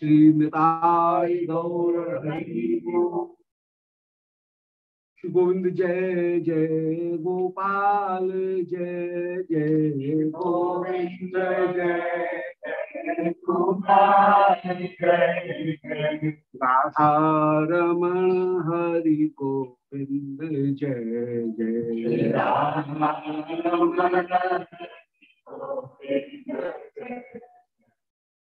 श्री निताय गौर श्री गोविंद जय जय गोपाल, जय जय गोविंद। जय गोपाल जय जय। रमण हरि गोविंद जय जय।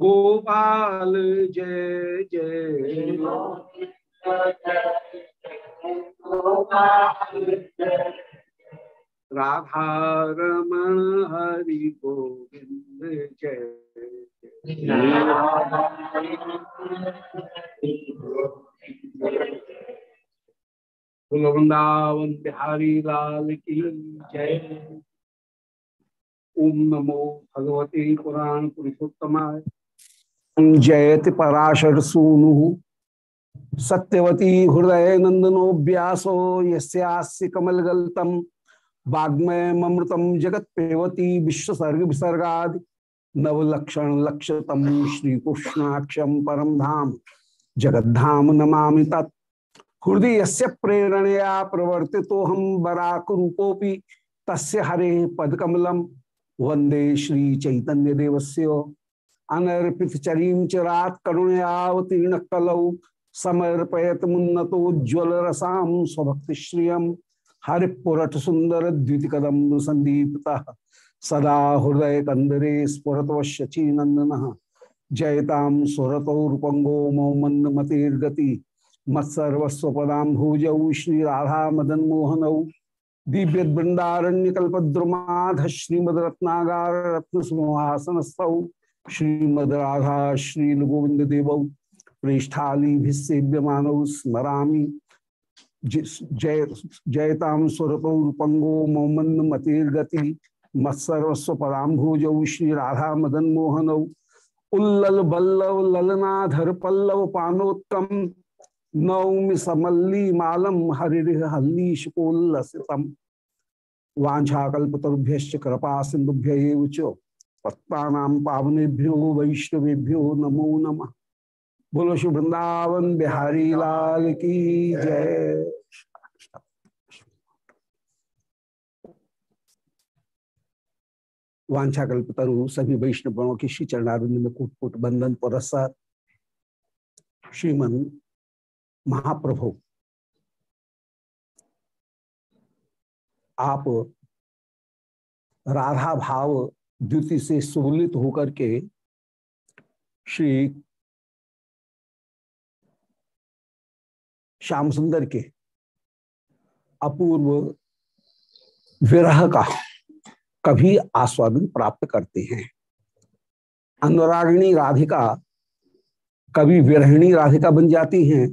गोपाल, जय जय। राधा रमण, हरि गोविंद, जय। वृंदावन बिहारी लाल की जय। ओम नमो भगवते पुराण पुरुषोत्तमाय। जयति पराशर सूनु सत्यवती हृदय नंदनो व्यासो यस्यास्य कमलगल्तम वाग्मय ममृतम जगत विश्वसर्ग विसर्गा नवलक्षण लक्षतम श्री कृष्णाक्षम परम धाम। जगद्धाम नमामि तत्। हृदय यस्य प्रेरणया प्रवर्तितो हम बराक रूपोपि हरे पदकमलम वंदे श्री चैतन्य देवस्य अनर्पित चरीम चरात करुणयावतीर्ण कलौ समर्पयत मुन्नतोज्वल रसाम स्वभक्ति श्रियम हरिपुरठ सुंदर द्युतिकदम संदीपता सदा हृदय कंदरे स्फुरतवश्यची नंदन जयताम सुरतौरुपंगो मौमंद मतिर्गति मत्सर्वस्वपदाम भुजौ श्री राधा मदन मोहनौ दिव्य वृंदारण्य कल्पद्रुमाध श्रीमद रत्न सिंहासनस्थौ श्रीमद राधा श्री गोविंद देव, प्रेष्ठाली सेव्यमानौ स्मरामि। जय जयताम स्वरपौरुपंगो मौमंद मतिर्गति मत्सर्वस्व पदाम्भुजौ श्री राधा मदन मोहनौ उल्लल बल्लव ललनाधर पल्लव पानोत्तम, नौमि समल्ली मालम हरिह वाछाकल्पतरुभ्य कृपा सिंधुभ्य पत्तानाम पावनेभ्यो वैष्णवेभ्यो नमो नम। बोलो श्री वृंदावन बिहारी लाल की जय। वाछाकल्पतरु सभी वैष्णव की श्री चरणारिंद में कूट कूट बंधन पुरस्कार श्रीमन महाप्रभु, आप राधा भाव द्युति से सुलित होकर के श्री श्याम सुंदर के अपूर्व विरह का कभी आस्वादन प्राप्त करते हैं। अनुरागिणी राधिका कभी विरहिणी राधिका बन जाती हैं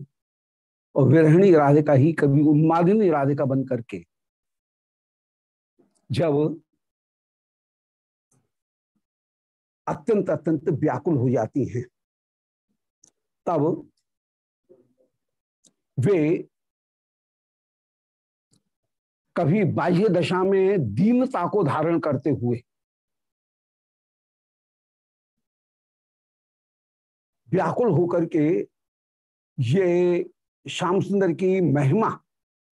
और विरहिणी राधिका ही कभी उन्मादिनी राधिका बन करके जब अत्यंत अत्यंत व्याकुल हो जाती हैं। तब वे कभी बाह्य दशा में दीनता को धारण करते हुए व्याकुल होकर के ये श्याम सुंदर की महिमा,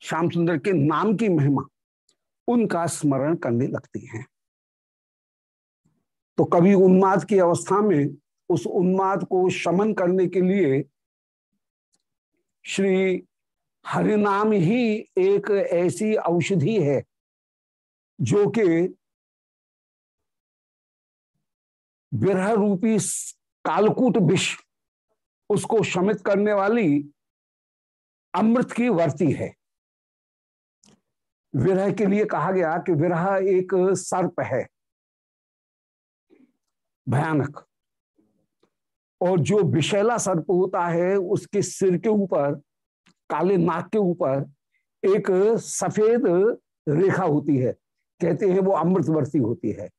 श्याम सुंदर के नाम की महिमा, उनका स्मरण करने लगती हैं। तो कभी उन्माद की अवस्था में उस उन्माद को शमन करने के लिए श्री हरिनाम ही एक ऐसी औषधि है जो कि विरह रूपी कालकूट विष उसको शमित करने वाली अमृत की वर्ती है। विरह के लिए कहा गया कि विरह एक सर्प है। भयानक। और जो विशैला सर्प होता है, उसके सिर के ऊपर, काले नाक के ऊपर, एक सफ़ेद रेखा होती है। कहते हैं वो अमृतवर्ती होती है।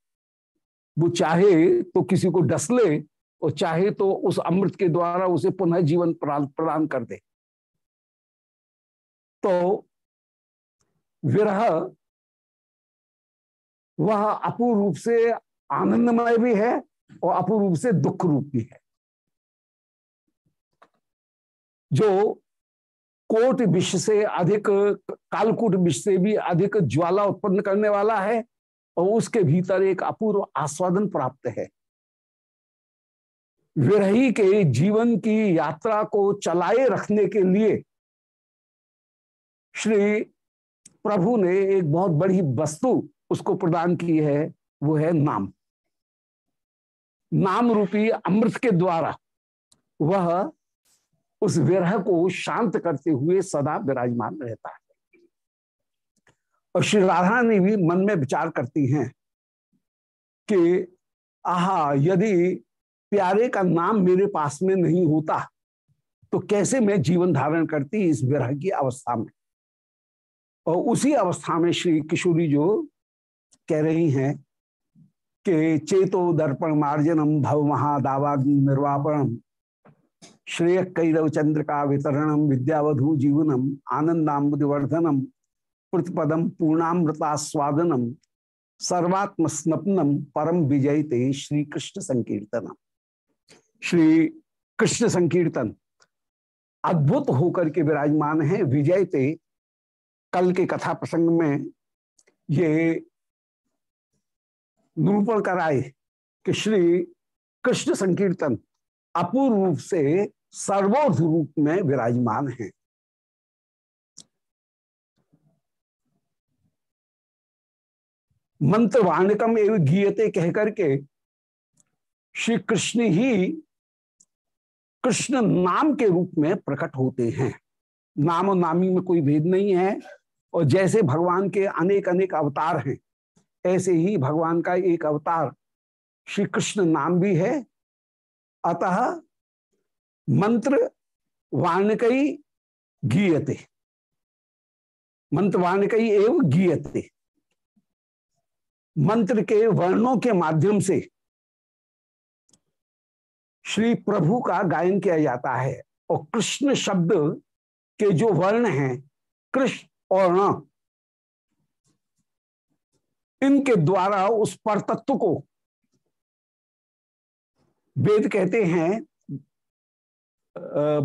वो चाहे तो किसी को डस ले और चाहे तो उस अमृत के द्वारा उसे पुनः जीवन प्रदान कर दे। तो विरह, वह अपूर्व रूप से आनंदमय भी है और अपूर्व से दुख रूप भी है। जो कोट विष से अधिक, कालकूट विष से भी अधिक ज्वाला उत्पन्न करने वाला है, और उसके भीतर एक अपूर्व आस्वादन प्राप्त है। विरही के जीवन की यात्रा को चलाए रखने के लिए श्री प्रभु ने एक बहुत बड़ी वस्तु उसको प्रदान की है, वो है नाम। नाम रूपी अमृत के द्वारा वह उस विरह को शांत करते हुए सदा विराजमान रहता है। और श्री राधा रानी भी मन में विचार करती हैं कि, आहा, यदि प्यारे का नाम मेरे पास में नहीं होता तो कैसे मैं जीवन धारण करती इस विरह की अवस्था में? और उसी अवस्था में श्री किशोरी जो कह रही हैं कि चेतो दर्पण मार्जनम भव महादावाग्नि निर्वापणम। श्रेय कैरव चंद्र का वितरणम, विद्यावधु जीवनम आनंदाबुदिवर्धनम प्रतिपदम पूर्णामृतास्वादनम सर्वात्म स्नपनम परम विजयते श्री कृष्ण संकीर्तनम। श्री कृष्ण संकीर्तन अद्भुत होकर के विराजमान है, विजयते कल के कथा प्रसंग में ये निरूपण कराए कि श्री कृष्ण संकीर्तन अपूर्व रूप से सर्वोध रूप में विराजमान है। मंत्र वाणिकम एवं गीयते कहकर के श्री कृष्ण ही कृष्ण नाम के रूप में प्रकट होते हैं। नाम और नामी में कोई भेद नहीं है और जैसे भगवान के अनेक अनेक अवतार हैं ऐसे ही भगवान का एक अवतार श्री कृष्ण नाम भी है। अतः मंत्र वाणिकई गीयते। मंत्र वाणिकई एवं गीयते। मंत्र के वर्णों के माध्यम से श्री प्रभु का गायन किया जाता है और कृष्ण शब्द के जो वर्ण हैं, कृष्ण और इनके द्वारा उस परतत्व को वेद कहते हैं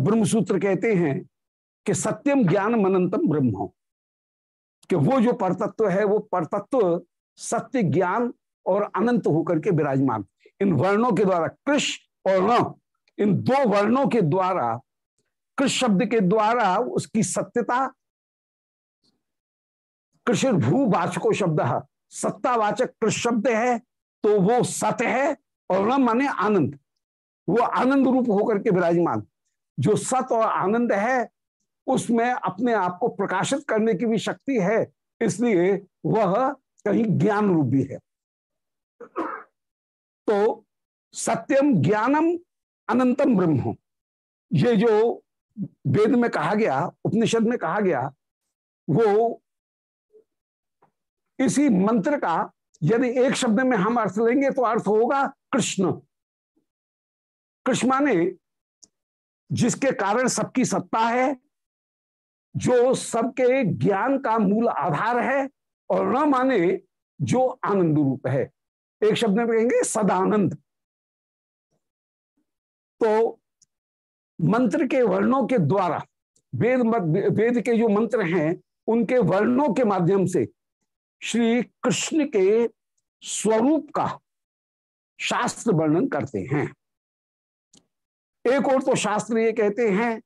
ब्रह्मसूत्र कहते हैं कि सत्यम ज्ञान मनंतम ब्रह्म। कि वो जो परतत्व है, वो परतत्व सत्य ज्ञान और अनंत होकर के विराजमान। इन वर्णों के द्वारा, कृष्ण और न, इन दो वर्णों के द्वारा, कृष्ण शब्द के द्वारा उसकी सत्यता, कृष्ण भूवाचको शब्द सत्तावाचक कृष्ण शब्द है तो वो सत्य है और न माने आनंद। वो आनंद रूप होकर के विराजमान। जो सत और आनंद है, उसमें अपने आप को प्रकाशित करने की भी शक्ति है, इसलिए वह कहीं ज्ञान रूप भी है। तो सत्यम ज्ञानम अनंतम ब्रह्म। ये जो वेद में कहा गया, उपनिषद में कहा गया, वो इसी मंत्र का यदि एक शब्द में हम अर्थ लेंगे तो अर्थ होगा कृष्ण। कृष्ण माने जिसके कारण सबकी सत्ता है, जो सबके ज्ञान का मूल आधार है और न माने जो आनंद रूप है। एक शब्द में कहेंगे सदानंद। तो मंत्र के वर्णों के द्वारा, वेद वेद के जो मंत्र हैं, उनके वर्णों के माध्यम से श्री कृष्ण के स्वरूप का शास्त्र वर्णन करते हैं। एक और तो शास्त्र ये कहते हैं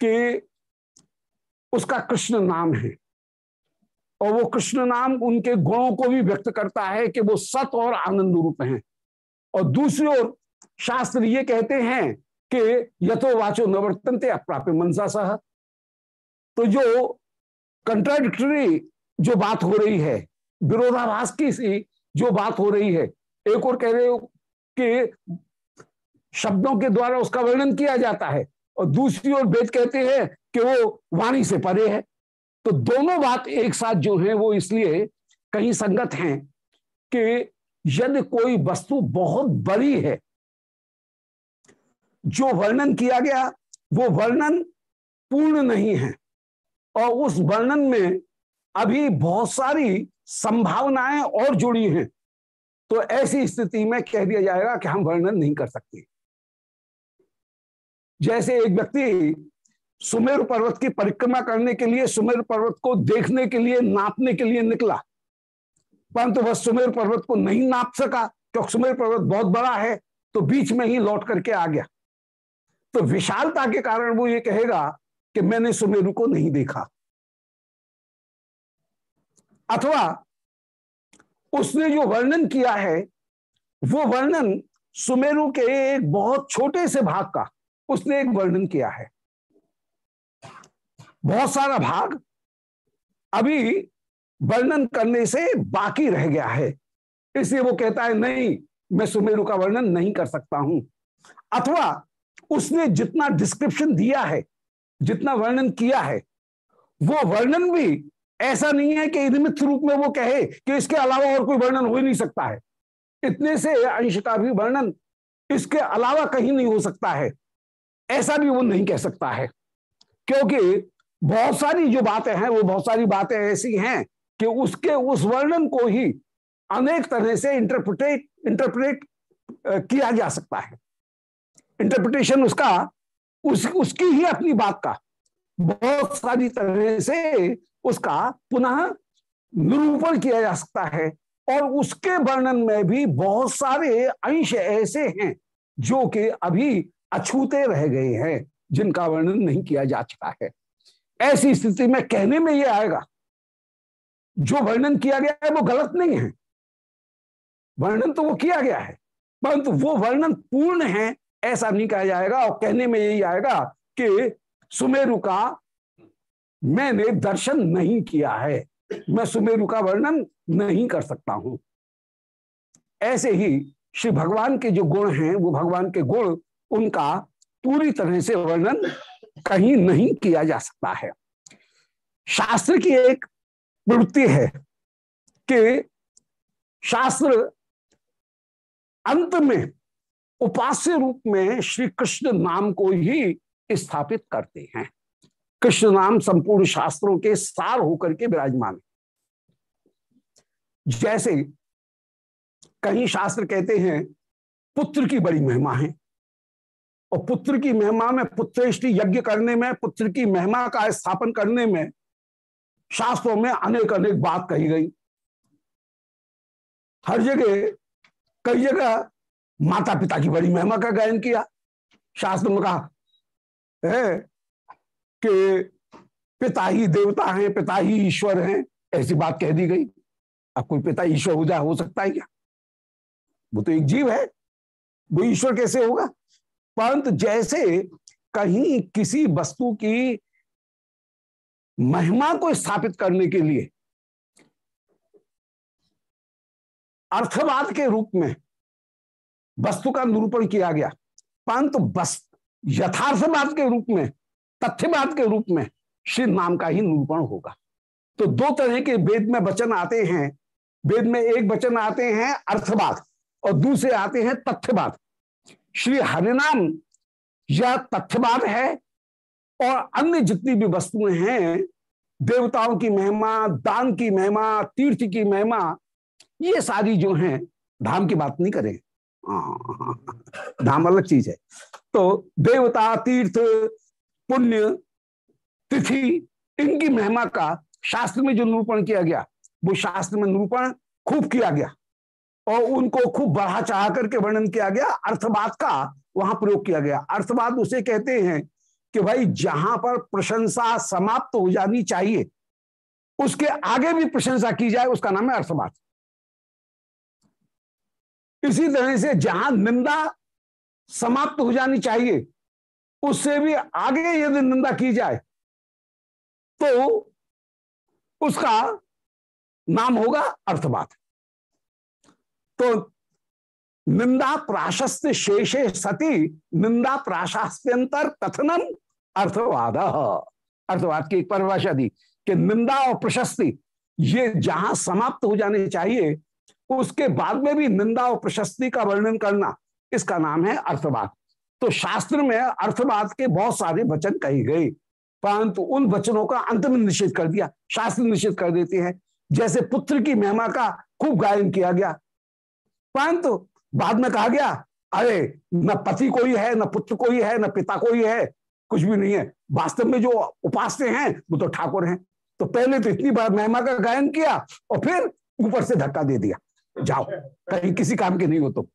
कि उसका कृष्ण नाम है और वो कृष्ण नाम उनके गुणों को भी व्यक्त करता है कि वो सत और आनंद रूप हैं। और दूसरी ओर शास्त्र ये कहते हैं कि यथो वाचो नवर्तनते अप्राप्य मनसा सह। तो जो कंट्राडिक्टरी जो बात हो रही है विरोधाभास की सी जो बात हो रही है। एक और कह रहे हो कि शब्दों के द्वारा उसका वर्णन किया जाता है और दूसरी ओर वेद कहते हैं कि वो वाणी से परे है। तो दोनों बात एक साथ जो है, वो इसलिए कहीं संगत हैं कि यदि कोई वस्तु बहुत बड़ी है, जो वर्णन किया गया, वो वर्णन पूर्ण नहीं है और उस वर्णन में अभी बहुत सारी संभावनाएँ और जुड़ी हैं। तो ऐसी स्थिति में कह दिया जाएगा कि हम वर्णन नहीं कर सकते। जैसे एक व्यक्ति सुमेर पर्वत की परिक्रमा करने के लिए, सुमेर पर्वत को देखने के लिए, नापने के लिए निकला। परंतु वह सुमेर पर्वत को नहीं नाप सका, क्योंकि सुमेर पर्वत बहुत बड़ा है तो बीच में ही लौट करके आ गया। तो विशालता के कारण वो ये कहेगा कि मैंने सुमेरु को नहीं देखा। अथवा उसने जो वर्णन किया है, वो वर्णन सुमेरु के एक बहुत छोटे से भाग का उसने एक वर्णन किया है। बहुत सारा भाग अभी वर्णन करने से बाकी रह गया है। इसलिए वो कहता है, नहीं, मैं सुमेरु का वर्णन नहीं कर सकता हूँ। अथवा उसने जितना डिस्क्रिप्शन दिया है, जितना वर्णन किया है, वो वर्णन भी ऐसा नहीं है कि निमित्त रूप में वो कहे कि इसके अलावा और कोई वर्णन हो ही नहीं सकता है। इतने से अंश का भी वर्णन इसके अलावा कहीं नहीं हो सकता है। ऐसा भी वो नहीं कह सकता है। क्योंकि बहुत सारी जो बातें हैं, वो बहुत सारी बातें ऐसी हैं कि उसके उस वर्णन को ही अनेक तरह से इंटरप्रिटेट इंटरप्रेट किया जा सकता है। इंटरप्रिटेशन उसका, उस, उसकी ही अपनी बात का बहुत सारी तरह से उसका पुनः निरूपण किया जा सकता है। और उसके वर्णन में भी बहुत सारे अंश ऐसे हैं जो कि अभी अछूते रह गए हैं, जिनका वर्णन नहीं किया जा चुका है। ऐसी स्थिति में कहने में ये आएगा, जो वर्णन किया गया है वो गलत नहीं है। वर्णन तो वो किया गया है, परंतु वो वर्णन पूर्ण है, ऐसा नहीं कहा जाएगा। और कहने में यही आएगा कि सुमेरु का मैंने दर्शन नहीं किया है। मैं सुमेरु का वर्णन नहीं कर सकता हूँ। ऐसे ही श्री भगवान के जो गुण हैं, वो भगवान के गुण, उनका पूरी तरह से वर्णन कहीं नहीं किया जा सकता है। शास्त्र की एक प्रवृत्ति है कि शास्त्र अंत में, उपास्य रूप में श्री कृष्ण नाम को ही स्थापित करते हैं। कृष्ण नाम संपूर्ण शास्त्रों के सार होकर के विराजमान जैसे कहीं शास्त्र कहते हैं, पुत्र की बड़ी महिमा है। और पुत्र की महिमा में पुत्रेष्टि यज्ञ करने में, पुत्र की महिमा का स्थापन करने में शास्त्रों में अनेक अनेक बात कही गई। हर जगह, कई जगह माता पिता की बड़ी महिमा का गायन किया। शास्त्र में कहा कि पिता ही देवता हैं, पिता ही ईश्वर हैं, ऐसी बात कह दी गई। अब कोई पिता ईश्वर हो जाए हो सकता है क्या? वो तो एक जीव है, वो ईश्वर कैसे होगा? परंतु जैसे कहीं किसी वस्तु की महिमा को स्थापित करने के लिए, अर्थवाद के रूप में वस्तु का निरूपण किया गया, परंतु यथार्थवाद के रूप में तथ्यवाद के रूप में श्री नाम का ही निरूपण होगा। तो दो तरह के वेद में वचन आते हैं। वेद में एक वचन आते हैं अर्थवाद और दूसरे आते हैं तथ्यवाद। श्री हरिनाम यह तथ्यवाद है और अन्य जितनी भी वस्तुएँ हैं देवताओं की महिमा दान की महिमा तीर्थ की महिमा ये सारी जो हैं धाम की बात नहीं करें। हाँ, धाम अलग चीज़ है। तो देवता तीर्थ पुण्य, तिथि, इनकी महिमा का शास्त्र में जो निरूपण किया गया, वो शास्त्र में निरूपण खूब किया गया और उनको खूब बढ़ा चाह करके वर्णन किया गया। अर्थवाद का वहाँ प्रयोग किया गया। अर्थवाद उसे कहते हैं कि भाई, जहाँ पर प्रशंसा समाप्त हो जानी चाहिए, उसके आगे भी प्रशंसा की जाए, उसका नाम है अर्थवाद। इसी तरह से जहाँ निंदा समाप्त हो जानी चाहिए उससे भी आगे यदि निंदा की जाए तो उसका नाम होगा अर्थवाद। तो निंदा प्राशस्त शेषे सती, निंदा प्राशास्त्यंतर कथनम अर्थवाद। अर्थवाद की एक परिभाषा दी कि निंदा और प्रशस्ति, ये जहाँ समाप्त हो जाने चाहिए, उसके बाद में भी निंदा और प्रशस्ति का वर्णन करना, इसका नाम है अर्थवाद। तो शास्त्र में अर्थवाद के बहुत सारे वचन कही गए, परंतु उन वचनों का अंत में निषेध कर दिया, शास्त्र निषेध कर देते हैं। जैसे पुत्र की महिमा का खूब गायन किया गया। परंतु बाद में कहा गया, अरे, न पति कोई है, न पुत्र कोई है, न पिता कोई है, कुछ भी नहीं है। वास्तव में जो उपास्य हैं, वो तो ठाकुर हैं। तो पहले तो इतनी बार महिमा का गायन किया और फिर ऊपर से धक्का दे दिया। जाओ, कहीं किसी काम के नहीं हो तो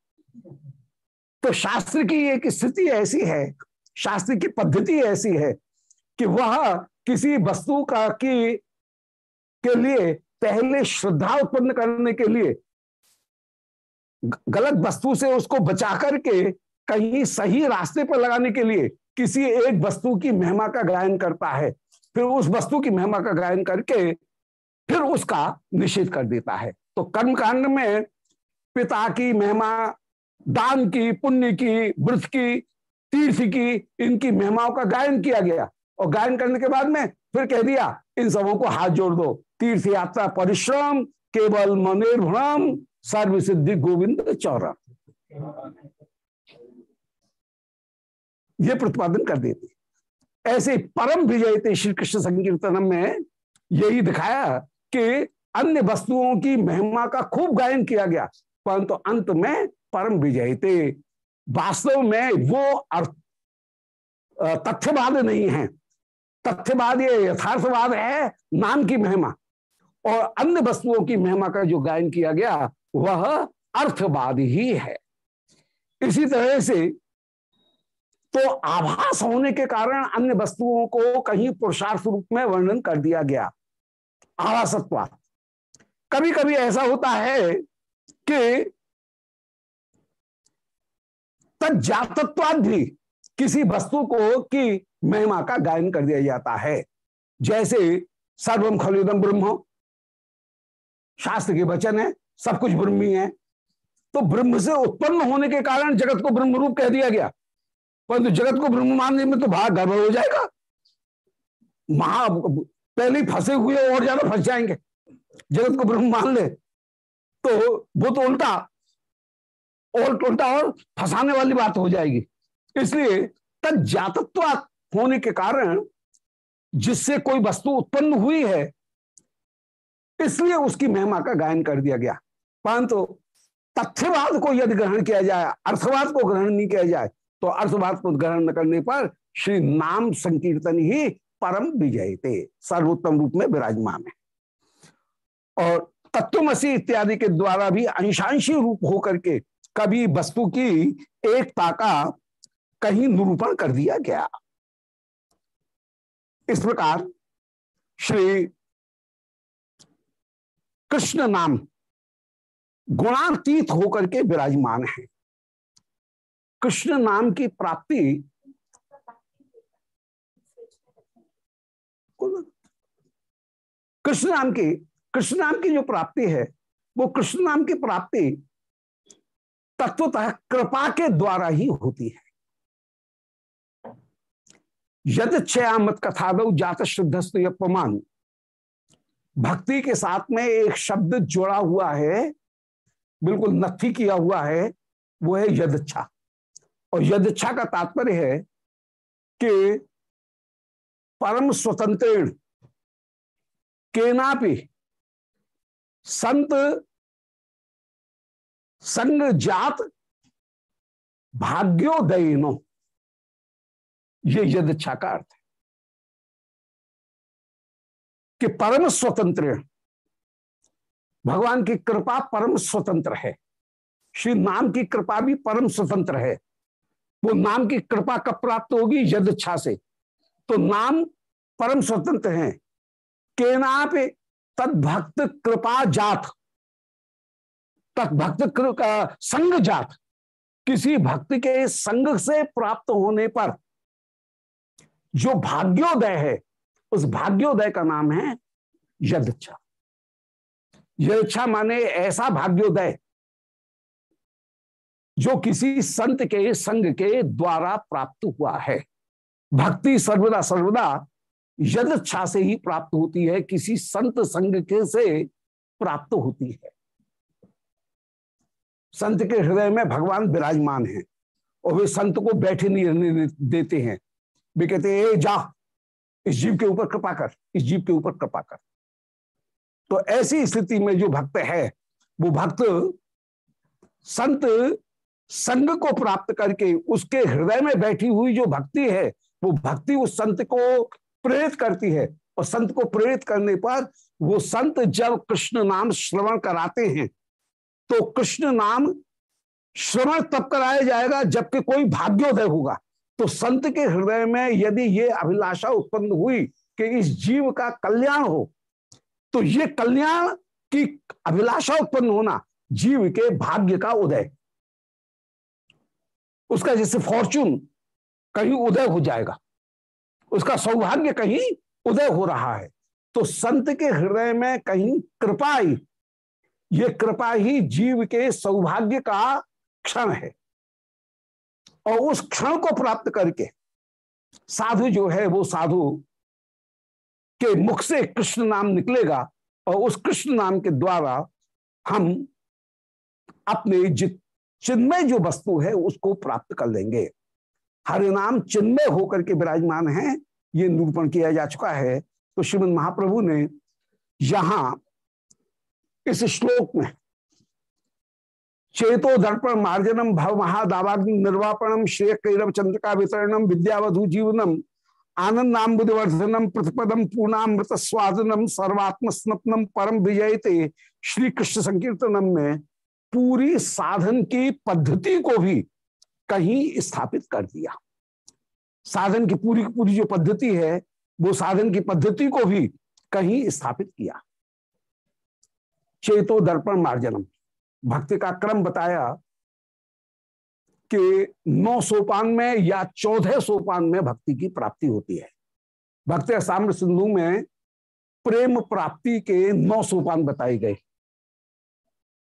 तो शास्त्र की एक स्थिति ऐसी है, शास्त्र की पद्धति ऐसी है कि वह किसी वस्तु का की, के लिए पहले श्रद्धा उत्पन्न करने के लिए गलत वस्तु से उसको बचा करके कहीं सही रास्ते पर लगाने के लिए किसी एक वस्तु की महिमा का गायन करता है। फिर उस वस्तु की महिमा का गायन करके फिर उसका निषेध कर देता है। तो कर्मकांड में पिता की महिमा दान की, पुण्य की व्रत की, तीर्थ की, इनकी महिमाओं का गायन किया गया। और गायन करने के बाद में फिर कह दिया, इन सबों को हाथ जोड़ दो। तीर्थ यात्रा परिश्रम, केवल मनिर्भ्रम सर्व सिद्धि गोविंद चौरा। ये प्रतिपादन कर देते ऐसे परम विजय थे श्री कृष्ण संकीर्तनम में यही दिखाया कि अन्य वस्तुओं की महिमा का खूब गायन किया गया, परंतु अंत में परम विजयते। वास्तव में वो अर्थ तथ्यवाद नहीं है। तथ्यवाद ये यथार्थवाद है, नाम की महिमा। और अन्य वस्तुओं की महिमा का जो गायन किया गया, वह अर्थवाद ही है। इसी तरह से तो आभास होने के कारण अन्य वस्तुओं को कहीं पुरुषार्थ रूप में वर्णन कर दिया गया। आभासत्वाद। कभी कभी ऐसा होता है कि तत्जातत्वाद भी किसी वस्तु को की महिमा का गायन कर दिया जाता है। जैसे सर्वम खलुदम ब्रह्म। शास्त्र के वचन है, सब कुछ ब्रह्मी है। तो ब्रह्म से उत्पन्न होने के कारण जगत को ब्रह्म रूप कह दिया गया। परंतु जगत को ब्रह्म मानने में तो भाग गड़बड़ हो जाएगा। महा पहले फंसे हुए और ज़्यादा फंस जाएँगे। जगत को ब्रह्म मान ले तो वो तो उल्टा और उल्टा और फंसाने वाली बात हो जाएगी। इसलिए तत्जातत्व होने के कारण जिससे कोई वस्तु उत्पन्न हुई है, इसलिए उसकी महिमा का गायन कर दिया गया। परंतु तथ्यवाद को यदि ग्रहण किया जाए, अर्थवाद को ग्रहण नहीं किया जाए तो अर्थवाद को ग्रहण न करने पर श्री नाम संकीर्तन ही परम विजय थे, सर्वोत्तम रूप में विराजमान है। और तत्वमसी इत्यादि के द्वारा भी अंशांशी रूप होकर के कभी वस्तु की एकता का कहीं निरूपण कर दिया गया। इस प्रकार श्री कृष्ण नाम गुणातीत होकर के विराजमान है। कृष्ण नाम की प्राप्ति कृष्ण नाम की, कृष्ण नाम की जो प्राप्ति है, वो कृष्ण नाम की प्राप्ति तत्वतः कृपा के द्वारा ही होती है। यद क्षयामत कथा दो जात शुद्धस्त अपमान भक्ति के साथ में एक शब्द जोड़ा हुआ है, बिल्कुल नथी किया हुआ है, वो है यदच्छा। और यदच्छा का तात्पर्य है कि परम स्वतंत्र केनापि संत संग जात भाग्योदयनो। ये यद इच्छा का अर्थ है। कि परम स्वतंत्र, भगवान की कृपा परम स्वतंत्र है। श्री नाम की कृपा भी परम स्वतंत्र है। वो नाम की कृपा कब प्राप्त होगी? यद इच्छा से। तो नाम परम स्वतंत्र है। केना पे भक्त कृपा जात। तत्भक्त संग जात, किसी भक्त के संग से प्राप्त होने पर जो भाग्योदय है, उस भाग्योदय का नाम है यदच्छा। यदच्छा माने ऐसा भाग्योदय जो किसी संत के संग के द्वारा प्राप्त हुआ है। भक्ति सर्वदा सर्वदा यदच्छा से ही प्राप्त होती है, किसी संत संग के से प्राप्त होती है। संत के हृदय में भगवान विराजमान है और वे संत को बैठे नहीं रहने देते हैं। वे कहते हैं जा, इस जीव के ऊपर कृपा कर, इस जीव के ऊपर कृपा कर। तो ऐसी स्थिति में जो भक्त है, वो भक्त संत संग को प्राप्त करके उसके हृदय में बैठी हुई जो भक्ति है, वो भक्ति उस संत को प्रेरित करती है और संत को प्रेरित करने पर वो संत जब कृष्ण नाम श्रवण कराते हैं तो कृष्ण नाम श्रवण तब कराया जाएगा जबकि कोई भाग्योदय होगा। तो संत के हृदय में यदि ये अभिलाषा उत्पन्न हुई कि इस जीव का कल्याण हो तो ये कल्याण की अभिलाषा उत्पन्न होना जीव के भाग्य का उदय। उसका जैसे फॉर्चून कहीं उदय हो जाएगा। उसका सौभाग्य कहीं उदय हो रहा है। तो संत के हृदय में कहीं कृपा आई ये कृपा ही जीव के सौभाग्य का क्षण है। और उस क्षण को प्राप्त करके साधु जो है, वो साधु के मुख से कृष्ण नाम निकलेगा और उस कृष्ण नाम के द्वारा हम अपने जित चिन्मय जो वस्तु है, उसको प्राप्त कर लेंगे। हरे नाम चिन्मय होकर के विराजमान है, ये निरूपण किया जा चुका है। तो श्रीमद महाप्रभु ने यहाँ इस श्लोक में। चेतो दर्पण मार्जनम भव महादावाग्नि निर्वापणम श्रेय कैरव चंद्रिका वितरणम विद्यावधु जीवनम आनंदाबुदिवर्धनम प्रतिपदम पूर्णामृत स्वादनम सर्वात्म स्नपनम परम विजयते श्री कृष्ण संकीर्तनम में पूरी साधन की पद्धति को भी कहीं स्थापित कर दिया। साधन की पूरी पूरी जो पद्धति है, वो साधन की पद्धति को भी कहीं स्थापित किया। चेतो दर्पण मार्जनम। भक्ति का क्रम बताया कि नौ सोपान में या चौदह सोपान में भक्ति की प्राप्ति होती है। भक्ति साम्र सिंधु में प्रेम प्राप्ति के नौ सोपान बताए गए।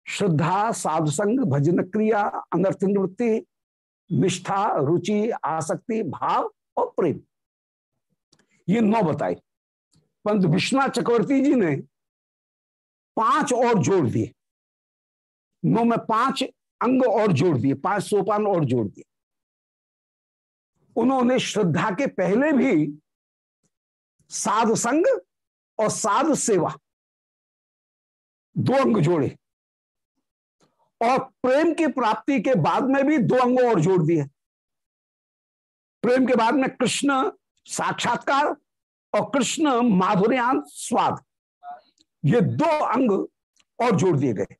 श्रद्धा, साधुसंग, भजन क्रिया, अनर्थ निवृत्ति, निष्ठा, रुचि, आसक्ति, भाव और प्रेम। ये नौ बताए। परंतु विश्वनाथ चक्रवर्ती जी ने पाँच और जोड़ दिए। नौ में पाँच अंग और जोड़ दिए, पाँच सोपान और जोड़ दिए। उन्होंने श्रद्धा के पहले भी साध संग और साध सेवा दो अंग जोड़े और प्रेम की प्राप्ति के बाद में भी दो अंगों और जोड़ दिए। प्रेम के बाद में कृष्ण साक्षात्कार और कृष्ण माधुर्यांत स्वाद। ये दो अंग और जोड़ दिए गए।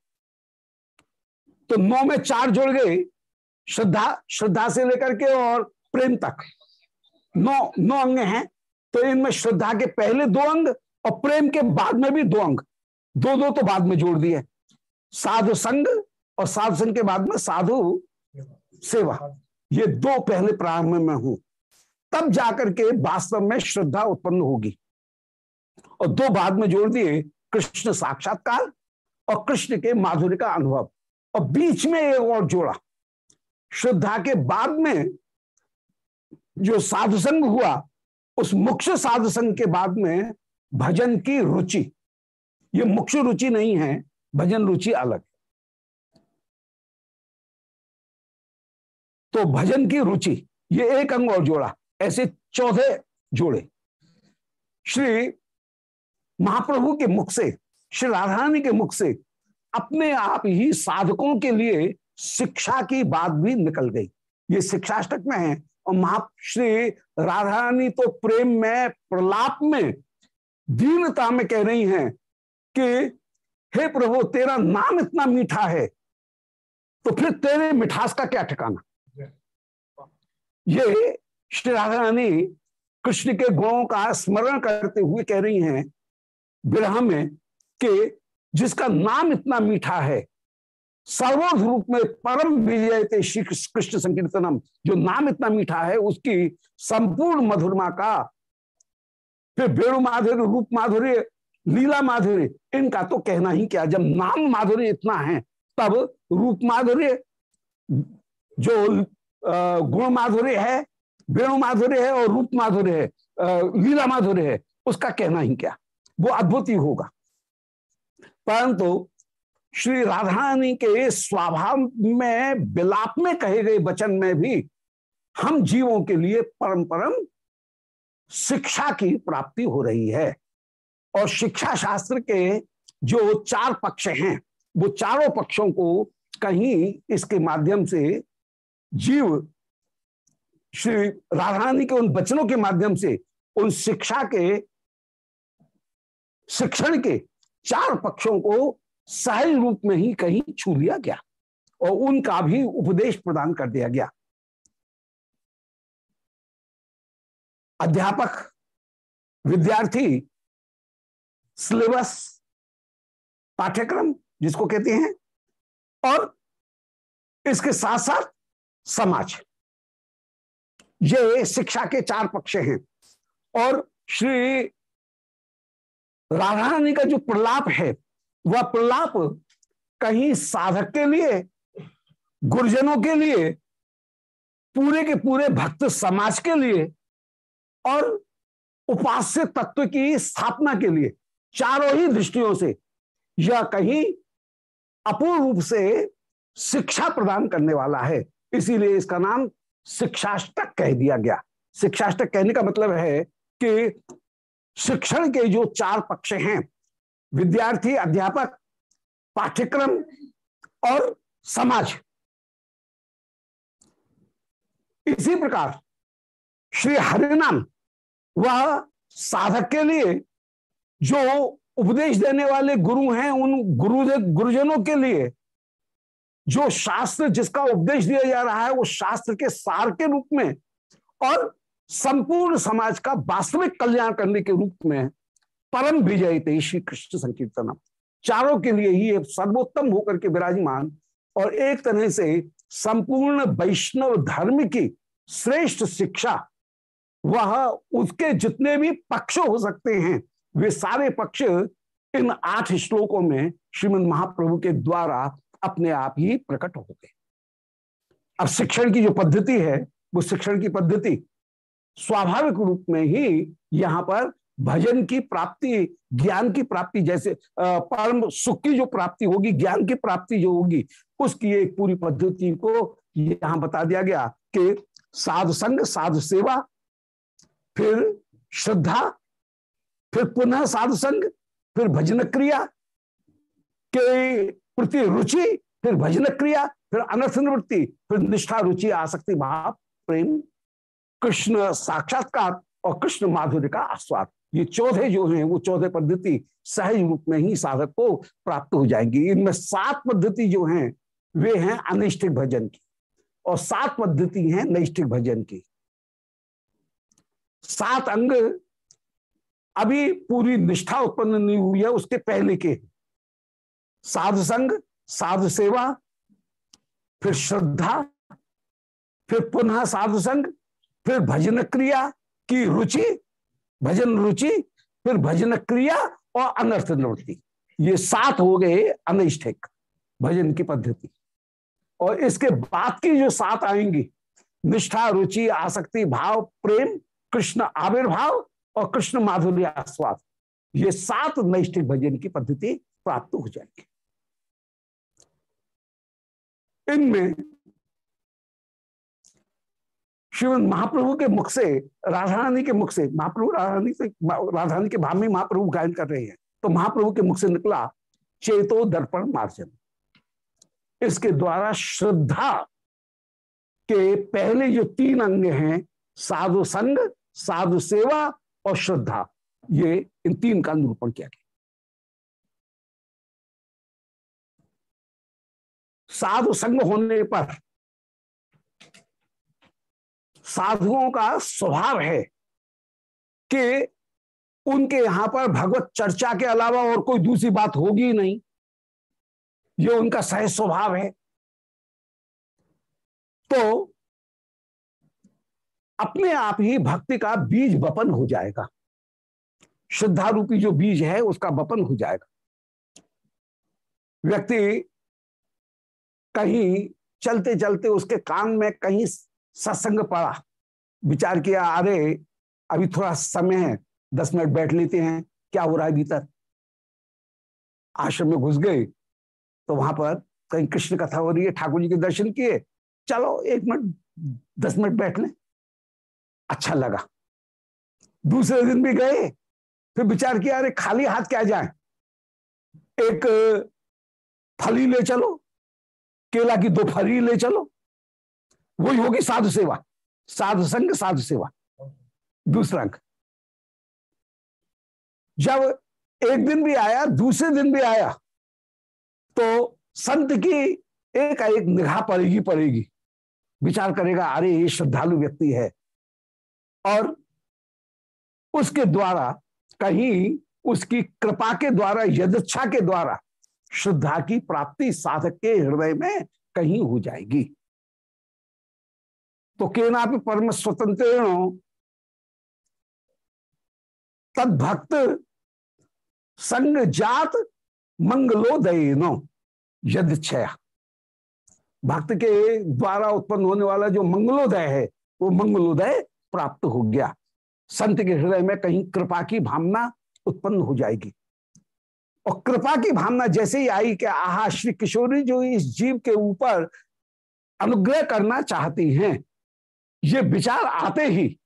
तो नौ में चार जोड़ गए, श्रद्धा श्रद्धा से लेकर के और प्रेम तक। नौ नौ अंग हैं तो इनमें श्रद्धा के पहले दो अंग और प्रेम के बाद में भी दो अंग। दो दो तो बाद में जोड़ दिए। साधु संग और साधु संघ के बाद में साधु सेवा। ये दो पहले प्रारंभ में हूँ। तब जाकर के वास्तव में श्रद्धा उत्पन्न होगी। और दो बाद में जोड़ दिए कृष्ण साक्षात्कार और कृष्ण के माधुर्य का अनुभव। और बीच में एक और जोड़ा। श्रद्धा के बाद में जो साधुसंग हुआ, उस मुख्य साधुसंग के बाद में भजन की रुचि। ये मुख्य रुचि नहीं है, भजन रुचि अलग। तो भजन की रुचि, ये एक अंग और जोड़ा। ऐसे चौथे जोड़े। श्री महाप्रभु के मुख से, श्री राधारानी के मुख से अपने आप ही साधकों के लिए शिक्षा की बात भी निकल गई। ये शिक्षाष्टक में है और महा, श्री राधा तो प्रेम में, प्रलाप में, दीनता में कह रही हैं कि, हे प्रभु, तेरा नाम इतना मीठा है तो फिर तेरे मिठास का क्या ठिकाना? ये श्री राधा रानी कृष्ण के गुणों का स्मरण करते हुए कह रही हैं विरह में कि जिसका नाम इतना मीठा है सर्वोध रूप में परम विजय थे श्री कृष्ण संकीर्तनम, जो नाम इतना मीठा है, उसकी संपूर्ण मधुरमा का, फिर वेणु माधुर्य, रूप माधुर्य, लीला माधुर्य, इनका तो कहना ही क्या, जब नाम माधुर्य इतना है, तब रूप माधुर्य, जो गुण माधुर्य है वेणु माधुर्य है और रूप माधुर्य है लीला माधुर्य है, उसका कहना ही क्या? वो अद्भुत ही होगा। परंतु श्री राधारानी के स्वभाव में, विलाप में कहे गए वचन में भी हम जीवों के लिए परम परम शिक्षा की प्राप्ति हो रही है। और शिक्षा शास्त्र के जो चार पक्ष हैं, वो चारों पक्षों को कहीं इसके माध्यम से जीव, श्री राधारानी के उन वचनों के माध्यम से, उन शिक्षा के शिक्षण के चार पक्षों को सहज रूप में ही कहीं छू लिया गया और उनका भी उपदेश प्रदान कर दिया गया। अध्यापक, विद्यार्थी, सिलेबस, पाठ्यक्रम जिसको कहते हैं, और इसके साथ साथ समाज। ये शिक्षा के चार पक्ष हैं और श्री राधारानी का जो प्रलाप है, वह प्रलाप कहीं साधक के लिए, गुरुजनों के लिए, पूरे के पूरे भक्त समाज के लिए और उपास्य तत्व की स्थापना के लिए, चारों ही दृष्टियों से यह कहीं अपूर्ण रूप से शिक्षा प्रदान करने वाला है। इसीलिए इसका नाम शिक्षाष्टक कह दिया गया। शिक्षाष्टक कहने का मतलब है कि शिक्षण के जो चार पक्ष हैं, विद्यार्थी, अध्यापक, पाठ्यक्रम और समाज। इसी प्रकार श्री हरिनाम वह साधक के लिए जो उपदेश देने वाले गुरु हैं, उन गुरु गुरुजनों के लिए जो शास्त्र जिसका उपदेश दिया जा रहा है, वो शास्त्र के सार के रूप में और संपूर्ण समाज का वास्तविक कल्याण करने के रूप में परम विजय थे श्री कृष्ण संकीर्तनम। चारों के लिए ही सर्वोत्तम होकर के विराजमान और एक तरह से संपूर्ण वैष्णव धर्म की श्रेष्ठ शिक्षा, वह उसके जितने भी पक्ष हो सकते हैं, वे सारे पक्ष इन आठ श्लोकों में श्रीमद महाप्रभु के द्वारा अपने आप ही प्रकट हो गए। अब शिक्षण की जो पद्धति है, वो शिक्षण की पद्धति स्वाभाविक रूप में ही यहाँ पर भजन की प्राप्ति, ज्ञान की प्राप्ति जैसे परम सुख की जो प्राप्ति होगी, ज्ञान की प्राप्ति जो होगी, उसकी एक पूरी पद्धति को यहाँ बता दिया गया कि साधु संग, साधु सेवा, फिर श्रद्धा, फिर पुनः साधु संग, फिर भजन क्रिया के प्रति रुचि, फिर भजन क्रिया, फिर अनर्थ निवृत्ति, फिर निष्ठा, रुचि, आसक्ति, भाव, प्रेम कृष्ण साक्षात्कार और कृष्ण माधुर्य का आस्वाद। ये चौथे जो हैं, वो चौथे पद्धति सहज रूप में ही साधक को प्राप्त हो जाएँगी। इनमें सात पद्धति जो हैं, वे हैं अनिष्ठिक भजन की। और सात पद्धति हैं नैष्ठिक भजन की। सात अंग अभी पूरी निष्ठा उत्पन्न नहीं हुई है, उसके पहले के साधु संग, साधु सेवा, फिर श्रद्धा, फिर पुनः साधु संग फिर भजन क्रिया की रुचि, भजन रुचि, फिर भजन क्रिया और अनर्थ निवृत्ति। ये सात हो गए अनिष्ठिक भजन की पद्धति। और इसके बाद की जो सात आएँगी, निष्ठा, रुचि, आसक्ति, भाव, प्रेम, कृष्ण आविर्भाव और कृष्ण माधुर्य आस्वाद, ये सात नैष्ठिक भजन की पद्धति प्राप्त हो जाएगी। इनमें श्रीमद महाप्रभु के मुख से, राधारानी के मुख से, महाप्रभु राधारानी से, राधारानी के भाव में महाप्रभु गायन कर रहे हैं तो महाप्रभु के मुख से निकला चेतो दर्पण मार्जन। इसके द्वारा श्रद्धा के पहले जो तीन अंग हैं, साधु संग, साधु सेवा और श्रद्धा, ये इन तीन का निरूपण किया गया। साधु संग होने पर साधुओं का स्वभाव है कि उनके यहाँ पर भगवत चर्चा के अलावा और कोई दूसरी बात होगी नहीं। ये उनका सहज स्वभाव है। तो अपने आप ही भक्ति का बीज बपन हो जाएगा। श्रद्धा रूपी जो बीज है, उसका बपन हो जाएगा। व्यक्ति कहीं चलते चलते उसके कान में कहीं सत्संग पड़ा विचार किया, अरे, अभी थोड़ा समय है, दस मिनट बैठ लेते हैं, क्या हो रहा है भीतर? आश्रम में घुस गए तो वहाँ पर कहीं कृष्ण कथा हो रही है, ठाकुर जी के दर्शन किए, चलो, एक मिनट, दस मिनट बैठ लें। अच्छा लगा। दूसरे दिन भी गए, फिर विचार किया, अरे, खाली हाथ क्या जाए? एक फली ले चलो, केला की दो फली ले चलो वही होगी साधु सेवा। साधु संग, साधु सेवा। दूसरा अंक। जब एक दिन भी आया, दूसरे दिन भी आया तो संत की एक एक निगाह पड़ेगी पड़ेगी। विचार करेगा, अरे, ये श्रद्धालु व्यक्ति है। और उसके द्वारा, कहीं उसकी कृपा के द्वारा, यदच्छा के द्वारा, श्रद्धा की प्राप्ति साधक के हृदय में कहीं हो जाएगी। तो केना परम स्वतंत्र तद भक्त संग जात मंगलोदय नो यद भक्त के द्वारा उत्पन्न होने वाला जो मंगलोदय है, वो मंगलोदय प्राप्त हो गया। संत के हृदय में कहीं कृपा की भावना उत्पन्न हो जाएगी। और कृपा की भावना जैसे ही आई कि आहा, श्री किशोरी जो इस जीव के ऊपर अनुग्रह करना चाहती हैं ये विचार आते ही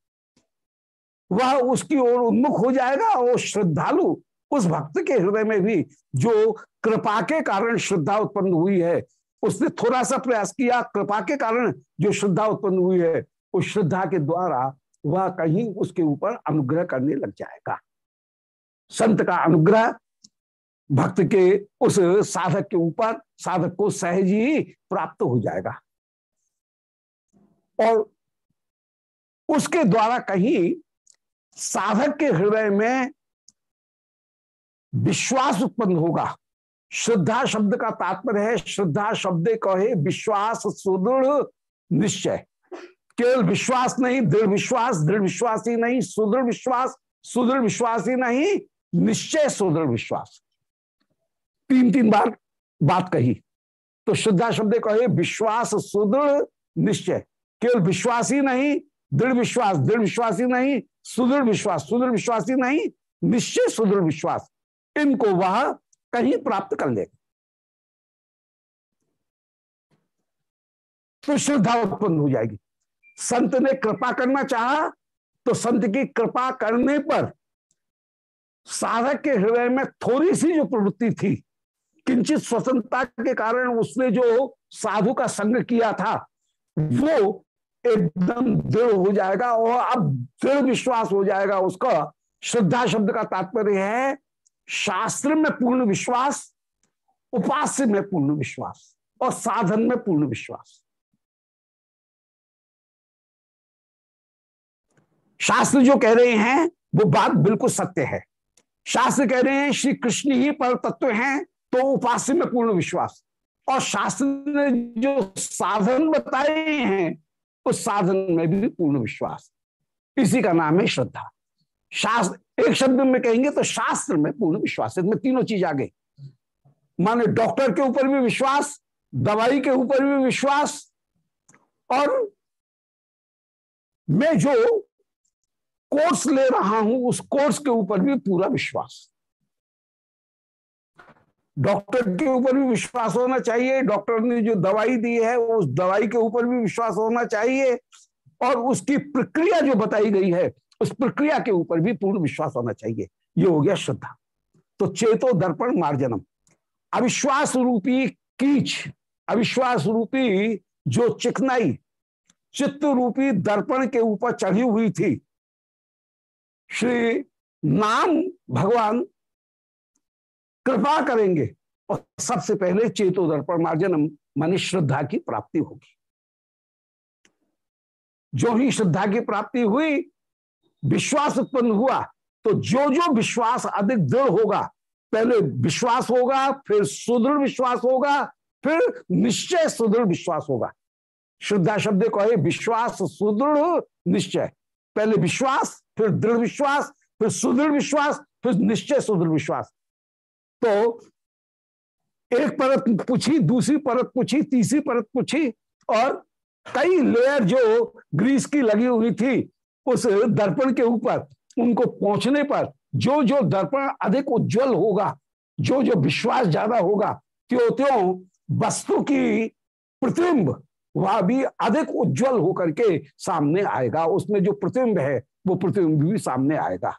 वह उसकी ओर उन्मुख हो जाएगा और श्रद्धालु उस भक्त के हृदय में भी जो कृपा के कारण श्रद्धा उत्पन्न हुई है, उसने थोड़ा सा प्रयास किया, कृपा के कारण जो श्रद्धा उत्पन्न हुई है, उस श्रद्धा के द्वारा वह कहीं उसके ऊपर अनुग्रह करने लग जाएगा। संत का अनुग्रह भक्त के उस साधक के ऊपर, साधक को सहज ही प्राप्त हो जाएगा। और उसके द्वारा कहीं साधक के हृदय में विश्वास उत्पन्न होगा। श्रद्धा शब्द का तात्पर्य है, श्रद्धा शब्द कहे, विश्वास सुदृढ़ निश्चय। केवल विश्वास नहीं, दृढ़ विश्वास दृढ़ विश्वास ही नहीं, सुदृढ़ विश्वास सुदृढ़ विश्वास ही नहीं, निश्चय सुदृढ़ विश्वास। तीन तीन बार बात कही। तो श्रद्धा शब्द कहे, विश्वास सुदृढ़ निश्चय। केवल विश्वास ही नहीं दृढ़ विश्वास दृढ़ विश्वास नहीं, सुदृढ़ विश्वास सुदृढ़ विश्वास नहीं, निश्चय सुदृढ़ विश्वास। इनको वह कहीं प्राप्त कर लेगा। तो श्रद्धा उत्पन्न हो जाएगी। संत ने कृपा करना चाहा तो संत की कृपा करने पर साधक के हृदय में थोड़ी सी जो प्रवृत्ति थी, किंचित स्वतंत्रता के कारण उसने जो साधु का संग किया था, वो एकदम दृढ़ हो जाएगा और अब दृढ़ विश्वास हो जाएगा उसका। श्रद्धा शब्द का तात्पर्य है, शास्त्र में पूर्ण विश्वास, उपास्य में पूर्ण विश्वास और साधन में पूर्ण विश्वास। शास्त्र जो कह रहे हैं, वो बात बिल्कुल सत्य है। शास्त्र कह रहे हैं, श्री कृष्ण ही पर तत्व हैं तो उपास्य में पूर्ण विश्वास। और शास्त्र ने जो साधन बताए हैं उस साधन में भी पूर्ण विश्वास। इसी का नाम है श्रद्धा। शास्त्र, एक शब्द में कहेंगे तो शास्त्र में पूर्ण विश्वास। इसमें तीनों चीज़ आ गई। माने डॉक्टर के ऊपर भी विश्वास, दवाई के ऊपर भी विश्वास, और मैं जो कोर्स ले रहा हूँ, उस कोर्स के ऊपर भी पूरा विश्वास। डॉक्टर के ऊपर भी विश्वास होना चाहिए। डॉक्टर ने जो दवाई दी है, उस दवाई के ऊपर भी विश्वास होना चाहिए और उसकी प्रक्रिया जो बताई गई है, उस प्रक्रिया के ऊपर भी पूर्ण विश्वास होना चाहिए। ये हो गया श्रद्धा। तो चेतो दर्पण मार्जनम। अविश्वास रूपी कीच, अविश्वास रूपी जो चिकनाई, चित्त रूपी दर्पण के ऊपर चढ़ी हुई थी। श्री नाम भगवान कृपा करेंगे और सबसे पहले चेतो दर्पण मार्जन मानी श्रद्धा की प्राप्ति होगी। जो ही श्रद्धा की प्राप्ति हुई, विश्वास उत्पन्न हुआ तो जो जो विश्वास अधिक दृढ़ होगा, पहले विश्वास होगा, फिर सुदृढ़ विश्वास होगा, फिर निश्चय सुदृढ़ विश्वास होगा। श्रद्धा शब्द को है विश्वास सुदृढ़, निश्चय। पहले विश्वास, फिर दृढ़ विश्वास, फिर सुदृढ़ विश्वास, फिर निश्चय सुदृढ़ विश्वास। तो एक परत पूछी, दूसरी परत पूछी, तीसरी परत पूछी और कई लेयर जो ग्रीस की लगी हुई थी उस दर्पण के ऊपर, उनको पहुँचने पर जो जो दर्पण अधिक उज्जवल होगा, जो जो विश्वास ज़्यादा होगा त्यों त्यों वस्तु की प्रतिबिंब वह भी अधिक उज्जवल होकर के सामने आएगा। उसमें जो प्रतिबिंब है, वो प्रतिबिंब भी सामने आएगा।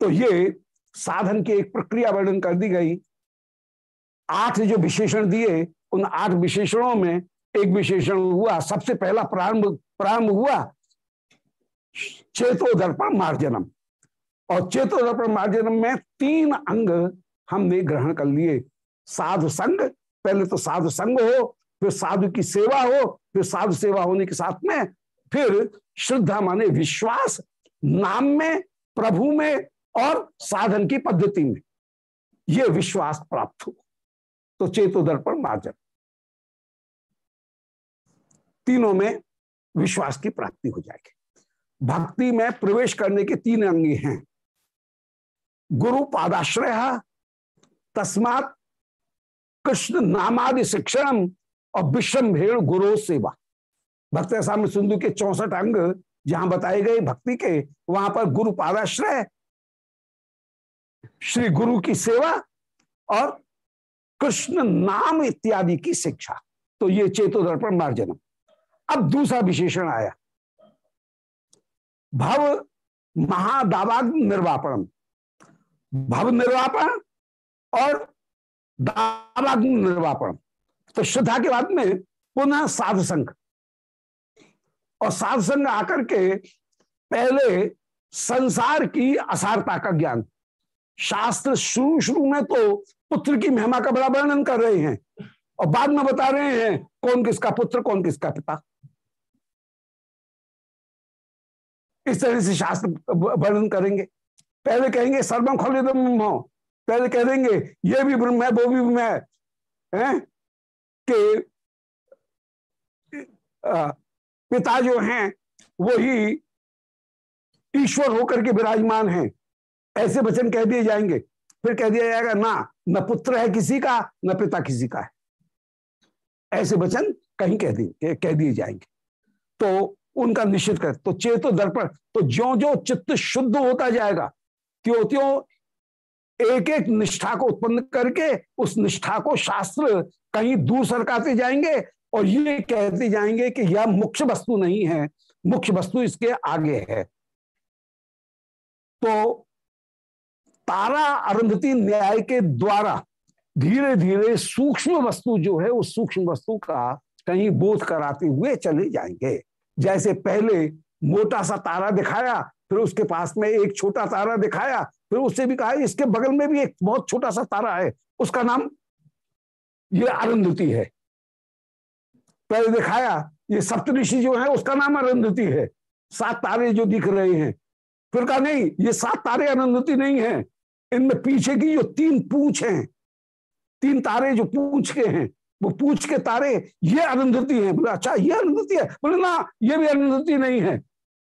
तो ये साधन की एक प्रक्रिया वर्णन कर दी गई। आठ जो विशेषण दिए, उन आठ विशेषणों में एक विशेषण हुआ। सबसे पहला प्रारंभ प्रारंभ हुआ चेतो दर्पण मार्जनम। और चेतो दर्पण मार्जनम में तीन अंग हमने ग्रहण कर लिए। साधु संग, पहले तो साधु संग हो, फिर साधु की सेवा हो, फिर साधु सेवा होने के साथ में फिर श्रद्धा माने विश्वास, नाम में, प्रभु में और साधन की पद्धति में यह विश्वास प्राप्त हो। तो चेतो दर्पण मार्जन तीनों में विश्वास की प्राप्ति हो जाएगी। भक्ति में प्रवेश करने के तीन अंगी हैं। गुरु पादाश्रय, तस्मात कृष्ण नामादि शिक्षण और विषम भेड़ गुरु सेवा। भक्त सामने सिंधु के चौसठ अंग जहाँ बताए गए भक्ति के, वहाँ पर गुरु पादाश्रय श्री गुरु की सेवा और कृष्ण नाम इत्यादि की शिक्षा। तो ये चेतो दर्पण मार्जनम। अब दूसरा विशेषण आया। भव महादावाग निर्वापण भव निर्वापण और दावाग निर्वापण। तो श्रद्धा के बाद में पुनः साध संघ। और साध संघ आकर के पहले संसार की असारता का ज्ञान। शास्त्र शुरू शुरू में तो पुत्र की महिमा का बड़ा वर्णन कर रहे हैं। और बाद में बता रहे हैं कौन किसका पुत्र कौन किसका पिता। इस तरह से शास्त्र वर्णन करेंगे। पहले कहेंगे सर्वम खलिदम ब्रह्म पहले कह देंगे ये भी ब्रह्म है वो भी ब्रह्म है, है? कि पिता जो हैं वो ही ईश्वर होकर के विराजमान हैं। ऐसे वचन कह दिए जाएँगे। फिर कह दिया जाएगा, ना, न पुत्र है किसी का, न पिता किसी का है। ऐसे वचन कहीं कह दिए कह दिए जाएँगे। तो उनका निश्चित कर तो चेतो दर्पण तो जो जो चित्त शुद्ध होता जाएगा त्यों त्यों एक एक निष्ठा को उत्पन्न करके उस निष्ठा को शास्त्र कहीं दूर सरकाते जाएँगे और ये कहते जाएँगे कि यह मुख्य वस्तु नहीं है, मुख्य वस्तु इसके आगे है। तो तारा अरुंधति न्याय के द्वारा धीरे धीरे सूक्ष्म वस्तु जो है, उस सूक्ष्म वस्तु का कहीं बोध कराते हुए चले जाएँगे। जैसे पहले मोटा सा तारा दिखाया, फिर उसके पास में एक छोटा तारा दिखाया, फिर उससे भी कहा, इसके बगल में भी एक बहुत छोटा सा तारा है, उसका नाम ये अरुंधति है। पहले दिखाया, ये सप्तऋषि जो है, उसका नाम अरुंधति है। सात तारे जो दिख रहे हैं। फिर कहा, नहीं, ये सात तारे अरुंधति नहीं है। इनमें पीछे की जो तीन पूछ हैं, तीन तारे जो पूछ के हैं, वो पूछ के तारे ये अरुंधति है। बोले अच्छा ये अरुंधति है? बोले, ना, ये भी अरुंधति नहीं है।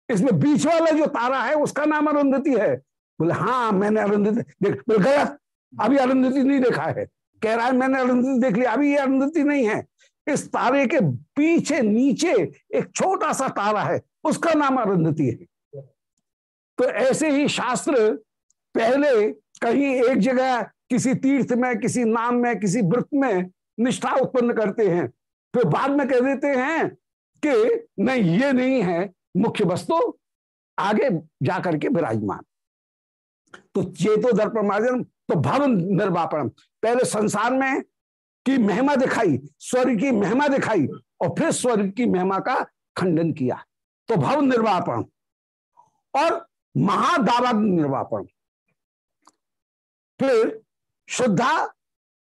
इसमें बीच वाला जो तारा है, उसका नाम अरुंधति है। बोले हाँ मैंने अरुंधति देख, बोले, गलत। अभी अरुंधति नहीं देखा है। कह रहा है, मैंने अरुंधति देख लिया अभी ये अरुंधति नहीं है। इस तारे के पीछे नीचे एक छोटा सा तारा है, उसका नाम अरुंधति है। तो ऐसे ही शास्त्र पहले कहीं एक जगह किसी तीर्थ में, किसी नाम में, किसी व्रत में निष्ठा उत्पन्न करते हैं फिर बाद में कह देते हैं कि नहीं, ये नहीं है मुख्य वस्तु, आगे जाकर के विराजमान। तो चेतो दर्पण तो भवन निर्वापण पहले संसार में की महिमा दिखाई, स्वर्ग की महिमा दिखाई, और फिर स्वर्ग की महिमा का खंडन किया। तो भव निर्वापण और महादावाग निर्वापण फिर शुद्धा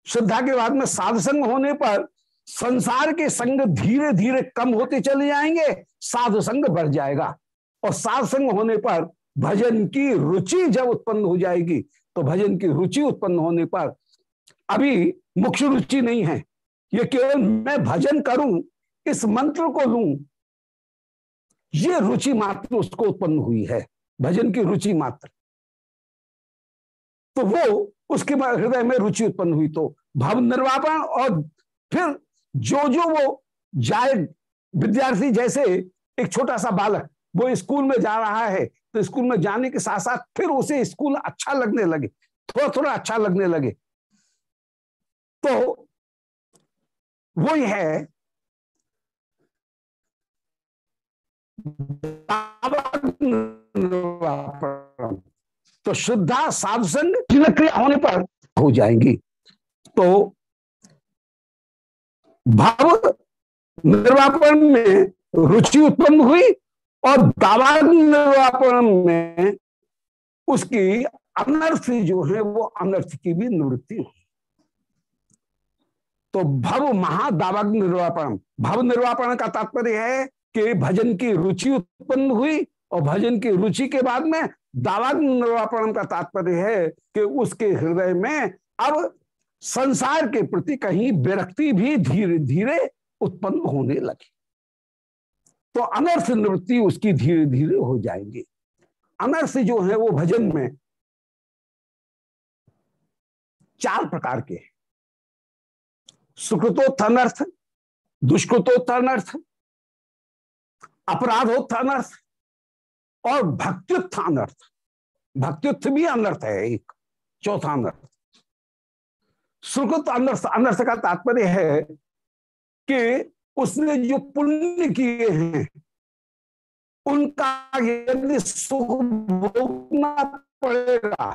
शुद्धा के बाद में साध संग होने पर संसार के संग धीरे धीरे कम होते चले जाएँगे साधु संग बढ़ जाएगा। और साध संग होने पर भजन की रुचि जब उत्पन्न हो जाएगी तो भजन की रुचि उत्पन्न होने पर अभी मुख्य रुचि नहीं है। ये केवल मैं भजन करूँ, इस मंत्र को लू, ये रुचि मात्र उसको उत्पन्न हुई है, भजन की रुचि मात्र। तो वो उसके हृदय में रुचि उत्पन्न हुई तो भाव निर्वापण और फिर जो जो वो जाए विद्यार्थी जैसे एक छोटा सा बालक, वो स्कूल में जा रहा है तो स्कूल में जाने के साथ साथ फिर उसे स्कूल अच्छा लगने लगे थोड़ा थोड़ा अच्छा लगने लगे। तो वही है। तो शुद्धा साधु संग क्रिया होने पर हो जाएँगी। तो भाव निर्वापण में रुचि उत्पन्न हुई और दावा निर्वापण में उसकी अनर्थ जो है वो अनर्थ की भी निवृत्ति हुई। तो भव महादावाग निर्वापण। भव निर्वापण का तात्पर्य है कि भजन की रुचि उत्पन्न हुई और भजन की रुचि के बाद में दावाग निर्वापण का तात्पर्य है कि उसके हृदय में अब संसार के प्रति कहीं विरक्ति भी धीरे धीरे उत्पन्न होने लगी। तो अनर्थ निवृत्ति उसकी धीरे धीरे हो जाएँगी। अनर्थ जो है वो भजन में चार प्रकार के सुकृतोत्थ अनर्थ दुष्कृतोत्थ अनर्थ अपराधोत्थ अनर्थ और भक्त्युत्थ अनर्थ। भक्त्युत्थ भी अनर्थ है एक, चौथा अनर्थ। सुकृत अनर्थ अनर्थ का तात्पर्य है कि उसने जो पुण्य किए हैं, उनका यदि सुख भोगना पड़ेगा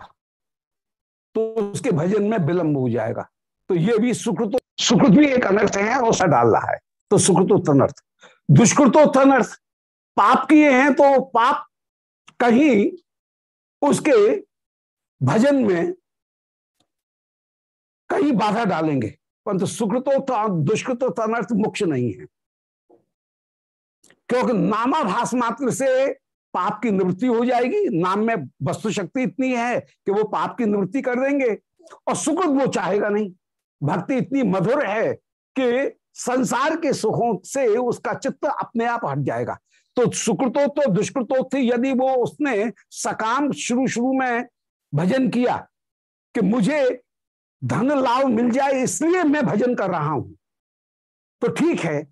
तो उसके भजन में विलंब हो जाएगा। तो ये भी सुकृत सुकृत भी एक अनर्थ है और सा डाल रहा है। तो सुकृत अनर्थ। दुष्कृत अनर्थ। पाप किए हैं तो पाप कहीं उसके भजन में कहीं बाधा डालेंगे। परंतु सुकृतो दुष्कृतो अनर्थ मोक्ष नहीं है। क्योंकि नामाभास मात्र से पाप की निवृत्ति हो जाएगी। नाम में वस्तु शक्ति इतनी है कि वो पाप की निवृत्ति कर देंगे। और सुकृत वो चाहेगा नहीं। भक्ति इतनी मधुर है कि संसार के सुखों से उसका चित्त अपने आप हट जाएगा। तो सुकृतो तो दुष्कृतो थे, यदि वो उसने सकाम शुरू शुरू में भजन किया कि मुझे धन लाभ मिल जाए, इसलिए मैं भजन कर रहा हूँ तो ठीक है,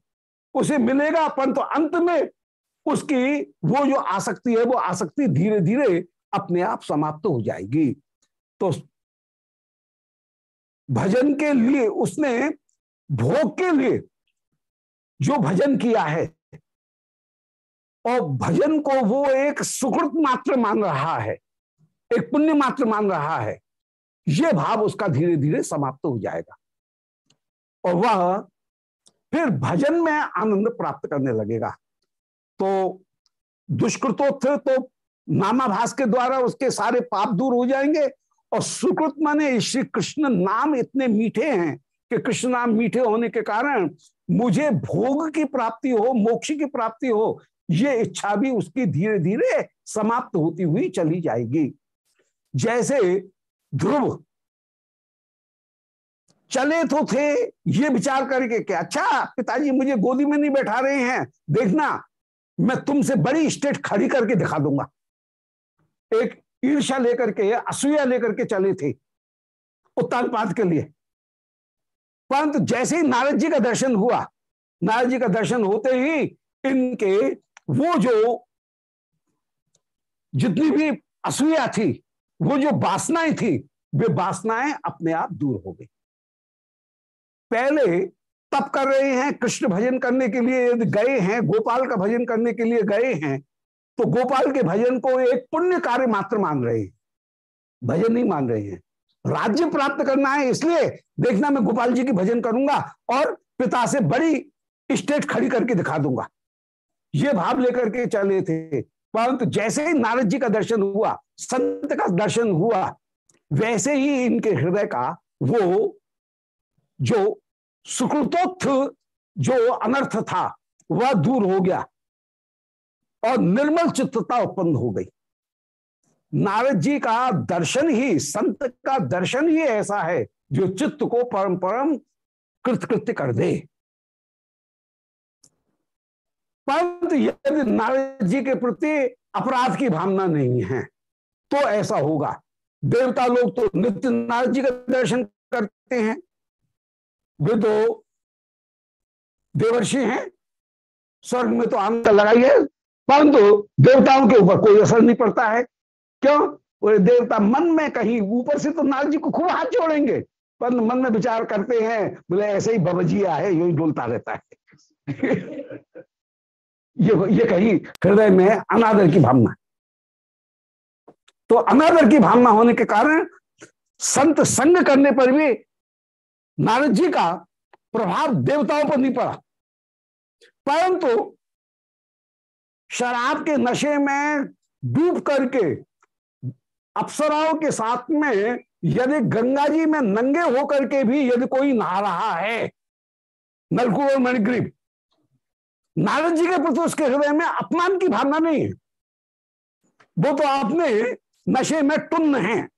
उसे मिलेगा, परंतु तो अंत में उसकी वो जो आसक्ति है, वो आसक्ति धीरे धीरे अपने आप समाप्त हो जाएगी। तो भजन के लिए, उसने भोग के लिए जो भजन किया है और भजन को वो एक सुकृत मात्र मान रहा है, एक पुण्य मात्र मान रहा है, ये भाव उसका धीरे धीरे समाप्त हो जाएगा। और वह फिर भजन में आनंद प्राप्त करने लगेगा। तो दुष्कृतोत्थ तो नामाभास के द्वारा उसके सारे पाप दूर हो जाएँगे और सुकृत माने श्री कृष्ण नाम इतने मीठे हैं कि कृष्ण नाम मीठे होने के कारण मुझे भोग की प्राप्ति हो, मोक्ष की प्राप्ति हो ये इच्छा भी उसकी धीरे धीरे समाप्त होती हुई चली जाएगी। जैसे ध्रुव। चले तो थे, ये विचार करके कि अच्छा पिताजी मुझे गोदी में नहीं बैठा रहे हैं, देखना, मैं तुमसे बड़ी स्टेट खड़ी करके दिखा दूँगा। एक ईर्षा लेकर के, असूया लेकर के चले थे उत्तानपाद के लिए। परंतु जैसे ही नारद जी का दर्शन हुआ, नारद जी का दर्शन होते ही इनके वो जो जितनी भी असूया थी, वो जो वासनाएँ थी, वे वासनाएँ अपने आप दूर हो गई। पहले तप कर रहे हैं, कृष्ण भजन करने के लिए यदि गए हैं, गोपाल का भजन करने के लिए गए हैं तो गोपाल के भजन को एक पुण्य कार्य मात्र मान रहे हैं। भजन नहीं मान रहे हैं। राज्य प्राप्त करना है, इसलिए देखना मैं गोपाल जी की भजन करूँगा और पिता से बड़ी स्टेट खड़ी करके दिखा दूँगा। ये भाव लेकर के चले थे। परंतु जैसे ही नारद जी का दर्शन हुआ, संत का दर्शन हुआ, वैसे ही इनके हृदय का वो जो सुकृतोत्थ, जो अनर्थ था, वह दूर हो गया और निर्मल चित्तता उत्पन्न हो गई। नारद जी का दर्शन ही, संत का दर्शन ही ऐसा है जो चित्त को परम परम कृतकृत्य कर दे। परंतु यदि नारद जी के प्रति अपराध की भावना नहीं है तो ऐसा होगा। देवता लोग तो नित्य नारद जी का दर्शन करते हैं। वे तो देवर्षि हैं, स्वर्ग में तो आनंद लगाई है, परंतु देवताओं के ऊपर कोई असर नहीं पड़ता है। क्यों? वो देवता मन में कहीं ऊपर से तो नारद जी को खूब हाथ जोड़ेंगे पर मन में विचार करते हैं, बोले, ऐसे ही बबजिया है यही डोलता रहता है। ये ये कहीं, हृदय में अनादर की भावना। तो अनादर की भावना होने के कारण संत संग करने पर भी नारद जी का प्रभाव देवताओं पर नहीं पड़ा। परंतु शराब के नशे में डूब करके अप्सराओं के साथ में यदि गंगा जी में नंगे होकर के भी यदि कोई नहा रहा है नलकुर और मणिग्रीब नारद जी के प्रति उसके हृदय में अपमान की भावना नहीं है। वो तो आपने नशे में टुन्न है।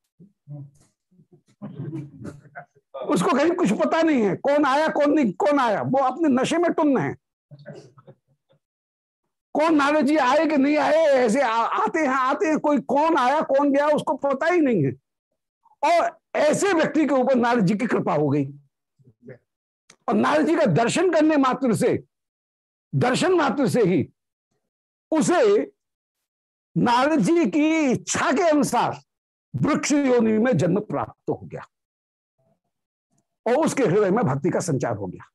उसको कहीं कुछ पता नहीं है कौन आया कौन नहीं कौन आया। वो अपने नशे में टुन्न है। कौन नारद जी आए कि नहीं आए ऐसे आ, आते हैं आते हैं कोई कौन आया कौन गया उसको पता ही नहीं है। और ऐसे व्यक्ति के ऊपर नारद जी की कृपा हो गई। और नारद जी का दर्शन करने मात्र से दर्शन मात्र से ही उसे नारद जी की इच्छा के अनुसार वृक्ष योनि में जन्म प्राप्त हो गया और उसके हृदय में भक्ति का संचार हो गया।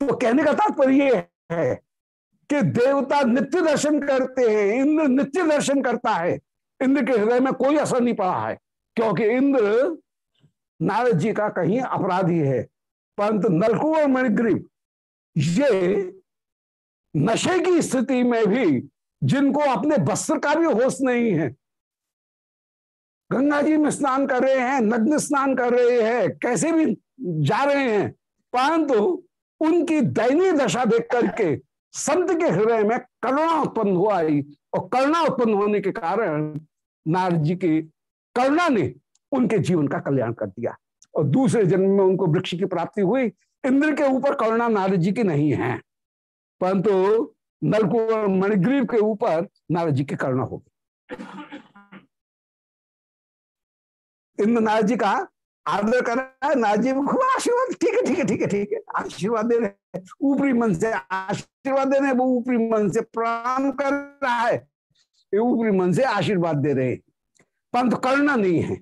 तो कहने का तात्पर्य यह है कि देवता नित्य दर्शन करते हैं, इंद्र नित्य दर्शन करता है। इंद्र के हृदय में कोई असर नहीं पड़ा है, क्योंकि इंद्र नारद जी का कहीं अपराधी है। परंतु नलकू और मणिग्रीव, ये नशे की स्थिति में भी जिनको अपने वस्त्र का भी होश नहीं है। गंगा जी में स्नान कर रहे हैं नग्न स्नान कर रहे हैं, कैसे भी जा रहे हैं, परंतु उनकी दयनीय दशा देख करके संत के हृदय में करुणा उत्पन्न हुआ और करुणा उत्पन्न होने के कारण नारद जी की करुणा ने उनके जीवन का कल्याण कर दिया और दूसरे जन्म में उनको वृक्ष की प्राप्ति हुई। इंद्र के ऊपर करुणा नारद जी की नहीं है। परंतु नलकुर मणिग्रीव के ऊपर नारद जी की करुणा होगी। इंद्र नारद जी का आदर कर रहा है, नारद जी खूब आशीर्वाद, ठीक है ठीक है ठीक है ठीक है, आशीर्वाद दे रहे ऊपरी मन से आशीर्वाद दे रहे वो ऊपरी मन से प्रणाम कर रहा है ऊपरी मन से आशीर्वाद दे रहे परंतु करुणा नहीं है।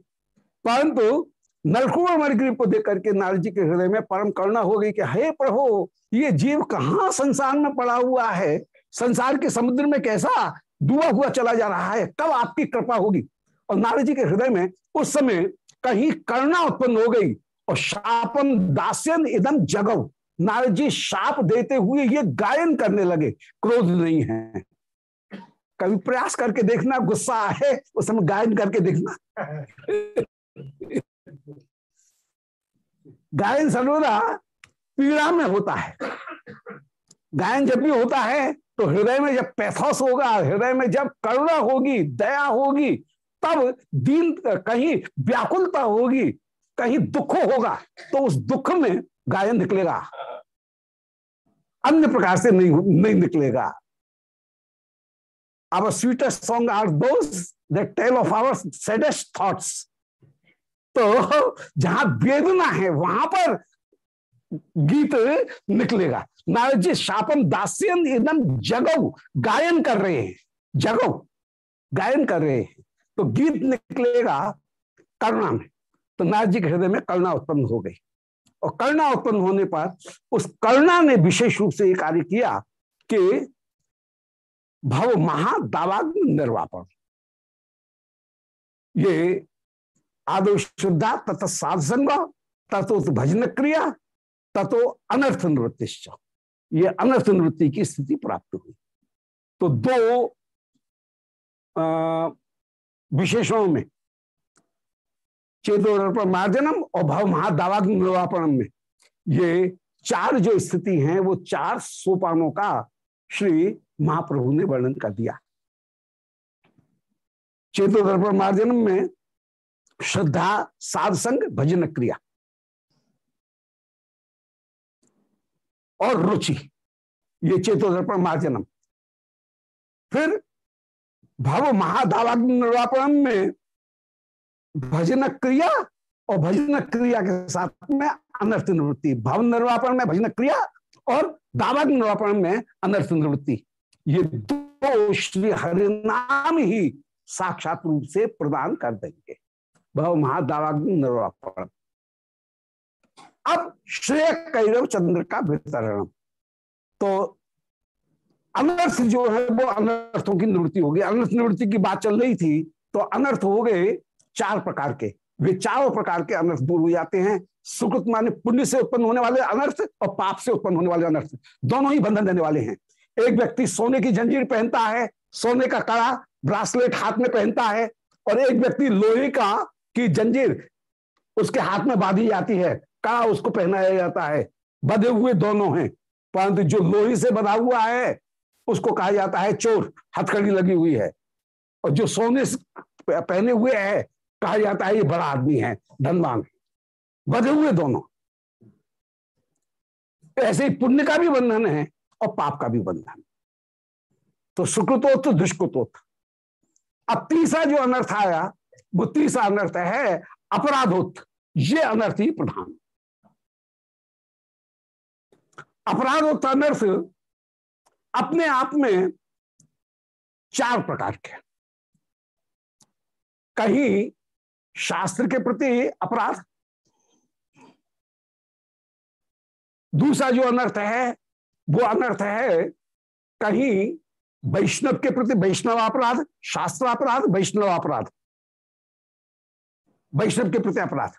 परंतु नलकुमार मणिग्रीव को देख करके नारद जी के हृदय में परम करुणा हो गई कि, हे प्रभु, ये जीव कहाँ संसार में पड़ा हुआ है? संसार के समुद्र में कैसा डूबा हुआ चला जा रहा है? कब आपकी कृपा होगी? और नारद जी के हृदय में उस समय कहीं करुणा उत्पन्न हो गई और शापन दास्यन इदम जगव। नारद जी शाप देते हुए ये गायन करने लगे, क्रोध नहीं है। कभी प्रयास करके देखना, गुस्सा है, उस समय गायन करके देखना। गायन सर्वदा पीड़ा में होता है। गायन जब भी होता है तो हृदय में जब पैथोस होगा, हृदय में जब करुणा होगी, दया होगी, तब दीन, कहीं व्याकुलता होगी, कहीं दुख होगा तो उस दुख में गायन निकलेगा। अन्य प्रकार से नहीं नहीं निकलेगा। Sweetest song are those that tell of our saddest thoughts तो जहाँ वेदना है, वहाँ पर गीत निकलेगा। नारद जी, शापम दास्यन एकदम जगव गायन कर रहे हैं। जगव गायन कर रहे हैं। तो गीत निकलेगा करुणा में। तो नारद जी के हृदय में करुणा उत्पन्न हो गई। और करुणा उत्पन्न होने पर उस करुणा ने विशेष रूप से ये कार्य किया कि भव महादावाग्न निर्वापन ये आदो शुद्धा तथा साधसंग तथो भजन क्रिया तथो अनर्थ निवृत्ति ये अनर्थ निवृत्ति की स्थिति प्राप्त हुई। तो दो विशेषणों में चेतो मार्जनम और भव महादावाग निर्वापणम में, ये चार जो स्थिति हैं, वो चार सोपानों का श्री महाप्रभु ने वर्णन कर दिया। चेतो मार्जनम में श्रद्धा, साध संग, भजन क्रिया। और रुचि, ये चेतोदर्पण महाजनम। फिर भव महादावाग्नि में भजन क्रिया और भजन क्रिया के साथ में अनर्थ निवृत्ति। भव निर्वापण में भजन क्रिया और दावाग्नि निर्वापण में अनर्थ निवृत्ति। ये दो श्री हरिनाम ही साक्षात रूप से प्रदान कर देंगे। भव महादावाग्नि निर्वापण अब श्रेय कैरव चंद्र का वितरण। तो अनर्थ जो है, वो अनर्थों की निवृत्ति होगी अनर्थ निवृत्ति की बात चल रही थी तो अनर्थ हो गए चार प्रकार के। वे चारों प्रकार के अनर्थ दूर हो जाते हैं। सुकृत माने पुण्य से उत्पन्न होने वाले अनर्थ और पाप से उत्पन्न होने वाले अनर्थ। दोनों ही बंधन देने वाले हैं। एक व्यक्ति सोने की जंजीर पहनता है, सोने का कड़ा, ब्रासलेट हाथ में पहनता है, और एक व्यक्ति लोहे का की जंजीर उसके हाथ में बांधी जाती है कड़ा उसको पहनाया जाता है? बधे हुए दोनों हैं, परंतु जो लोही से बधा हुआ है, उसको कहा जाता है चोर, हथकड़ी लगी हुई है। और जो सोने पहने हुए है, कहा जाता है ये बड़ा आदमी है, धनवान बधे हुए दोनों। ऐसे ही पुण्य का भी बंधन है और पाप का भी बंधन। तो सुकृतोत्थ दुष्कृतोत्थ अब तीसरा जो अनर्थ आया वो तीसरा अनर्थ है, अपराधोत्थ। ये अनर्थ ही प्रधान। अपराधोत्थ, अनर्थ अपने आप में चार प्रकार के कहीं शास्त्र के प्रति अपराध, दूसरा जो अनर्थ है, वो अनर्थ है कहीं वैष्णव के प्रति वैष्णव अपराध, शास्त्र अपराध, वैष्णव अपराध। वैष्णव के प्रति अपराध।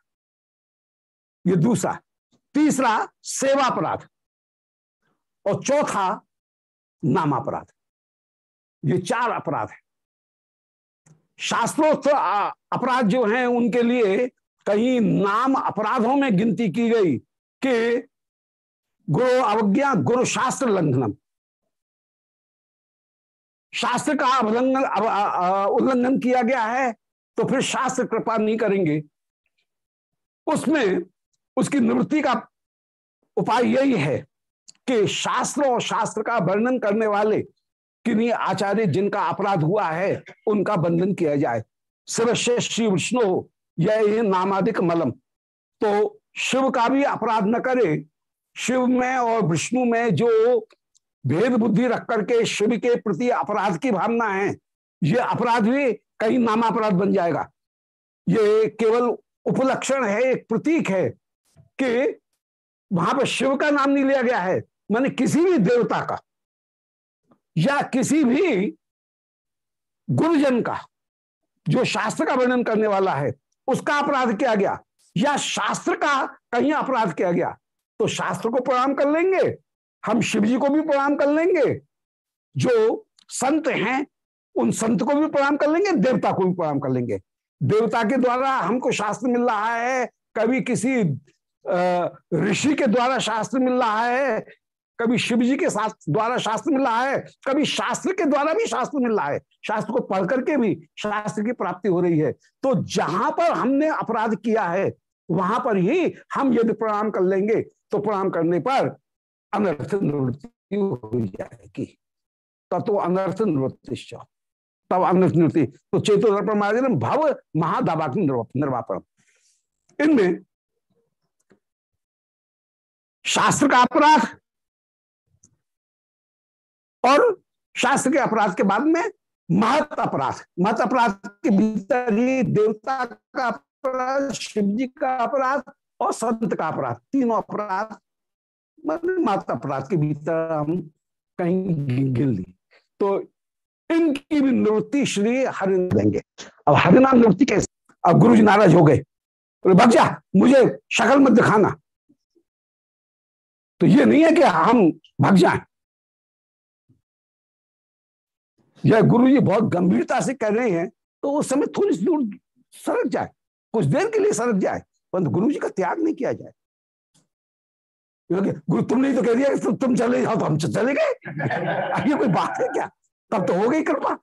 ये दूसरा। तीसरा, सेवा अपराध। और चौथा, नाम अपराध। ये चार अपराध है। शास्त्रोक्त अपराध जो हैं, उनके लिए कहीं नाम अपराधों में गिनती की गई कि गुरु अवज्ञा, गुरु शास्त्र लंघनम। शास्त्र का उल्लंघन उल्लंघन किया गया है। तो फिर शास्त्र कृपा नहीं करेंगे। उसमें उसकी निवृत्ति का उपाय यही है कि शास्त्र और शास्त्र का वर्णन करने वाले किन्हीं आचार्य जिनका अपराध हुआ है, उनका बंधन किया जाए। शिवश्य श्री विष्णु, यह नामादिक मलम। तो शिव का भी अपराध न करे। शिव में और विष्णु में जो भेद बुद्धि रख करके शिव के प्रति अपराध की भावना है, ये अपराध भी कहीं नामापराध बन जाएगा। ये केवल उपलक्षण है, एक प्रतीक है कि वहाँ पर शिव का नाम नहीं लिया गया है, मैंने किसी भी देवता का या किसी भी गुरुजन का, जो शास्त्र का वर्णन करने वाला है, उसका अपराध किया गया या शास्त्र का कहीं अपराध किया गया तो शास्त्र को प्रणाम कर लेंगे, हम शिव जी को भी प्रणाम कर लेंगे। जो संत हैं उन संत को भी प्रणाम कर लेंगे, देवता को भी प्रणाम कर लेंगे। देवता के द्वारा हमको शास्त्र मिल रहा है, कभी किसी ऋषि के द्वारा शास्त्र मिल रहा है, कभी शिव जी के साथ द्वारा शास्त्र मिल रहा है, कभी शास्त्र के द्वारा भी शास्त्र मिल रहा है। शास्त्र को पढ़ करके भी शास्त्र की प्राप्ति हो रही है। तो जहाँ पर हमने अपराध किया है, वहाँ पर ही हम यदि प्रणाम कर लेंगे तो प्रणाम करने पर अनर्थ निवृत्ति हो जाएगी। तत्व तो अनर्थ निवृत्ति तब निवृत्ति तो चेतो दर्पण मार्जन भव महादावाक निर्वापण इनमें शास्त्र का अपराध और शास्त्र के अपराध के बाद में महत अपराध। महत अपराध के भीतर ही देवता का अपराध शिव जी का अपराध और संत का अपराध। तीनों अपराध महत अपराध के भीतर हम कहीं गिन ली। तो इनकी भी निवृत्ति श्री हरि देंगे। अब हरिनाम निवृत्ति कैसे? अब गुरु जी नाराज़ हो गए। भग जा, मुझे शक्ल मत दिखाना। तो ये नहीं है कि हम भग जाए। या गुरु जी बहुत गंभीरता से कह रहे हैं तो उस समय थोड़ी सी दूर सरक जाए। कुछ देर के लिए सरक जाए, परंतु गुरु जी का त्याग नहीं किया जाए। क्योंकि गुरु तुमने तो कह दिया कि तुम चले जाओ तो हम चले गए। ये कोई बात है क्या? तब तो हो गई कृपा।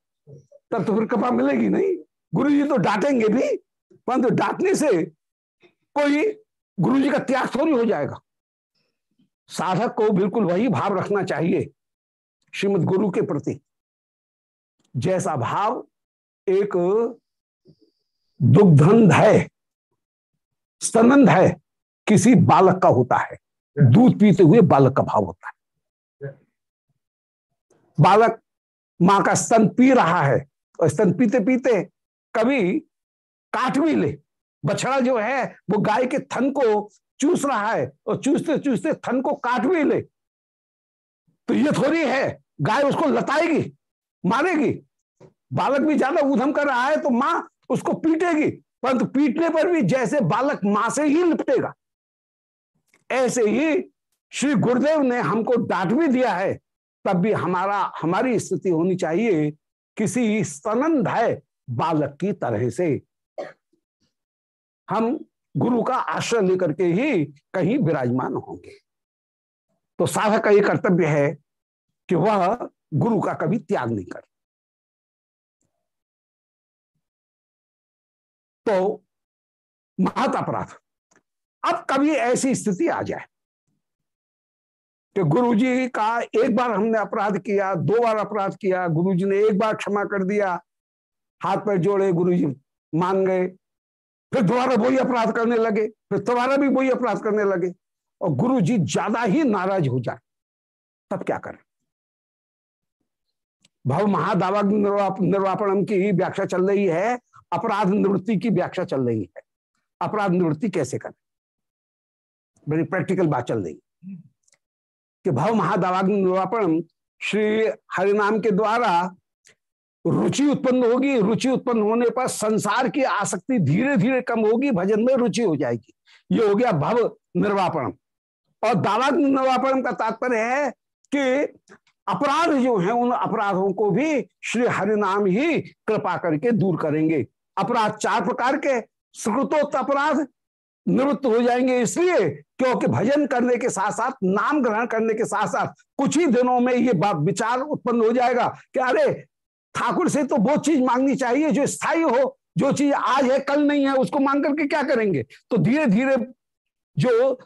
तब तो फिर कृपा मिलेगी नहीं। गुरु जी तो डांटेंगे भी परंतु डांटने से कोई गुरु जी का त्याग थोड़ी हो जाएगा। साधक को बिल्कुल वही भाव रखना चाहिए श्रीमद गुरु के प्रति। जैसा भाव एक दुग्धंध है स्तनंद है किसी बालक का होता है। दूध पीते हुए बालक का भाव होता है। बालक माँ का स्तन पी रहा है, और स्तन पीते पीते कभी काट भी ले। बछड़ा जो है, वो गाय के थन को चूस रहा है, और चूसते चूसते थन को काट भी ले। तो ये थोड़ी है, गाय उसको लताएगी, मारेगी। बालक भी ज़्यादा उधम कर रहा है तो माँ उसको पीटेगी, परंतु पीटने पर भी जैसे बालक माँ से ही लिपटेगा। ऐसे ही श्री गुरुदेव ने हमको डांट भी दिया है तब भी हमारा, हमारी स्थिति होनी चाहिए किसी स्तनंद है बालक की तरह से। हम गुरु का आश्रय लेकर के ही कहीं विराजमान होंगे। तो साधक का यह कर्तव्य है कि वह गुरु का कभी त्याग नहीं कर। तो महत अपराध। अब कभी ऐसी स्थिति आ जाए कि गुरु जी का एक बार हमने अपराध किया, दो बार अपराध किया गुरु जी ने एक बार क्षमा कर दिया, हाथ पर जोड़े गुरु जी मान गए। फिर दोबारा वही अपराध करने लगे, फिर दोबारा भी वही अपराध करने लगे और गुरु जी ज़्यादा ही नाराज़ हो जाए। तब क्या करें? भव महादावा निर्वापणम की व्याख्या चल रही है, अपराध निवृत्ति की व्याख्या चल रही है। अपराध निवृत्ति कैसे करें? बड़ी प्रैक्टिकल बात चल रही कि भव महादावाग्न निर्वापणम श्री हरिनाम के द्वारा रुचि उत्पन्न होगी। रुचि उत्पन्न होने पर संसार की आसक्ति धीरे धीरे कम होगी, भजन में रुचि हो जाएगी। ये हो गया भव निर्वापणम। और दावाग्न निर्वापणम का तात्पर्य है कि अपराध जो है, उन अपराधों को भी श्री हरिनाम ही कृपा करके दूर करेंगे। अपराध चार प्रकार के सुकृतोत्त अपराध निवृत्त हो जाएँगे इसलिए क्योंकि भजन करने के साथ साथ, नाम ग्रहण करने के साथ साथ, कुछ ही दिनों में ये बात विचार उत्पन्न हो जाएगा कि अरे, ठाकुर से तो वो चीज़ मांगनी चाहिए, जो स्थायी हो, जो चीज़ आज है, कल नहीं है, उसको मांग करके क्या करेंगे? तो धीरे धीरे जो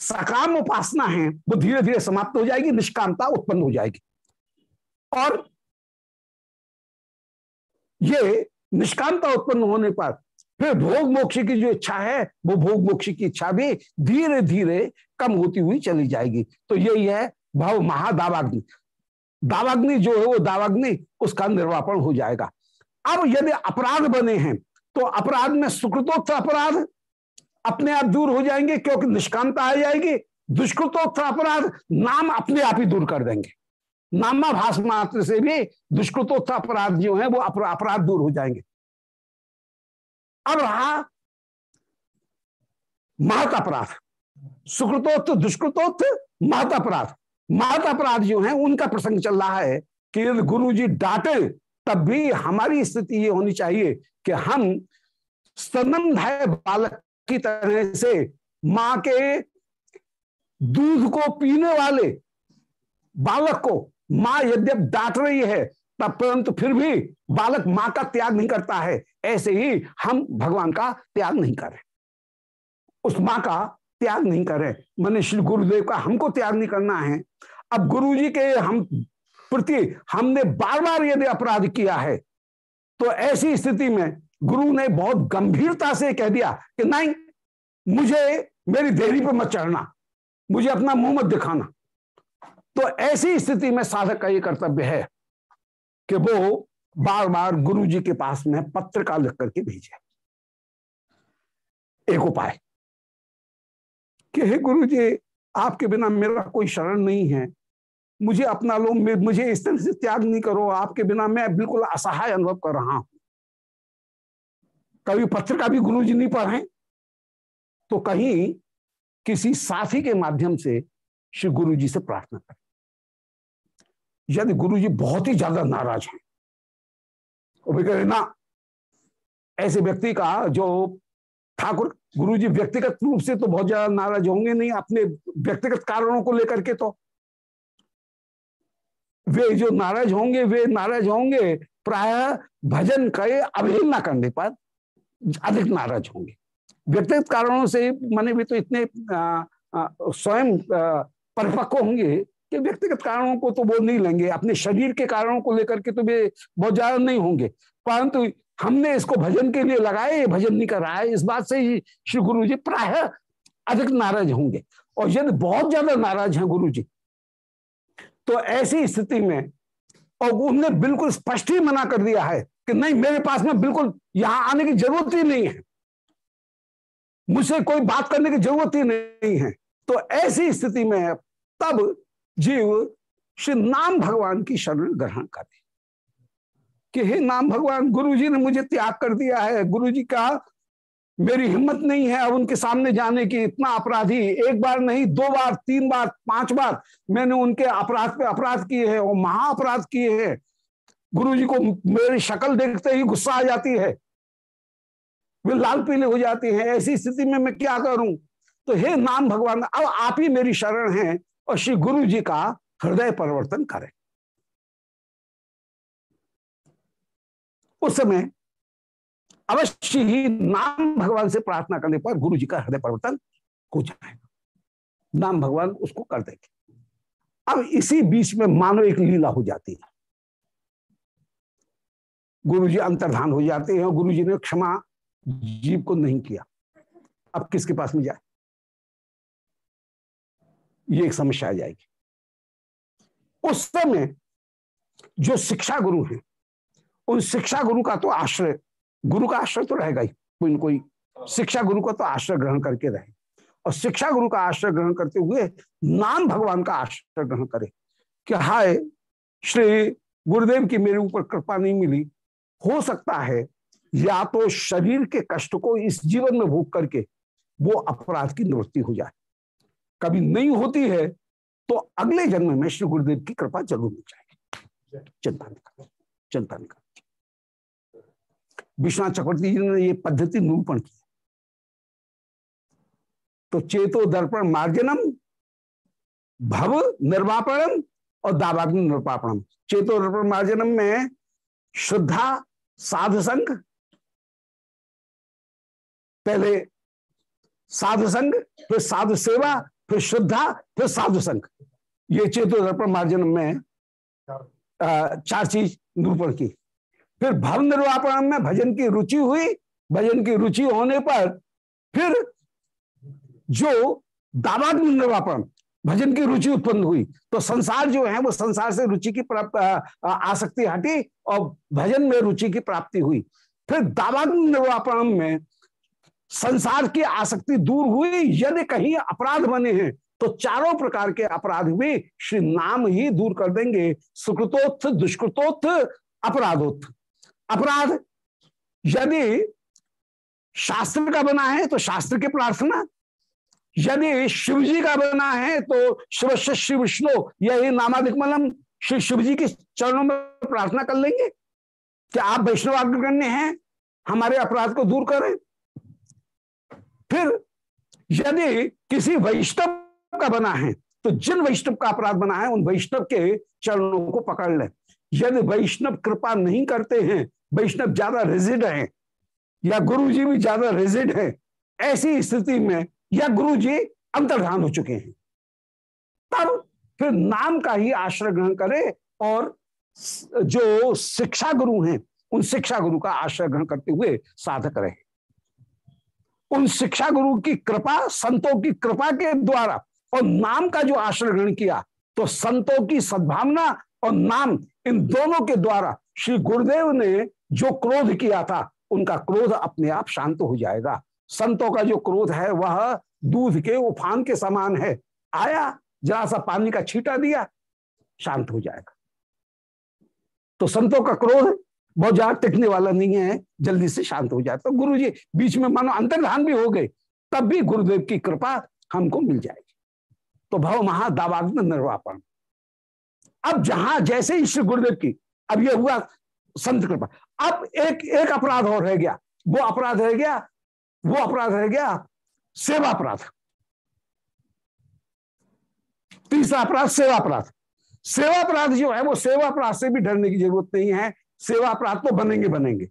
सकाम उपासना है, वो धीरे धीरे समाप्त हो जाएगी, निष्कामता उत्पन्न हो जाएगी। और ये निष्कामता उत्पन्न होने पर फिर भोग मोक्ष की जो इच्छा है, वो भोग मोक्ष की इच्छा भी धीरे धीरे कम होती हुई चली जाएगी। तो यही है भाव महादावाग्नि। दावाग्नि जो है, वो दावाग्नि, उसका निर्वापण हो जाएगा। अब यदि अपराध बने हैं तो अपराध में सुकृतोत्थ अपराध अपने आप दूर हो जाएँगे, क्योंकि निष्कांता आ जाएगी। दुष्कृतोत्थ अपराध नाम अपने आप ही दूर कर देंगे। नामा भाष मात्र से भी दुष्कृतोत्थ अपराध जो है, वो अपराध दूर हो जाएँगे। अब रहा महत अपराध। सुकृतोत्थ, दुष्कृतोत्थ महत अपराध। महत अपराध जो है, उनका प्रसंग चल रहा है कि यदि गुरु जी डांटे, तब भी हमारी स्थिति ये होनी चाहिए कि हम स्तनंद है बालक की तरह से माँ के दूध को पीने वाले बालक को माँ यद्यप डांट रही है, तब परंतु फिर भी बालक माँ का त्याग नहीं करता है। ऐसे ही हम भगवान का त्याग नहीं करें उस माँ का त्याग नहीं करें मैंने श्री गुरुदेव का हमको त्याग नहीं करना है। अब गुरु जी के हम प्रति हमने बार बार यदि अपराध किया है तो ऐसी स्थिति में गुरु ने बहुत गंभीरता से कह दिया कि नहीं, मुझे मेरी देरी पर मत चढ़ना, मुझे अपना मुँह मत दिखाना। तो ऐसी स्थिति में साधक का यह कर्तव्य है कि वो बार बार गुरु जी के पास में पत्रिका लिख करके भेजे। एक उपाय। कि हे गुरु जी आपके बिना मेरा कोई शरण नहीं है। मुझे अपना लो मुझे इस तरह से त्याग नहीं करो। आपके बिना मैं बिल्कुल असहाय अनुभव कर रहा हूँ। कभी पत्रिका भी गुरु जी नहीं पढ़े तो कहीं किसी साथी के माध्यम से श्री गुरु जी से प्रार्थना करें। यदि गुरु जी बहुत ही ज़्यादा नाराज़ हैं ना, ऐसे व्यक्ति का जो ठाकुर गुरु जी व्यक्तिगत रूप से तो बहुत ज़्यादा नाराज़ होंगे नहीं, अपने व्यक्तिगत कारणों को लेकर के तो। वे जो नाराज़ होंगे, वे नाराज़ होंगे, प्राय भजन के अवहेलना करने पर अधिक नाराज़ होंगे। व्यक्तिगत कारणों से माने भी तो इतने स्वयं परिपक्व होंगे कि व्यक्तिगत कारणों को तो वो नहीं लेंगे, अपने शरीर के कारणों को लेकर के तो वे बहुत ज़्यादा नहीं होंगे। परंतु हमने इसको भजन के लिए लगाए भजन नहीं कर रहा है। इस बात से ही श्री गुरु जी प्राय अधिक नाराज़ होंगे। और यदि बहुत ज़्यादा नाराज़ हैं गुरु जी तो ऐसी स्थिति में, और उनने बिल्कुल स्पष्ट ही मना कर दिया है कि नहीं, मेरे पास में बिल्कुल यहाँ आने की ज़रूरत ही नहीं है। मुझसे कोई बात करने की ज़रूरत ही नहीं है। तो ऐसी स्थिति में तब जीव श्री नाम भगवान की शरण ग्रहण करे। कि हे नाम भगवान गुरु जी ने मुझे त्याग कर दिया है। गुरु जी का मेरी हिम्मत नहीं है अब उनके सामने जाने की। इतना अपराधी एक बार नहीं, दो बार, तीन बार, पाँच बार मैंने उनके अपराध पे अपराध किए हैं और महा अपराध किए हैं। गुरु जी को मेरी शक्ल देखते ही गुस्सा आ जाती है। वे लाल पीले हो जाते हैं। ऐसी स्थिति में मैं क्या करूँ? तो हे नाम भगवान, अब आप ही मेरी शरण हैं। और श्री गुरु जी का हृदय परिवर्तन करें। उस समय अवश्य ही नाम भगवान से प्रार्थना करने पर गुरु जी का हृदय परिवर्तन हो जाएगा। नाम भगवान उसको कर देंगे। अब इसी बीच में मानो एक लीला हो जाती है। गुरु जी अंतर्धान हो जाते हैं गुरु जी ने क्षमा जीव को नहीं किया। अब किसके पास में जाए? ये एक समस्या आ जाएगी। उस समय जो शिक्षा गुरु हैं, उन शिक्षा गुरु का तो आश्रय, गुरु का आश्रय तो रहेगा ही, कोई न कोई शिक्षा गुरु का तो आश्रय ग्रहण करके रहे। और शिक्षा गुरु का आश्रय ग्रहण करते हुए नाम भगवान का आश्रय ग्रहण करे। कि हाय, श्री गुरुदेव की मेरे ऊपर कृपा नहीं मिली? हो सकता है, या तो शरीर के कष्ट को इस जीवन में भोग करके वो अपराध की निवृत्ति हो जाए। कभी नहीं होती है तो अगले जन्म में श्री गुरुदेव की कृपा ज़रूर मिल जाएगी। चिंता नहीं चिंता नहीं विश्वनाथ चक्रवर्ती जी ने ये पद्धति निरूपण की। तो चेतो दर्पण मार्जनम, भव निर्वापणम और दावाग्नि निर्वापणम। चेतो दर्पण मार्जनम में श्रद्धा साध संघ पहले साधु संघ फिर साधु सेवा फिर श्रद्धा, फिर साधु संघ। ये चेतो दर्पण मार्जन में चार चीज़ निरूपण की। फिर भव निर्वापण में भजन की रुचि हुई। भजन की रुचि होने पर फिर जो दावाद निर्वापण, भजन की रुचि उत्पन्न हुई। तो संसार जो है, वो संसार से रुचि की प्राप्त आसक्ति हटी और भजन में रुचि की प्राप्ति हुई। फिर दावाद निर्वापण में संसार की आसक्ति दूर हुई, यदि कहीं अपराध बने हैं तो चारों प्रकार के अपराध भी श्री नाम ही दूर कर देंगे। सुकृतोत्थ, दुष्कृतोत्थ, अपराधोत्थ। अपराध, यदि शास्त्र का बना है तो शास्त्र की प्रार्थना। यदि शिव जी का बना है तो शिव शिव विष्णु, यही नामाधिकमलम श्री शिव जी के चरणों में प्रार्थना कर लेंगे। कि आप वैष्णव अग्रगण्य हैं, हमारे अपराध को दूर करें? फिर यदि किसी वैष्णव का बना है तो जिन वैष्णव का अपराध बना है, उन वैष्णव के चरणों को पकड़ ले। यदि वैष्णव कृपा नहीं करते हैं, वैष्णव ज़्यादा रिजिड है, या गुरु जी भी ज़्यादा रिजिड है, ऐसी स्थिति में या गुरु जी अंतर्धान हो चुके हैं। तब फिर नाम का ही आश्रय ग्रहण करे और जो शिक्षा गुरु हैं, उन शिक्षा गुरु का आश्रय ग्रहण करते हुए साधक रहे। उन शिक्षा गुरु की कृपा, संतों की कृपा के द्वारा और नाम का जो आश्रय ग्रहण किया तो संतों की सद्भावना और नाम इन दोनों के द्वारा श्री गुरुदेव ने जो क्रोध किया था, उनका क्रोध अपने आप शांत हो जाएगा। संतों का जो क्रोध है, वह दूध के उफान के समान है। आया, जरा सा पानी का छीटा दिया, शांत हो जाएगा। तो संतों का क्रोध बहुत ज़्यादा टिकने वाला नहीं है, जल्दी से शांत हो जाए। तो गुरु जी बीच में मानो अंतर्धान भी हो गए, तब भी गुरुदेव की कृपा हमको मिल जाएगी। तो भव महादावाग्न निर्वापण। अब जहाँ जैसे ही श्री गुरुदेव की, अब यह हुआ संत कृपा। अब एक एक अपराध और रह गया। वो अपराध रह गया, वो अपराध रह गया, सेवा अपराध। तीसरा अपराध, सेवा अपराध। सेवा अपराध जो है, वो सेवा अपराध से भी डरने की ज़रूरत नहीं है। सेवा अपराध तो बनेंगे बनेंगे।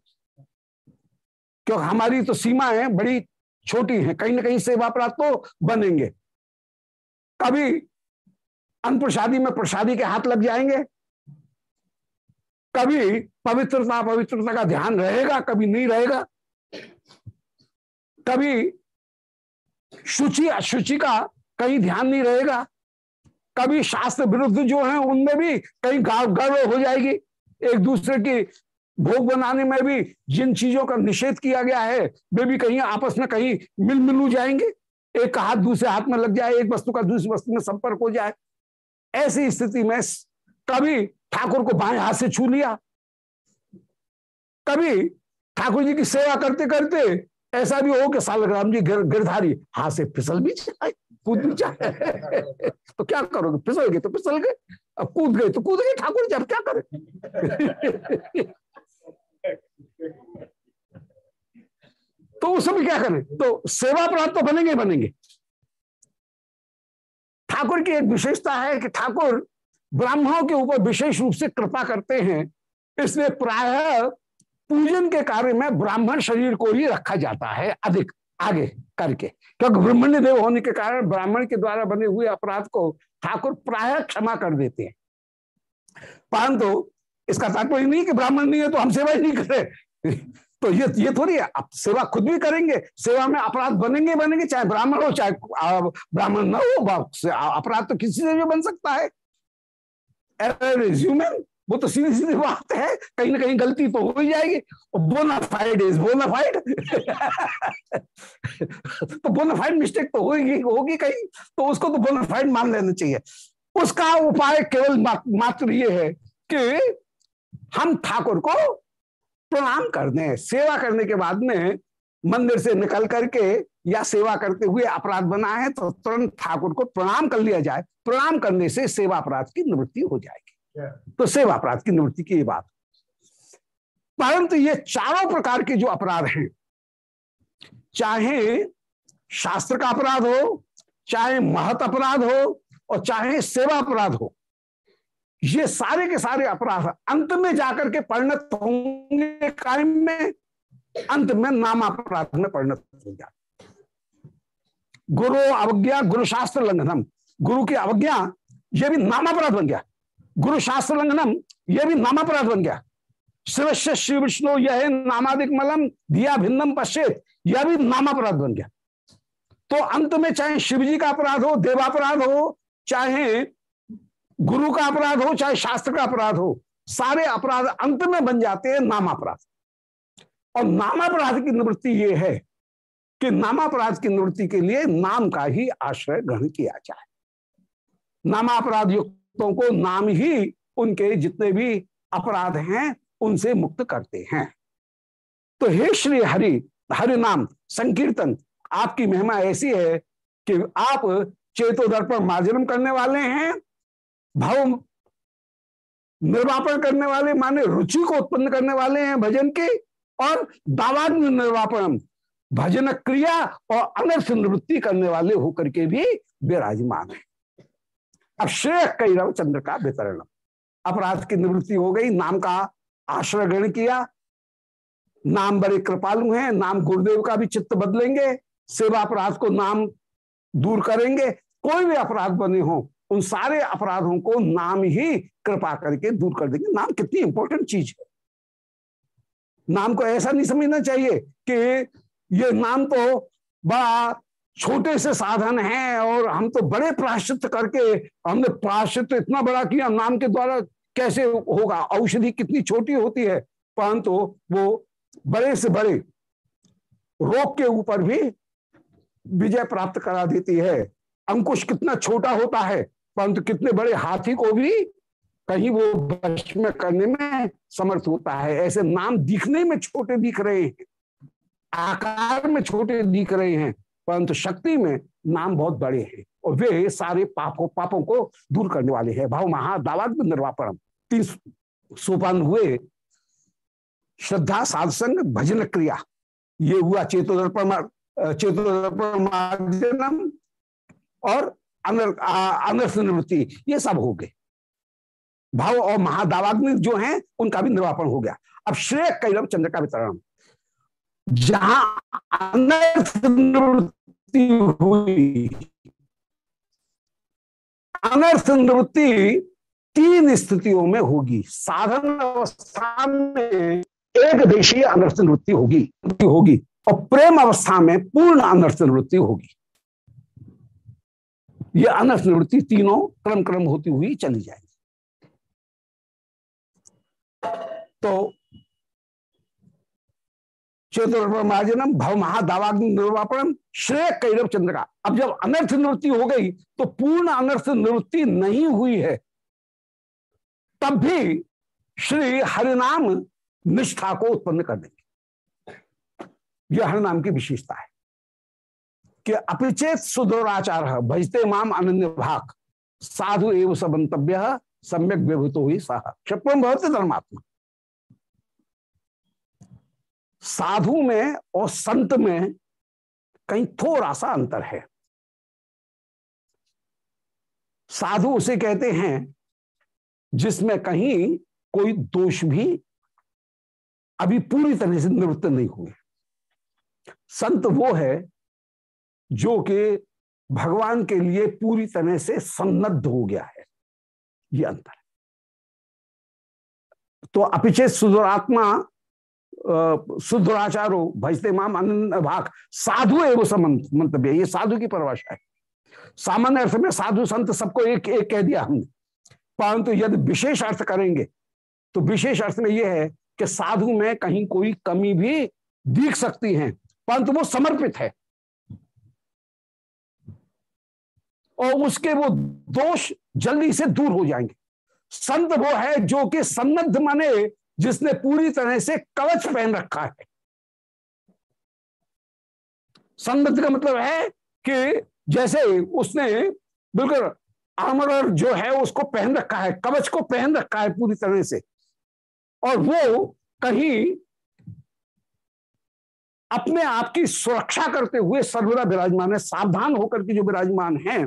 क्योंकि हमारी तो सीमा है, बड़ी छोटी है, कहीं ना कहीं सेवा अपराध तो बनेंगे। कभी अन्न प्रसादी में प्रसादी के हाथ लग जाएँगे। कभी पवित्रता पवित्रता का ध्यान रहेगा, कभी नहीं रहेगा। कभी शुचि, अशुचि का कहीं ध्यान नहीं रहेगा। कभी शास्त्र विरुद्ध जो है, उनमें भी कहीं गर्व हो जाएगी। एक दूसरे की भोग बनाने में भी जिन चीज़ों का निषेध किया गया है वे भी कहीं आपस में कहीं मिल मिलू जाएँगे। एक हाथ दूसरे हाथ में लग जाए एक वस्तु का दूसरी वस्तु में संपर्क हो जाए। ऐसी स्थिति में कभी ठाकुर को बाएँ हाथ से छू लिया। कभी ठाकुर जी की सेवा करते करते ऐसा भी हो कि सालग्राम जी गिर, गिरधारी हाथ से फिसल भी जाए कूद भी जाए। तो क्या करोगे? फिसल गए तो फिसल गए। अब कूद गए तो कूद गए ठाकुर जी अब क्या करें तो उस समय क्या करें तो सेवा प्राप्त तो बनेंगे बनेंगे ठाकुर की एक विशेषता है कि ठाकुर ब्राह्मणों के ऊपर विशेष रूप से कृपा करते हैं इसलिए प्राय पूजन के कार्य में ब्राह्मण शरीर को ही रखा जाता है अधिक आगे करके, क्योंकि ब्रह्मण्य देव होने के कारण ब्राह्मण के द्वारा बने हुए अपराध को ठाकुर प्राय क्षमा कर देते हैं। परंतु इसका तात्पर्य नहीं कि ब्राह्मण नहीं है तो हम सेवा ही नहीं करें तो ये ये थोड़ी है, आप सेवा खुद भी करेंगे, सेवा में अपराध बनेंगे बनेंगे, चाहे ब्राह्मण हो, चाहे ब्राह्मण न हो अपराध तो किसी से भी बन सकता है। ह्यूमन वो तो सीधी सीधी बात है, कहीं ना कहीं गलती तो हो ही जाएगी। Bona fide is bona fide तो बोनाफाइड मिस्टेक तो होगी होगी कहीं तो उसको तो बोनाफाइड मान लेना चाहिए। उसका उपाय केवल मात्र ये है कि हम ठाकुर को प्रणाम कर दें। सेवा करने के बाद में मंदिर से निकल करके या सेवा करते हुए अपराध बना है तो तुरंत ठाकुर को प्रणाम कर लिया जाए। प्रणाम करने से सेवा अपराध की निवृत्ति हो जाएगी। तो सेवा अपराध की निवृत्ति की बात। परंतु ये चारों प्रकार के जो अपराध हैं, चाहे शास्त्र का अपराध हो, चाहे महत अपराध हो, और चाहे सेवा अपराध हो, ये सारे के सारे अपराध अंत में जाकर के परिणत होंगे, कायम में, अंत में नाम अपराध में परिणत हो जाए गुरु अवज्ञा, गुरु शास्त्र लंघनम, गुरु की अवज्ञा यह भी नाम अपराध बन गया। गुरु शास्त्र लंघनम यह भी नाम अपराध बन गया। शिव श्री विष्णु यह नामादिक मलम, दिया भिन्नम पश्चित यह भी नाम अपराध बन गया। तो अंत में चाहे शिव जी का अपराध हो, देवापराध हो, चाहे गुरु का अपराध हो, चाहे शास्त्र का अपराध हो, सारे अपराध अंत में बन जाते हैं नामापराध। और नामापराध की निवृत्ति ये है कि नामापराध की निवृत्ति के लिए नाम का ही आश्रय ग्रहण किया जाए। नामापराध युक्तों को नाम ही उनके जितने भी अपराध हैं, उनसे मुक्त करते हैं। तो हे श्री हरि हरि नाम, संकीर्तन, आपकी महिमा ऐसी है कि आप चेतोदर्पण मार्जनम करने वाले हैं भाव निर्वापण करने वाले, माने रुचि को उत्पन्न करने वाले हैं भजन के, और दावाग्न निर्वापण भजन क्रिया और अनर्थ निवृत्ति करने वाले होकर के भी विराजमान है। अब श्रेय कैरव चंद्र का वितरण अपराध की निवृत्ति हो गई, नाम का आश्रय ग्रहण किया। नाम बड़े कृपालु हैं, नाम गुरुदेव का भी चित्त बदलेंगे, सेवा अपराध को नाम दूर करेंगे। कोई भी अपराध बने हो, उन सारे अपराधों को नाम ही कृपा करके दूर कर देंगे। नाम कितनी इंपॉर्टेंट चीज़ है। नाम को ऐसा नहीं समझना चाहिए कि ये नाम तो बड़ा छोटे से साधन है और हम तो बड़े प्राश्चित करके हमने प्राश्चित इतना बड़ा किया, नाम के द्वारा कैसे होगा? औषधि कितनी छोटी होती है? परंतु वो बड़े से बड़े रोग के ऊपर भी विजय प्राप्त करा देती है। अंकुश कितना छोटा होता है, परंतु कितने बड़े हाथी को भी कहीं वो वश में करने में समर्थ होता है। ऐसे नाम दिखने में छोटे दिख रहे हैं, आकार में छोटे दिख रहे हैं। परंतु शक्ति में नाम बहुत बड़े हैं और वे सारे पापों पापों को दूर करने वाले हैं। भाव महादावाद निर्वापणम तीन सोपान हुए। श्रद्धा, साधसंग, भजन, क्रिया। ये हुआ चेतोदर्पण चेतोदर्पण और अनर्थ निवृत्ति। ये सब हो गए। भाव और महादावाग्नि जो हैं, उनका भी निर्वापण हो गया। अब श्रेय कैलव चंद्र का वितरण। जहाँ अनर्थ हुई अनर्थ निवृत्ति तीन स्थितियों में होगी। साधन अवस्था में एक देशीय अनर्थ निवृत्ति होगी होगी और प्रेम अवस्था में पूर्ण अनर्थ निवृत्ति होगी। ये अनर्थ निवृत्ति तीनों क्रम क्रम होती हुई चली जाएगी। तो चतुर्माजनम भव महादावाग्नि निर्वापणम श्रेय कैरव चंद्र का अब जब अनर्थ निवृत्ति हो गई तो पूर्ण अनर्थ निवृत्ति नहीं हुई है। तब भी श्री हरिनाम निष्ठा को उत्पन्न कर देंगे। यह हरिनाम की विशेषता है कि अपिचेत सुदौराचार, भजते माम अनन्य भाग साधु एवं सबंतव्य सम्यक व्यभूत हुई सह क्षिप्रम भवते धर्मात्मा। साधु में और संत में कहीं थोड़ा सा अंतर है। साधु उसे कहते हैं, जिसमें कहीं कोई दोष भी अभी पूरी तरह से निवृत्त नहीं हुए। संत वो है जो कि भगवान के लिए पूरी तरह से सन्नद्ध हो गया है। ये अंतर है। तो अपिचेत सुदुरात्मा शुद्धाचारो भजते माम अनंत भाग। साधु एवं मंतव्य। ये साधु की परिभाषा है। सामान्य अर्थ में साधु संत सबको एक एक कह दिया हमने। परंतु यदि विशेष अर्थ करेंगे तो विशेष अर्थ में यह है कि साधु में कहीं कोई कमी भी दिख सकती है, परंतु वो समर्पित है। और उसके वो दोष जल्दी से दूर हो जाएँगे। संत वो है जो कि सन्नद्ध माने जिसने पूरी तरह से कवच पहन रखा है। सन्नद्ध का मतलब है कि जैसे उसने बिल्कुल आमर जो है उसको पहन रखा है, कवच को पहन रखा है पूरी तरह से। और वो कहीं अपने आप की सुरक्षा करते हुए सर्वदा विराजमान है, सावधान होकर के जो विराजमान है,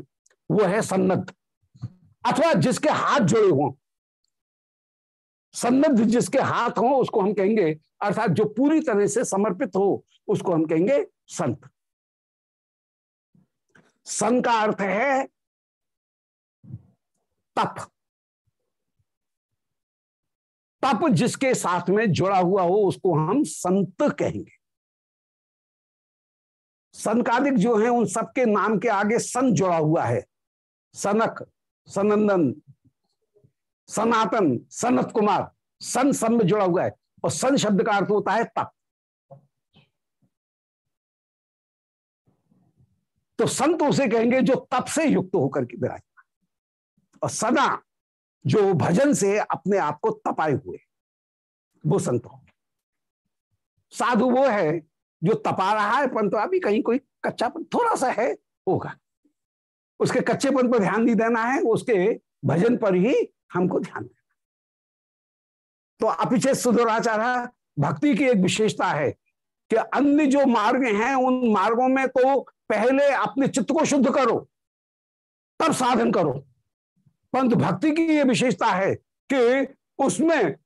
वो है सन्नत अथवा जिसके हाथ जुड़े हों। सन्नद्ध जिसके हाथ हो, उसको हम कहेंगे, अर्थात जो पूरी तरह से समर्पित हो, उसको हम कहेंगे संत। सन का अर्थ है तप। तप जिसके साथ में जुड़ा हुआ हो, उसको हम संत कहेंगे। सनकादिक जो है, उन सबके नाम के आगे सन जुड़ा हुआ है। सनक, सनंदन सनातन, सनत कुमार, सन सन में जुड़ा हुआ है और सन शब्द का अर्थ होता है तप। तो संत उसे कहेंगे जो तप से युक्त होकर के विराजमान और सदा जो भजन से अपने आप को तपाए हुए वो संत होंगे। साधु वो है जो तपा रहा है, परंतु अभी कहीं कोई कच्चापन थोड़ा सा है, होगा। उसके कच्चेपन पर ध्यान नहीं देना है, उसके भजन पर ही हमको ध्यान देना। तो अपिचेत सुदुराचार भक्ति की एक विशेषता है कि अन्य जो मार्ग हैं, उन मार्गों में तो पहले अपने चित्त को शुद्ध करो, तब साधन करो। परंतु भक्ति की यह विशेषता है कि उसमें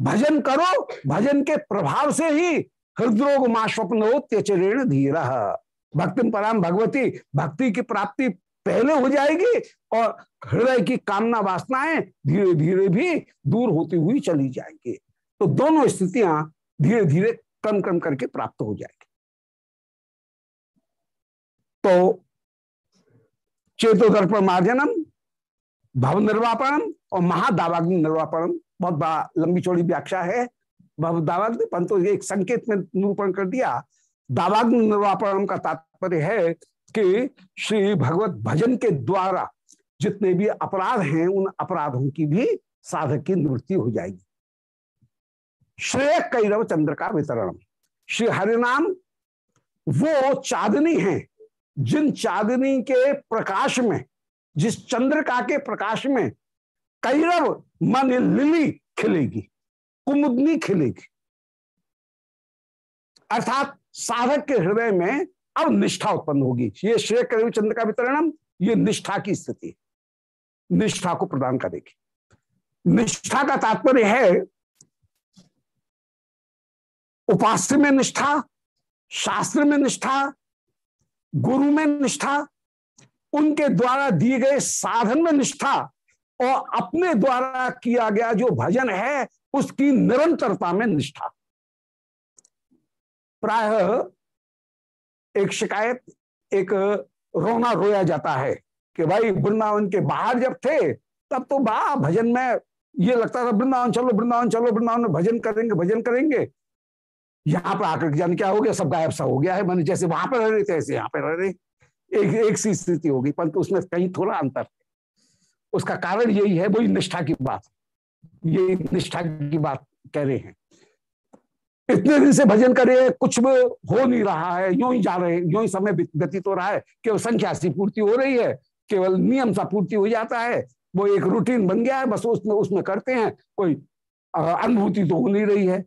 भजन करो, भजन के प्रभाव से ही हृदरोग स्वप्न त्यचरेण धीर। भक्ति पराम भगवती, भक्ति की प्राप्ति पहले हो जाएगी और हृदय की कामना वासनाएँ धीरे धीरे भी दूर होती हुई चली जाएँगी। तो दोनों स्थितियाँ धीरे धीरे कम कम करके प्राप्त हो जाएगी। तो चेतो चेतोदर्पण मार्जनम भव निर्वापणम और महादावाग्नि निर्वापणम, बहुत बड़ा लंबी चौड़ी व्याख्या है। भव दावाग्नि, परंतु एक संकेत में निरूपण कर दिया। दावाग्नि निर्वापणम का तात्पर्य है कि श्री भगवत भजन के द्वारा जितने भी अपराध हैं, उन अपराधों की भी साधक की निवृत्ति हो जाएगी। श्रेय कैरव चंद्र का वितरण। श्री हरिनाम, वो चांदनी है, जिन चांदनी के प्रकाश में, जिस चंद्रका के प्रकाश में कैरव मन लिली खिलेगी, कुमुदनी खिलेगी। अर्थात साधक के हृदय में अब निष्ठा उत्पन्न होगी। ये श्रेय कैरव चंद्र का वितरणम ये निष्ठा की स्थिति निष्ठा को प्रदान करेगी। निष्ठा का तात्पर्य है, उपास्य में निष्ठा, शास्त्र में निष्ठा, गुरु में निष्ठा, उनके द्वारा दिए गए साधन में निष्ठा और अपने द्वारा किया गया जो भजन है, उसकी निरंतरता में निष्ठा। प्राय एक शिकायत, एक रोना रोया जाता है। कि भाई वृंदावन के बाहर जब थे, तब तो बा, भजन में ये लगता था, वृंदावन चलो वृंदावन चलो, वृंदावन में भजन करेंगे भजन करेंगे। यहाँ पर आकर जान क्या हो गया, सब गायब सा हो गया है, मैंने जैसे वहाँ पर रह रहे थे, ऐसे यहाँ पे रह रहे। एक एक सी स्थिति होगी परंतु उसमें कहीं थोड़ा अंतर उसका कारण यही है, वही निष्ठा की बात। ये निष्ठा की बात कह रहे हैं। इतने दिन से भजन करे कुछ भी हो नहीं रहा है, यूँ ही जा रहे यूँ ही समय व्यतीत हो रहा है केवल संख्या पूर्ति हो रही है। केवल नियम सा पूर्ति हो जाता है। वो एक रूटीन बन गया है, बस उसमें उसमें करते हैं। कोई अनुभूति तो हो नहीं रही है।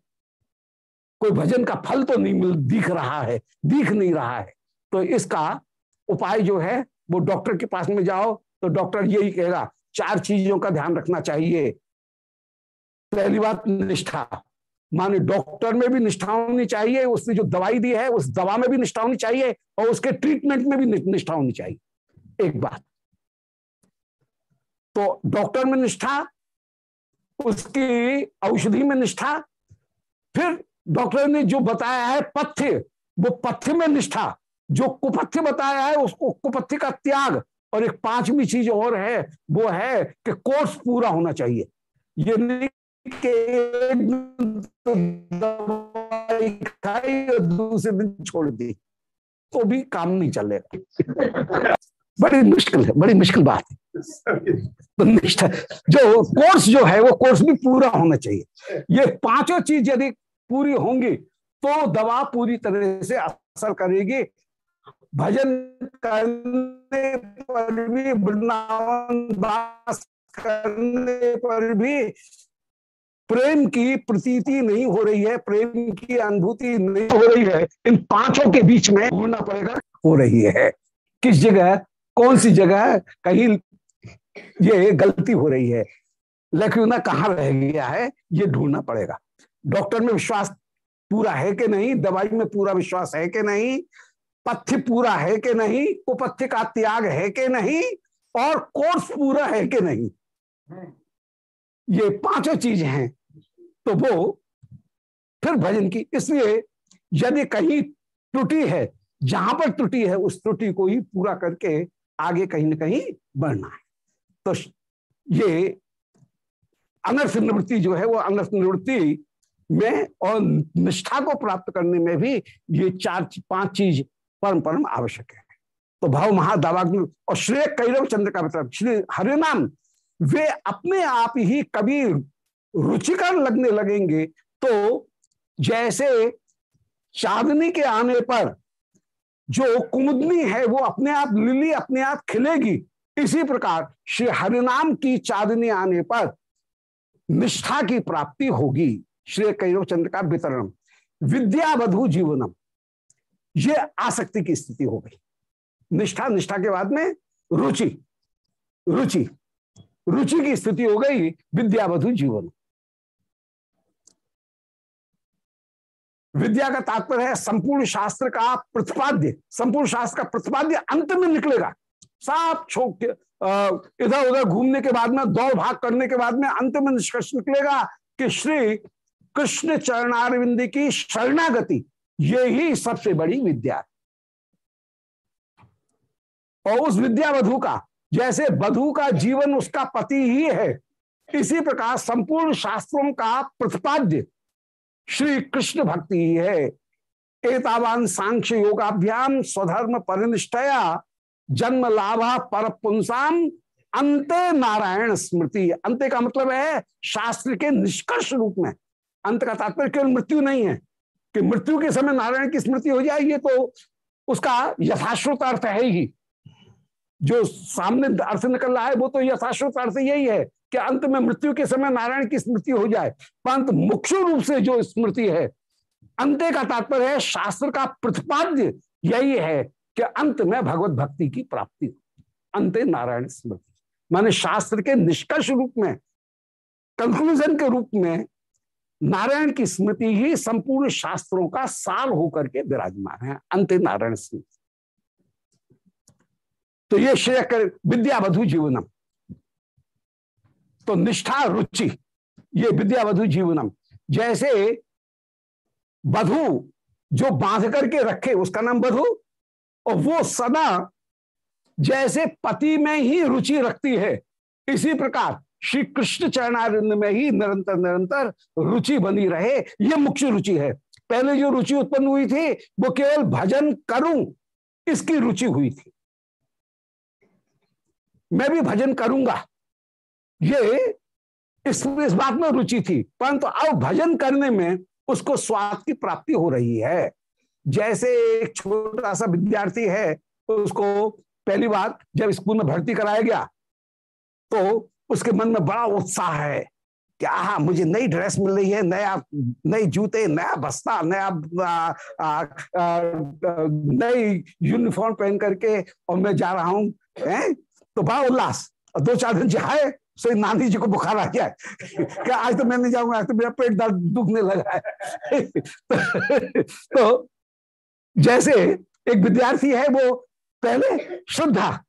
कोई भजन का फल तो नहीं मिल, दिख रहा है, दिख नहीं रहा है। तो इसका उपाय जो है, वो डॉक्टर के पास में जाओ तो डॉक्टर यही कहेगा, चार चीज़ों का ध्यान रखना चाहिए। पहली बात, निष्ठा। माने डॉक्टर में भी निष्ठा होनी चाहिए, उसने जो दवाई दी है, उस दवा में भी निष्ठा होनी चाहिए और उसके ट्रीटमेंट में भी निष्ठा होनी चाहिए। एक बात। तो डॉक्टर में निष्ठा, उसकी औषधि में निष्ठा, फिर डॉक्टर ने जो बताया है पथ्य, वो पथ्य में निष्ठा। जो कुपथ्य बताया है उसको कुपथ्य का त्याग, और एक पांचवी चीज़ और है, वो है कि कोर्स पूरा होना चाहिए। ये खाई और दूसरे दिन छोड़ दी तो भी काम नहीं चलेगा। बड़ी मुश्किल है, बड़ी मुश्किल बात है। तो निष्ठा, जो कोर्स जो है, वो कोर्स भी पूरा होना चाहिए। ये पाँचों चीज़ यदि पूरी होंगी तो दवा पूरी तरह से असर करेगी। भजन करने पर भी, वृंदावन वास करने पर भी प्रेम की प्रतीति नहीं हो रही है, प्रेम की अनुभूति नहीं हो रही है। इन पाँचों के बीच में होना पड़ेगा, हो रही है। किस जगह? कौन सी जगह कहीं ये गलती हो रही है। लक्ष्मणा कहाँ रह गया है? ये ढूंढना पड़ेगा। डॉक्टर में विश्वास पूरा है कि नहीं? दवाई में पूरा विश्वास है कि नहीं? पथ्य पूरा है कि नहीं? कुपथ्य का त्याग है कि नहीं? और कोर्स पूरा है कि नहीं? ये पाँचों चीज़ हैं। तो वो फिर भजन की। इसलिए यदि कहीं त्रुटि है, जहाँ पर त्रुटि है, उस त्रुटि को ही पूरा करके आगे कहीं ना कहीं बढ़ना है। तो ये अनर्थ निवृत्ति जो है, वो अनर्थ निवृत्ति में और निष्ठा को प्राप्त करने में भी ये चार पाँच चीज़ परम परम आवश्यक है। तो भाव महादावाग्नि और श्रेय कैरव चंद्र का मतलब श्री हरिनाम, वे अपने आप ही कभी रुचिकर लगने लगेंगे तो जैसे चांदनी के आने पर जो कुमुदनी है, वो अपने आप लिली, अपने आप खिलेगी। इसी प्रकार श्री हरिनाम की चांदनी आने पर निष्ठा की प्राप्ति होगी, श्री कैरव चंद्र का वितरण। विद्यावधु जीवनम। ये आसक्ति की स्थिति हो गई। निष्ठा निष्ठा के बाद में रुचि। रुचि। रुचि की स्थिति हो गई विद्यावधु जीवन विद्या का तात्पर्य है संपूर्ण शास्त्र का प्रतिपाद्य, संपूर्ण शास्त्र का प्रतिपाद्य अंत में निकलेगा। साफ़ छोक इधर उधर घूमने के बाद में, दौड़ भाग करने के बाद में अंत में निष्कर्ष निकलेगा कि श्री कृष्ण चरणारविंद की शरणागति, ये ही सबसे बड़ी विद्या और उस विद्या वधु का, जैसे वधु का जीवन उसका पति ही है, इसी प्रकार संपूर्ण शास्त्रों का प्रतिपाद्य श्री कृष्ण भक्ति ही है। एतावान सांख्य योगाभ्याम, स्वधर्म परिनिष्ठया, जन्म लाभा पर पुंसाम अंते नारायण स्मृति। अंत्य का मतलब है शास्त्र के निष्कर्ष रूप में। अंत का तात्पर्य केवल मृत्यु नहीं है, कि मृत्यु के समय नारायण की स्मृति हो जाए, ये तो उसका यथाश्रुत अर्थ है ही। जो सामने अर्थ निकल रहा है, वो तो यथाश्रुत अर्थ यही है कि अंत में मृत्यु के समय नारायण की स्मृति हो जाए। परंतु मुख्य रूप से जो स्मृति है, अंत्य का तात्पर्य है, शास्त्र का प्रतिपाद्य यही है कि अंत में भगवत भक्ति की प्राप्ति हो। अंत नारायण स्मृति। माने शास्त्र के निष्कर्ष रूप में कंक्लूजन के रूप में, नारायण की स्मृति ही संपूर्ण शास्त्रों का साल होकर के विराजमान है अंत नारायण स्मृति। तो ये श्रेय विद्यावधु जीवनम। तो निष्ठा रुचि, ये विद्यावधु जीवनम। जैसे वधु जो बाँध करके रखे, उसका नाम वधु, और वो सदा जैसे पति में ही रुचि रखती है। इसी प्रकार श्री कृष्ण चरणारिंद में ही निरंतर निरंतर रुचि बनी रहे, ये मुख्य रुचि है। पहले जो रुचि उत्पन्न हुई थी, वो केवल भजन करूँ, इसकी रुचि हुई थी। मैं भी भजन करूँगा। ये इस, इस बात में रुचि थी परंतु अब भजन करने में उसको स्वाद की प्राप्ति हो रही है। जैसे एक छोटा सा विद्यार्थी है उसको पहली बार जब स्कूल में भर्ती कराया गया तो उसके मन में बड़ा उत्साह है कि हाँ मुझे नई ड्रेस मिल रही है नया नई जूते नया बस्ता नया नई यूनिफॉर्म पहन करके और मैं जा रहा हूँ तो बड़ा उल्लास। दो चार दिन जाए सो नानी जी को बुखार आ गया क्या आज तो मैं नहीं जाऊँगा? आज तो मेरा पेट दर्द दुखने लगा है। तो तो जैसे एक विद्यार्थी है, वो पहले श्रद्धा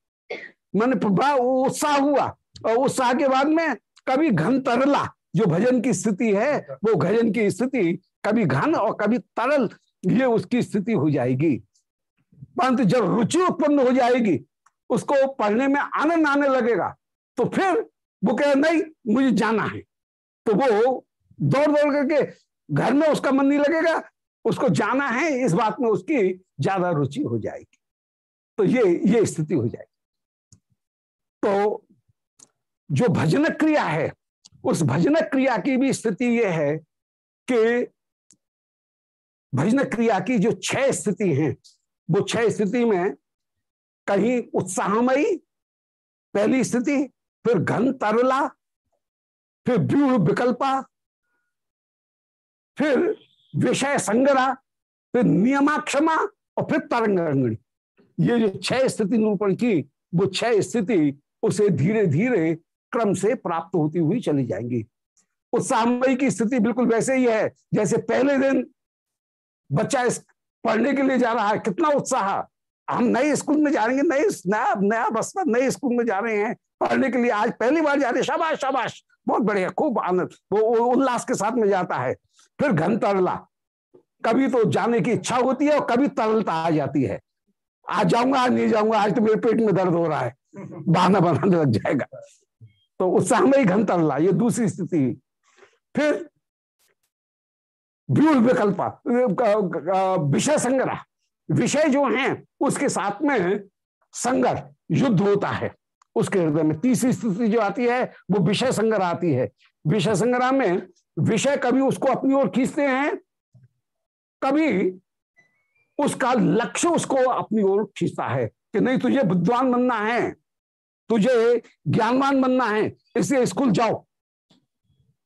मैंने उत्साह हुआ और उत्साह के बाद में कभी घन तरला, जो भजन की स्थिति है, वो भजन की स्थिति कभी घन और कभी तरल, ये उसकी स्थिति हो जाएगी। परंतु जब रुचि उत्पन्न हो जाएगी, उसको पढ़ने में आनंद आने लगेगा तो फिर वो कह नहीं, मुझे जाना है। तो वो दौड़ दौड़ करके घर में उसका मन नहीं लगेगा, उसको जाना है, इस बात में उसकी ज़्यादा रुचि हो जाएगी। तो ये ये स्थिति हो जाएगी। तो जो भजन क्रिया है, उस भजन क्रिया की भी स्थिति ये है कि भजन क्रिया की जो छह स्थिति है, वो छह स्थिति में कहीं उत्साहमयी पहली स्थिति फिर घन तरला, फिर व्यूह विकल्पा, फिर विषय संग्रह फिर नियमा क्षमा और फिर तरंगणी ये जो छह स्थिति निरूपण की, वो छह स्थिति उसे धीरे धीरे क्रम से प्राप्त होती हुई चली जाएँगी। उत्साहमयी की स्थिति बिल्कुल वैसे ही है, जैसे पहले दिन बच्चा इस पढ़ने के लिए जा रहा है, कितना उत्साह। हम नए स्कूल में जा रहे हैं, नए, नया नया बस्ता नए स्कूल में जा रहे हैं पढ़ने के लिए आज पहली बार जा रहे शाबाश शाबाश। बहुत बढ़िया, खूब आनंद। वो उल्लास के साथ में जाता है। फिर घन तरला। कभी तो जाने की इच्छा होती है और कभी तरलता आ जाती है। आज जाऊँगा, आज नहीं जाऊँगा, आज तो मेरे पेट में दर्द हो रहा है। बहाना बनाने लग जाएगा। तो उत्साह में ही घन तरला, ये दूसरी स्थिति। फिर व्यूल विकल्प विषय संग्रह। विषय जो हैं, उसके साथ में संघर्ष, युद्ध होता है। उसके हृदय में। तीसरी स्थिति जो आती है, वो विषय संग्रह आती है। विषय संग्रह में विषय कभी उसको अपनी ओर खींचते हैं, कभी उसका लक्ष्य उसको अपनी ओर खींचता है कि नहीं, तुझे विद्वान बनना है, तुझे ज्ञानवान बनना है, इसलिए स्कूल जाओ।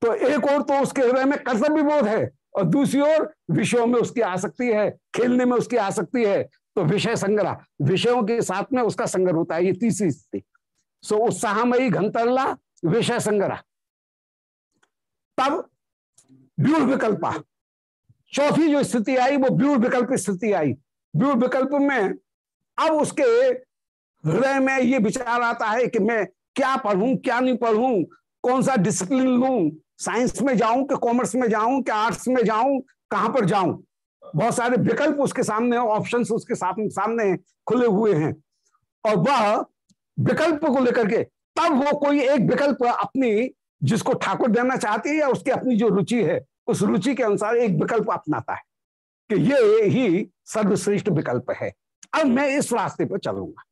तो एक और तो उसके हृदय में कर्तव्य बोध है और दूसरी ओर विषयों में उसकी आसक्ति है, खेलने में उसकी आसक्ति है। तो विषय संग्रह, विषयों के साथ में उसका संग्रह होता है, ये तीसरी स्थिति। सो उत्साहमयी घंतरला विषय संग्रह। तब व्यूढ़ विकल्पा। चौथी जो स्थिति आई, वो व्यूढ़ विकल्प स्थिति आई। व्यूढ़ विकल्प में अब उसके हृदय में ये विचार आता है कि मैं क्या पढ़ूं, क्या नहीं पढ़ूं, कौन सा डिसिप्लिन लू साइंस में जाऊँ कि कॉमर्स में जाऊँ, कि आर्ट्स में जाऊँ, कहाँ पर जाऊँ? बहुत सारे विकल्प उसके सामने ऑप्शंस उसके सामने खुले हुए हैं। और वह विकल्प को लेकर के तब वो कोई एक विकल्प अपनी जिसको ठाकुर देना चाहती है या उसकी अपनी जो रुचि है उस रुचि के अनुसार एक विकल्प अपनाता है कि ये ही सर्वश्रेष्ठ विकल्प है। अब मैं इस रास्ते पर चलूँगा।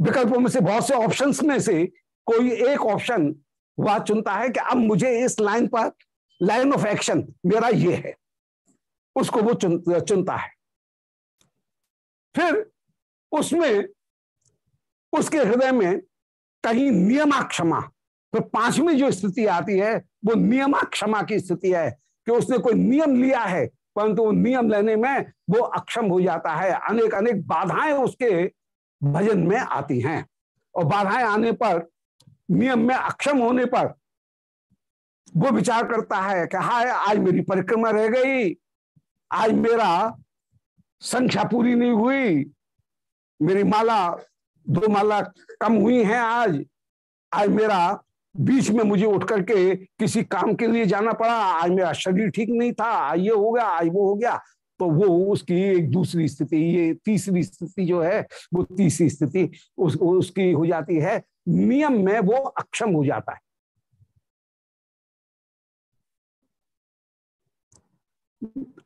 विकल्पों में से बहुत से ऑप्शंस में से कोई एक ऑप्शन वह चुनता है कि अब मुझे इस लाइन पर लाइन ऑफ़ एक्शन मेरा ये है। उसको वो चुन, चुनता है। फिर उसमें, उसके हृदय में कहीं नियमा क्षमा तो पांचवी जो स्थिति आती है, वो नियमा क्षमा की स्थिति है कि उसने कोई नियम लिया है, परंतु वो नियम लेने में वो अक्षम हो जाता है। अनेक अनेक बाधाएँ उसके भजन में आती हैं। और बाधाएँ आने पर, नियम में अक्षम होने पर वो विचार करता है कि हाय, आज मेरी परिक्रमा रह गई, आज मेरा संख्या पूरी नहीं हुई मेरी माला दो माला कम हुई है आज। आज मेरा बीच में मुझे उठ करके किसी काम के लिए जाना पड़ा। आज मेरा शरीर ठीक नहीं था। आज ये हो गया आज वो हो गया। तो वो उसकी एक दूसरी स्थिति ये तीसरी स्थिति जो है वो तीसरी स्थिति उस, उसकी हो जाती है। नियम में वो अक्षम हो जाता है।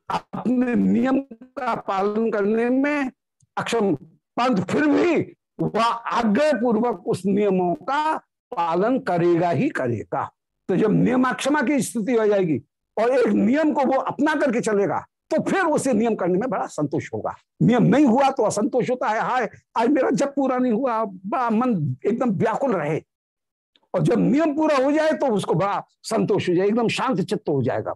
अपने नियम का पालन करने में अक्षम परंतु फिर भी वह आग्रह पूर्वक उस नियमों का पालन करेगा ही करेगा। तो जब नियमाक्षमा की स्थिति हो जाएगी और एक नियम को वो अपना करके चलेगा तो फिर उसे नियम करने में बड़ा संतोष होगा। नियम नहीं हुआ तो असंतोष होता है, हाय, आज मेरा जब पूरा नहीं हुआ, बड़ा मन एकदम व्याकुल रहे। और जब नियम पूरा हो जाए तो उसको बड़ा संतोष हो जाए, एकदम शांत चित्त हो जाएगा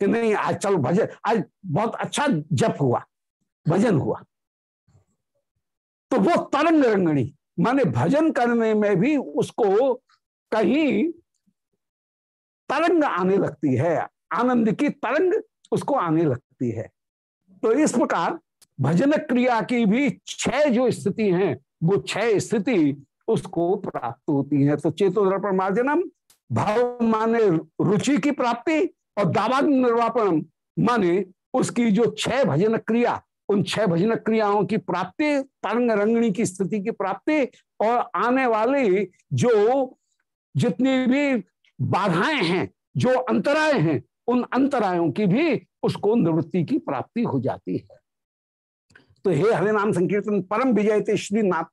कि नहीं, आज चलो भजन, आज बहुत अच्छा जप हुआ, भजन हुआ। तो वो तरंग रंगणी, माने भजन करने में भी उसको कहीं तरंग आने लगती है, आनंद की तरंग उसको आने लगती है। तो इस प्रकार भजन क्रिया की भी छह जो स्थिति हैं, वो छह स्थिति उसको प्राप्त होती है। तो चेतोदर्पण मार्जनम भाव माने रुचि की प्राप्ति और दावा निर्वापणम, माने उसकी जो छह भजन क्रिया उन छह भजन क्रियाओं की प्राप्ति, तरंग रंगणी की स्थिति की प्राप्ति और आने वाली जो जितनी भी बाधाएँ हैं, जो अंतराय हैं, उन अंतरायों की भी उसको निवृत्ति की प्राप्ति हो जाती है। तो हे हरिनाम संकीर्तन, परम विजय थे श्री नाथ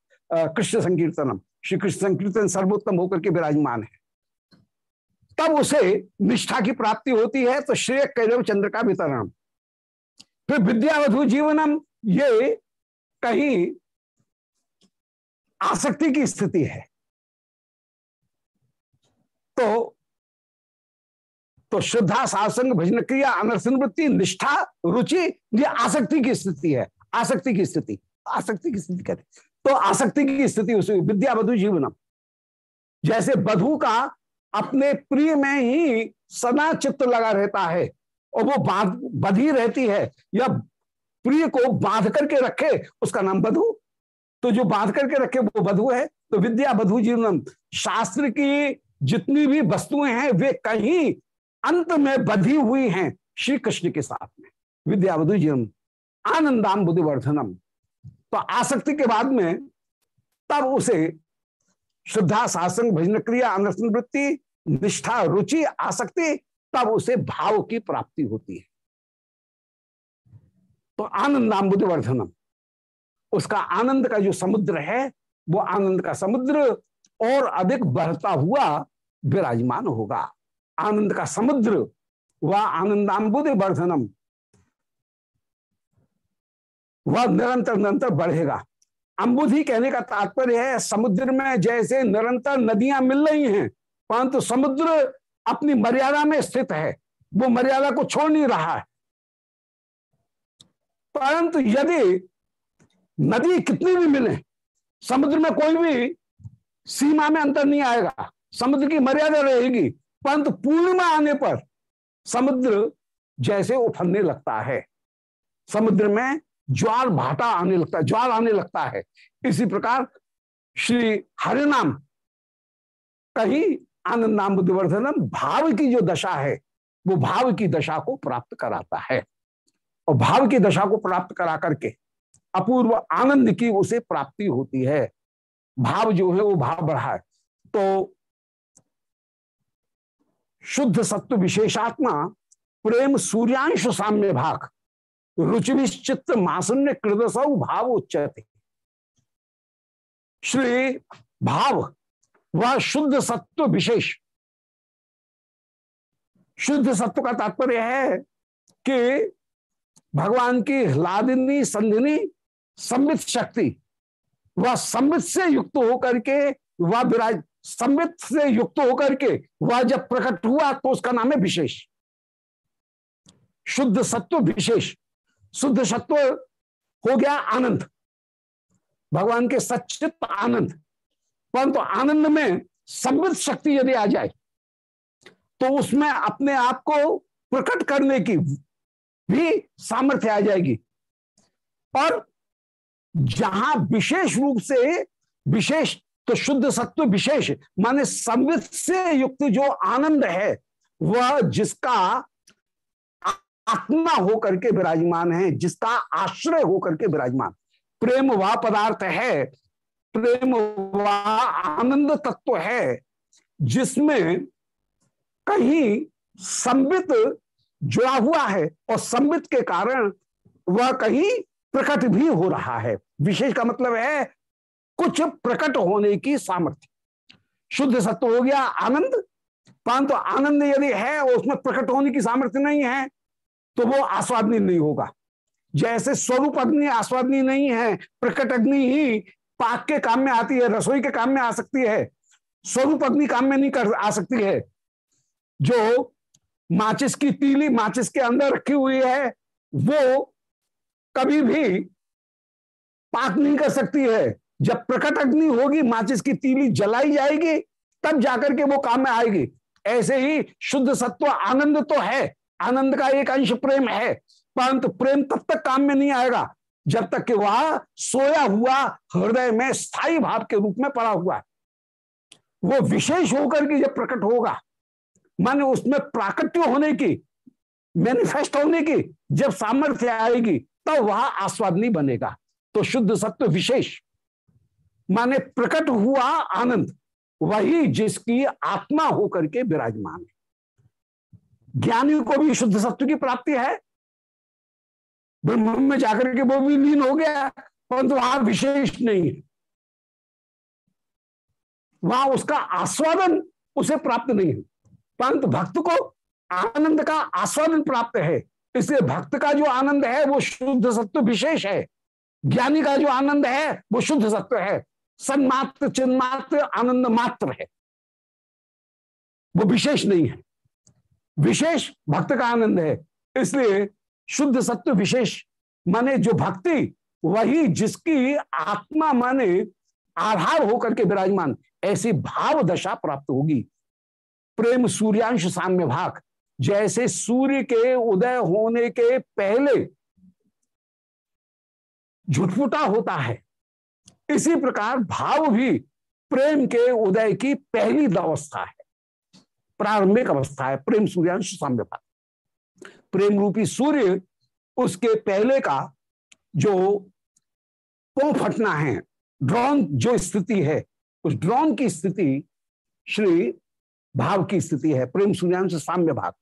कृष्ण संकीर्तनम। श्री कृष्ण संकीर्तन सर्वोत्तम होकर के विराजमान है। तब उसे निष्ठा की प्राप्ति होती है तो श्रेय कैरव चंद्र का वितरण। फिर विद्यावधु जीवनम ये कहीं आसक्ति की स्थिति है। तो तो शुद्धा सासंग भजन क्रिया अनर्सनवृत्ति निष्ठा, रुचि, ये आसक्ति की स्थिति है। आसक्ति की स्थिति। आसक्ति की स्थिति कहते तो आसक्ति की स्थिति उसे विद्या बधु जीवनम। जैसे बधु का अपने प्रिय में ही सदा चित्त लगा रहता है। और वो बाँध, बधी रहती है। या प्रिय को बाँध करके रखे, उसका नाम बधु। तो जो बाँध करके रखे, वो बधु है। तो विद्या बधु जीवनम। शास्त्र की जितनी भी वस्तुएँ हैं, वे कहीं अंत में बधी हुई हैं श्री कृष्ण के साथ में। विद्या बधु जीवन आनंदाम बुद्धिवर्धनम। तो आसक्ति के बाद में तब उसे श्रद्धा शासन भजन क्रिया अनुष्ण वृत्ति, निष्ठा, रुचि, आसक्ति तब उसे भाव की प्राप्ति होती है। तो आनंदाम बुद्धिवर्धनम उसका आनंद का जो समुद्र है, वो आनंद का समुद्र और अधिक बढ़ता हुआ विराजमान होगा। आनंद का समुद्र वह आनंदाम्बुद वर्धनम वह निरंतर निरंतर बढ़ेगा। अंबुधि कहने का तात्पर्य है, समुद्र में जैसे निरंतर नदियाँ मिल रही हैं, परंतु समुद्र अपनी मर्यादा में स्थित है। वो मर्यादा को छोड़ नहीं रहा है। परंतु यदि नदी कितनी भी मिले, समुद्र में कोई भी सीमा में अंतर नहीं आएगा, समुद्र की मर्यादा रहेगी, परंतु पूर्णिमा आने पर समुद्र जैसे उफरने लगता है। समुद्र में ज्वार भाटा आने लगता है ज्वार आने लगता है। इसी प्रकार श्री हरिनाम कहीं आनंद नाम बुद्धिवर्धनम भाव की जो दशा है, वो भाव की दशा को प्राप्त कराता है। और भाव की दशा को प्राप्त करा करके अपूर्व आनंद की उसे प्राप्ति होती है। भाव जो है, वो भाव बढ़ा है। तो शुद्ध सत्व विशेषात्मा, प्रेम सूर्यांश साम्य भाग रुचि निश्चित मासुन्य कृदसौ भाव उच्चते श्री भाव वह, शुद्ध सत्व विशेष। शुद्ध सत्व का तात्पर्य है कि भगवान की ह्लादिनी संधिनी संबित शक्ति, वह संबित से युक्त होकर के, वह विराज संबित से युक्त होकर के, वह जब प्रकट हुआ तो उसका नाम है विशेष। शुद्ध सत्व विशेष। शुद्ध सत्व हो गया आनंद। भगवान के सचित आनंद। परंतु आनंद में संबित शक्ति यदि आ जाए तो उसमें अपने आप को प्रकट करने की भी सामर्थ्य आ जाएगी। और जहाँ विशेष रूप से विशेष तो शुद्ध सत्व विशेष, माने संवित से युक्त जो आनंद है, वह जिसका आत्मा होकर के विराजमान है, जिसका आश्रय होकर के विराजमान। प्रेम वह पदार्थ है प्रेम आनंद तत्व है, जिसमें कहीं संबित जुड़ा हुआ है और संबित के कारण वह कहीं प्रकट भी हो रहा है। विशेष का मतलब है कुछ प्रकट होने की सामर्थ्य। शुद्ध सत्व हो गया आनंद, परंतु तो आनंद यदि है और उसमें प्रकट होने की सामर्थ्य नहीं है तो वो आस्वादनी नहीं होगा। जैसे स्वरूप अग्नि आस्वादनी नहीं है, प्रकट अग्नि ही पाक के काम में आती है, रसोई के काम में आ सकती है, स्वरूप अग्नि काम में नहीं कर, आ सकती है। जो माचिस की तीली माचिस के अंदर रखी हुई है, वो कभी भी पाक नहीं कर सकती है। जब प्रकट अग्नि होगी, माचिस की तीली जलाई जाएगी, तब जाकर के वो काम में आएगी। ऐसे ही शुद्ध सत्व आनंद तो है, आनंद का एक अंश प्रेम है, परंतु प्रेम तब तक काम में नहीं आएगा। जब तक कि वह सोया हुआ हृदय में स्थायी भाव के रूप में पड़ा हुआ है। वो विशेष होकर के जब प्रकट होगा, माने उसमें प्राकट्य होने की मैनिफेस्ट होने की, जब सामर्थ्य आएगी, तब तो वह आस्वादनी बनेगा। तो शुद्ध सत्व विशेष, माने प्रकट हुआ आनंद, वही जिसकी आत्मा होकर के विराजमान है। ज्ञानी को भी शुद्ध सत्व की प्राप्ति है ब्रह्म में जाकर के वो भी लीन हो गया परंतु वहाँ विशेष नहीं है। वहाँ उसका आस्वादन उसे प्राप्त नहीं है। परंतु भक्त को आनंद का आस्वादन प्राप्त है। इसलिए भक्त का जो आनंद है, वो शुद्ध सत्व विशेष है। ज्ञानी का जो आनंद है, वो शुद्ध सत्व है। सन्मात्र, चिन्मात्र आनंद मात्र है। वो विशेष नहीं है। विशेष भक्त का आनंद है। इसलिए शुद्ध सत्व विशेष। माने जो भक्ति, वही जिसकी आत्मा माने आधार होकर के विराजमान, ऐसी भाव दशा प्राप्त होगी। प्रेम सूर्यांश साम्य भाग। जैसे सूर्य के उदय होने के पहले झुटफुटा होता है, इसी प्रकार भाव भी प्रेम के उदय की पहली अवस्था है। प्रारंभिक अवस्था है, प्रेम सूर्यांश साम्य भाग। प्रेम रूपी सूर्य उसके पहले का जो पो फटना है, ड्रॉन जो स्थिति है, उस ड्रॉन की स्थिति श्री भाव की स्थिति है, प्रेम सूर्यांश साम्य भाव।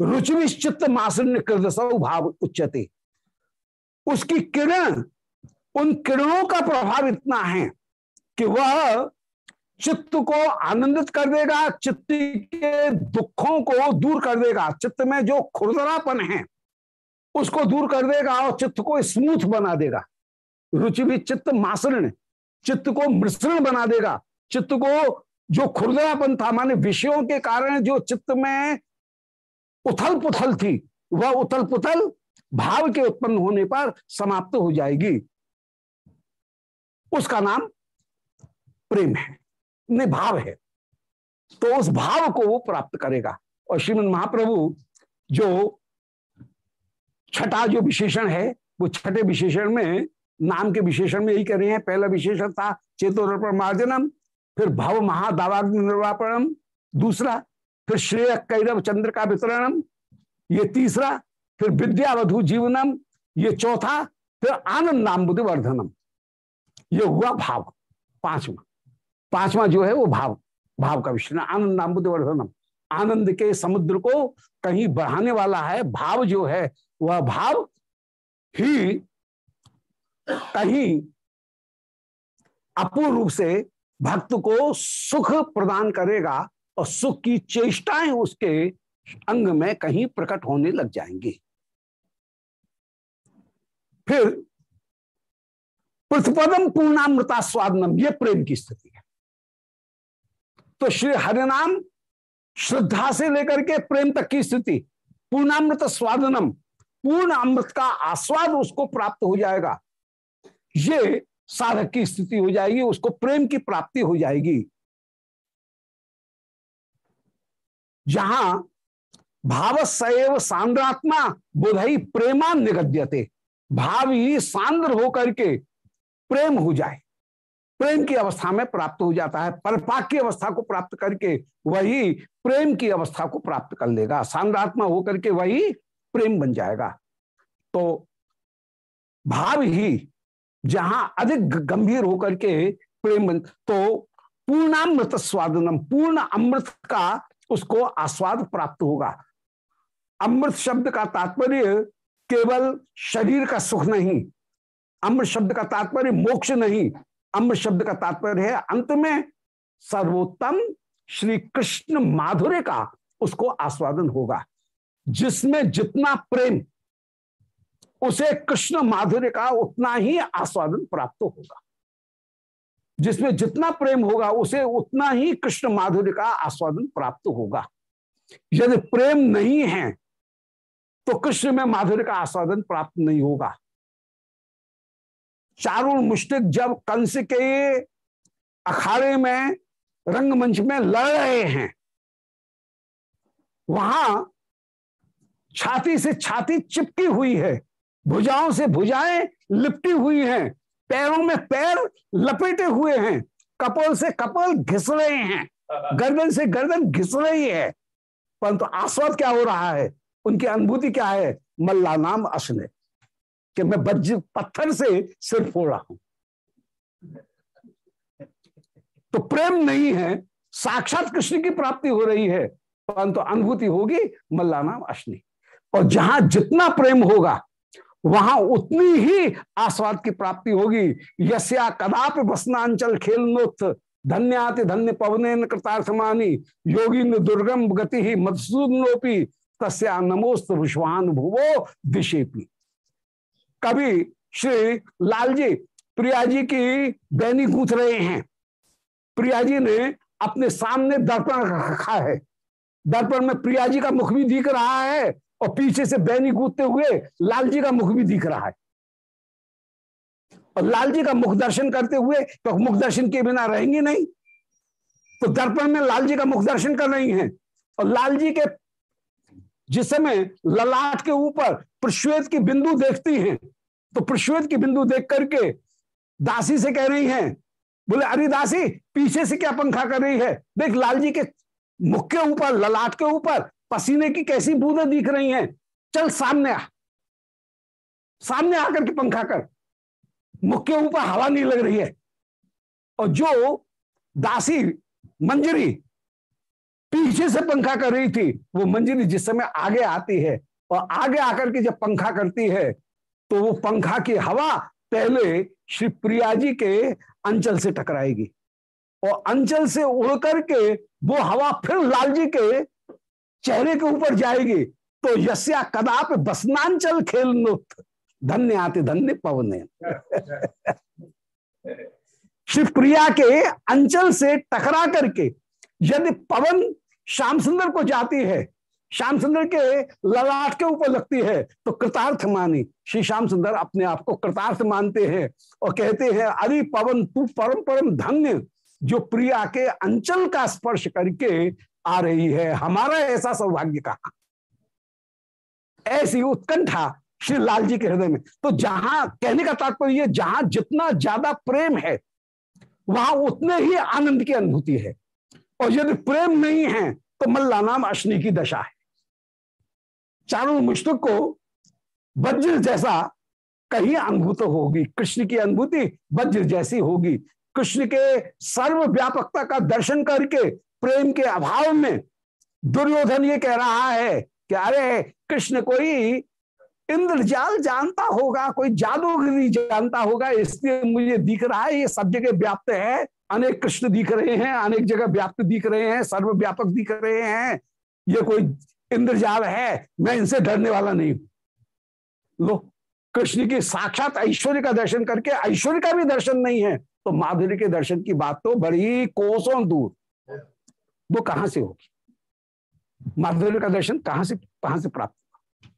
रुचिश्चित मासन्य कृदसव भाव उच्चते उसकी किरण, उन किरणों का प्रभाव इतना है कि वह चित्त को आनंदित कर देगा, चित्त के दुखों को दूर कर देगा। चित्त में जो खुरदरापन है, उसको दूर कर देगा और चित्त को स्मूथ बना देगा। रुचि भी चित्त मासरण, चित्त को मिश्रण बना देगा। चित्त को जो खुरदरापन था, माने विषयों के कारण जो चित्त में उथल पुथल थी, वह उथल पुथल भाव के उत्पन्न होने पर समाप्त हो जाएगी। उसका नाम प्रेम है। भाव है तो उस भाव को वो प्राप्त करेगा। और श्रीमद महाप्रभु जो छठा जो विशेषण है, वो छठे विशेषण में, नाम के विशेषण में यही कह रहे हैं, पहला विशेषण था चेतो मार्जनम, फिर भव महादावाग्नि निर्वापणम, दूसरा फिर श्रेय कैरव चंद्र का वितरणम, ये तीसरा फिर विद्यावधु जीवनम, ये चौथा फिर आनंद नाम बुद्धि वर्धनम ये हुआ भाव, पांचवा। पांचवा जो है वो भाव भाव का विषय आनंद नाम वर्धनम आनंद के समुद्र को कहीं बढ़ाने वाला है, भाव जो है, वह भाव ही कहीं अपूर्ण रूप से भक्त को सुख प्रदान करेगा और सुख की चेष्टाएँ उसके अंग में कहीं प्रकट होने लग जाएँगी। फिर पृथ्वपदम पूर्णामृता स्वादनम ये प्रेम की स्थिति। तो श्री हरिनाम श्रद्धा से लेकर के प्रेम तक की स्थिति पूर्णामृत स्वादनम, पूर्ण अमृत का आस्वाद उसको प्राप्त हो जाएगा। ये साधक की स्थिति हो जाएगी, उसको प्रेम की प्राप्ति हो जाएगी। जहाँ भाव सैव सांद्रात्मा बुधई प्रेमान निगद्यते, भाव ही सांद्र होकर के प्रेम हो जाए। प्रेम की अवस्था में प्राप्त हो जाता है परपाक की अवस्था को प्राप्त करके वही प्रेम की अवस्था को प्राप्त कर लेगा सांद्रात्मा होकर के वही प्रेम बन जाएगा। तो भाव ही जहाँ अधिक गंभीर होकर के प्रेम बन तो पूर्णामृत स्वादनम, पूर्ण अमृत का उसको आस्वाद प्राप्त होगा। अमृत शब्द का तात्पर्य केवल शरीर का सुख नहीं, अमृत शब्द का तात्पर्य मोक्ष नहीं अमृत शब्द का तात्पर्य है। अंत में सर्वोत्तम श्री कृष्ण माधुर्य का उसको आस्वादन होगा। जिसमें जितना प्रेम, उसे कृष्ण माधुर्य का उतना ही आस्वादन प्राप्त होगा। जिसमें जितना प्रेम होगा, उसे उतना ही कृष्ण माधुर्य का आस्वादन प्राप्त होगा। यदि प्रेम नहीं है तो कृष्ण में माधुर्य का आस्वादन प्राप्त नहीं होगा। चारुण मुष्टिक जब कंस के अखाड़े में रंगमंच में लड़ रहे हैं, वहाँ छाती से छाती चिपकी हुई है, भुजाओं से भुजाएँ लिपटी हुई हैं, पैरों में पैर लपेटे हुए हैं, कपोल से कपल घिस रहे हैं, गर्दन से गर्दन घिस रही है। परंतु आस्वाद क्या हो रहा है? उनकी अनुभूति क्या है? मल्ला नाम अशने कि मैं बज्र पत्थर से सिर फोड़ हूँ। तो प्रेम नहीं है, साक्षात कृष्ण की प्राप्ति हो रही है, परंतु अनुभूति होगी मल्ला नाम अश्नि। और जहाँ जितना प्रेम होगा, वहाँ उतनी ही आस्वाद की प्राप्ति होगी। यस्या कदाप बसनांचल खेल नोत्थ, धन्याति धन्य पवन कृतार्थमानी योगी ने दुर्गम गति ही मधुसूदनोपी तस्या नमोस्त विश्वान भुवो दिशेपी। कभी श्री लाल जी प्रिया जी की बैनी गूंथ रहे हैं। प्रिया जी ने अपने सामने दर्पण रखा है। दर्पण में प्रिया जी का मुख भी दिख रहा है और पीछे से बैनी कूदते हुए लाल जी का मुख भी दिख रहा है। और लाल जी का मुख दर्शन करते हुए तो मुख दर्शन के बिना रहेंगे नहीं। तो दर्पण में लाल जी का मुख दर्शन कर रही हैं। और लाल जी के जिस समय ललाट के ऊपर प्रश्वेत की बिंदु देखती हैं। तो प्रश्वेत की बिंदु देख करके दासी से कह रही हैं, बोले, अरे दासी, पीछे से क्या पंखा कर रही है? देख लाल जी के मुख के ऊपर, ललाट के ऊपर, पसीने की कैसी बूंदें दिख रही हैं। चल, सामने आ। सामने आकर के पंखा कर। मुख के ऊपर हवा नहीं लग रही है। और जो दासी मंजरी पीछे से पंखा कर रही थी, वो मंजरी जिस समय आगे आती है और आगे आकर के जब पंखा करती है तो वो पंखा की हवा पहले श्री प्रिया जी के अंचल से टकराएगी। और अंचल से उड़ करके वो हवा फिर लाल जी के चेहरे के ऊपर जाएगी। तो यस्या कदाप बसनांचल खेल नुत धन्य आते धन्य पवन। श्री प्रिया के अंचल से टकरा करके यदि पवन श्याम सुंदर को जाती है श्याम सुंदर के ललाट के ऊपर लगती है तो कृतार्थ मानी। श्री श्याम सुंदर अपने आप को कृतार्थ मानते हैं और कहते हैं, अरे पवन, तू परम परम धन्य जो प्रिया के अंचल का स्पर्श करके आ रही है। हमारा ऐसा सौभाग्य कहा? ऐसी उत्कंठा श्री लाल जी के हृदय में। तो जहाँ कहने का तात्पर्य जहाँ जितना ज़्यादा प्रेम है, वहाँ उतने ही आनंद की अनुभूति है। और यदि प्रेम नहीं है तो मल्ला नाम अश्नि की दशा है। चारों मुश्तक को वज्र जैसा कहीं अनुभूत होगी। कृष्ण की अनुभूति वज्र जैसी होगी। कृष्ण के सर्व व्यापकता का दर्शन करके, प्रेम के अभाव में दुर्योधन ये कह रहा है कि अरे, कृष्ण कोई इंद्रजाल जानता होगा, कोई जादूगिरी जानता होगा, इसलिए मुझे दिख रहा है ये सब जगह व्याप्त है। अनेक कृष्ण दिख रहे हैं, अनेक जगह व्याप्त दिख रहे हैं सर्व व्यापक दिख रहे हैं। ये कोई इंद्रजाल है, मैं इनसे डरने वाला नहीं लो, कृष्ण की साक्षात ऐश्वर्य का दर्शन करके ऐश्वर्य का भी दर्शन नहीं है तो माधुर्य के दर्शन की बात तो बड़ी कोसों दूर। वो कहाँ से होगी? माधुर्य का दर्शन कहाँ से कहाँ से प्राप्त होगा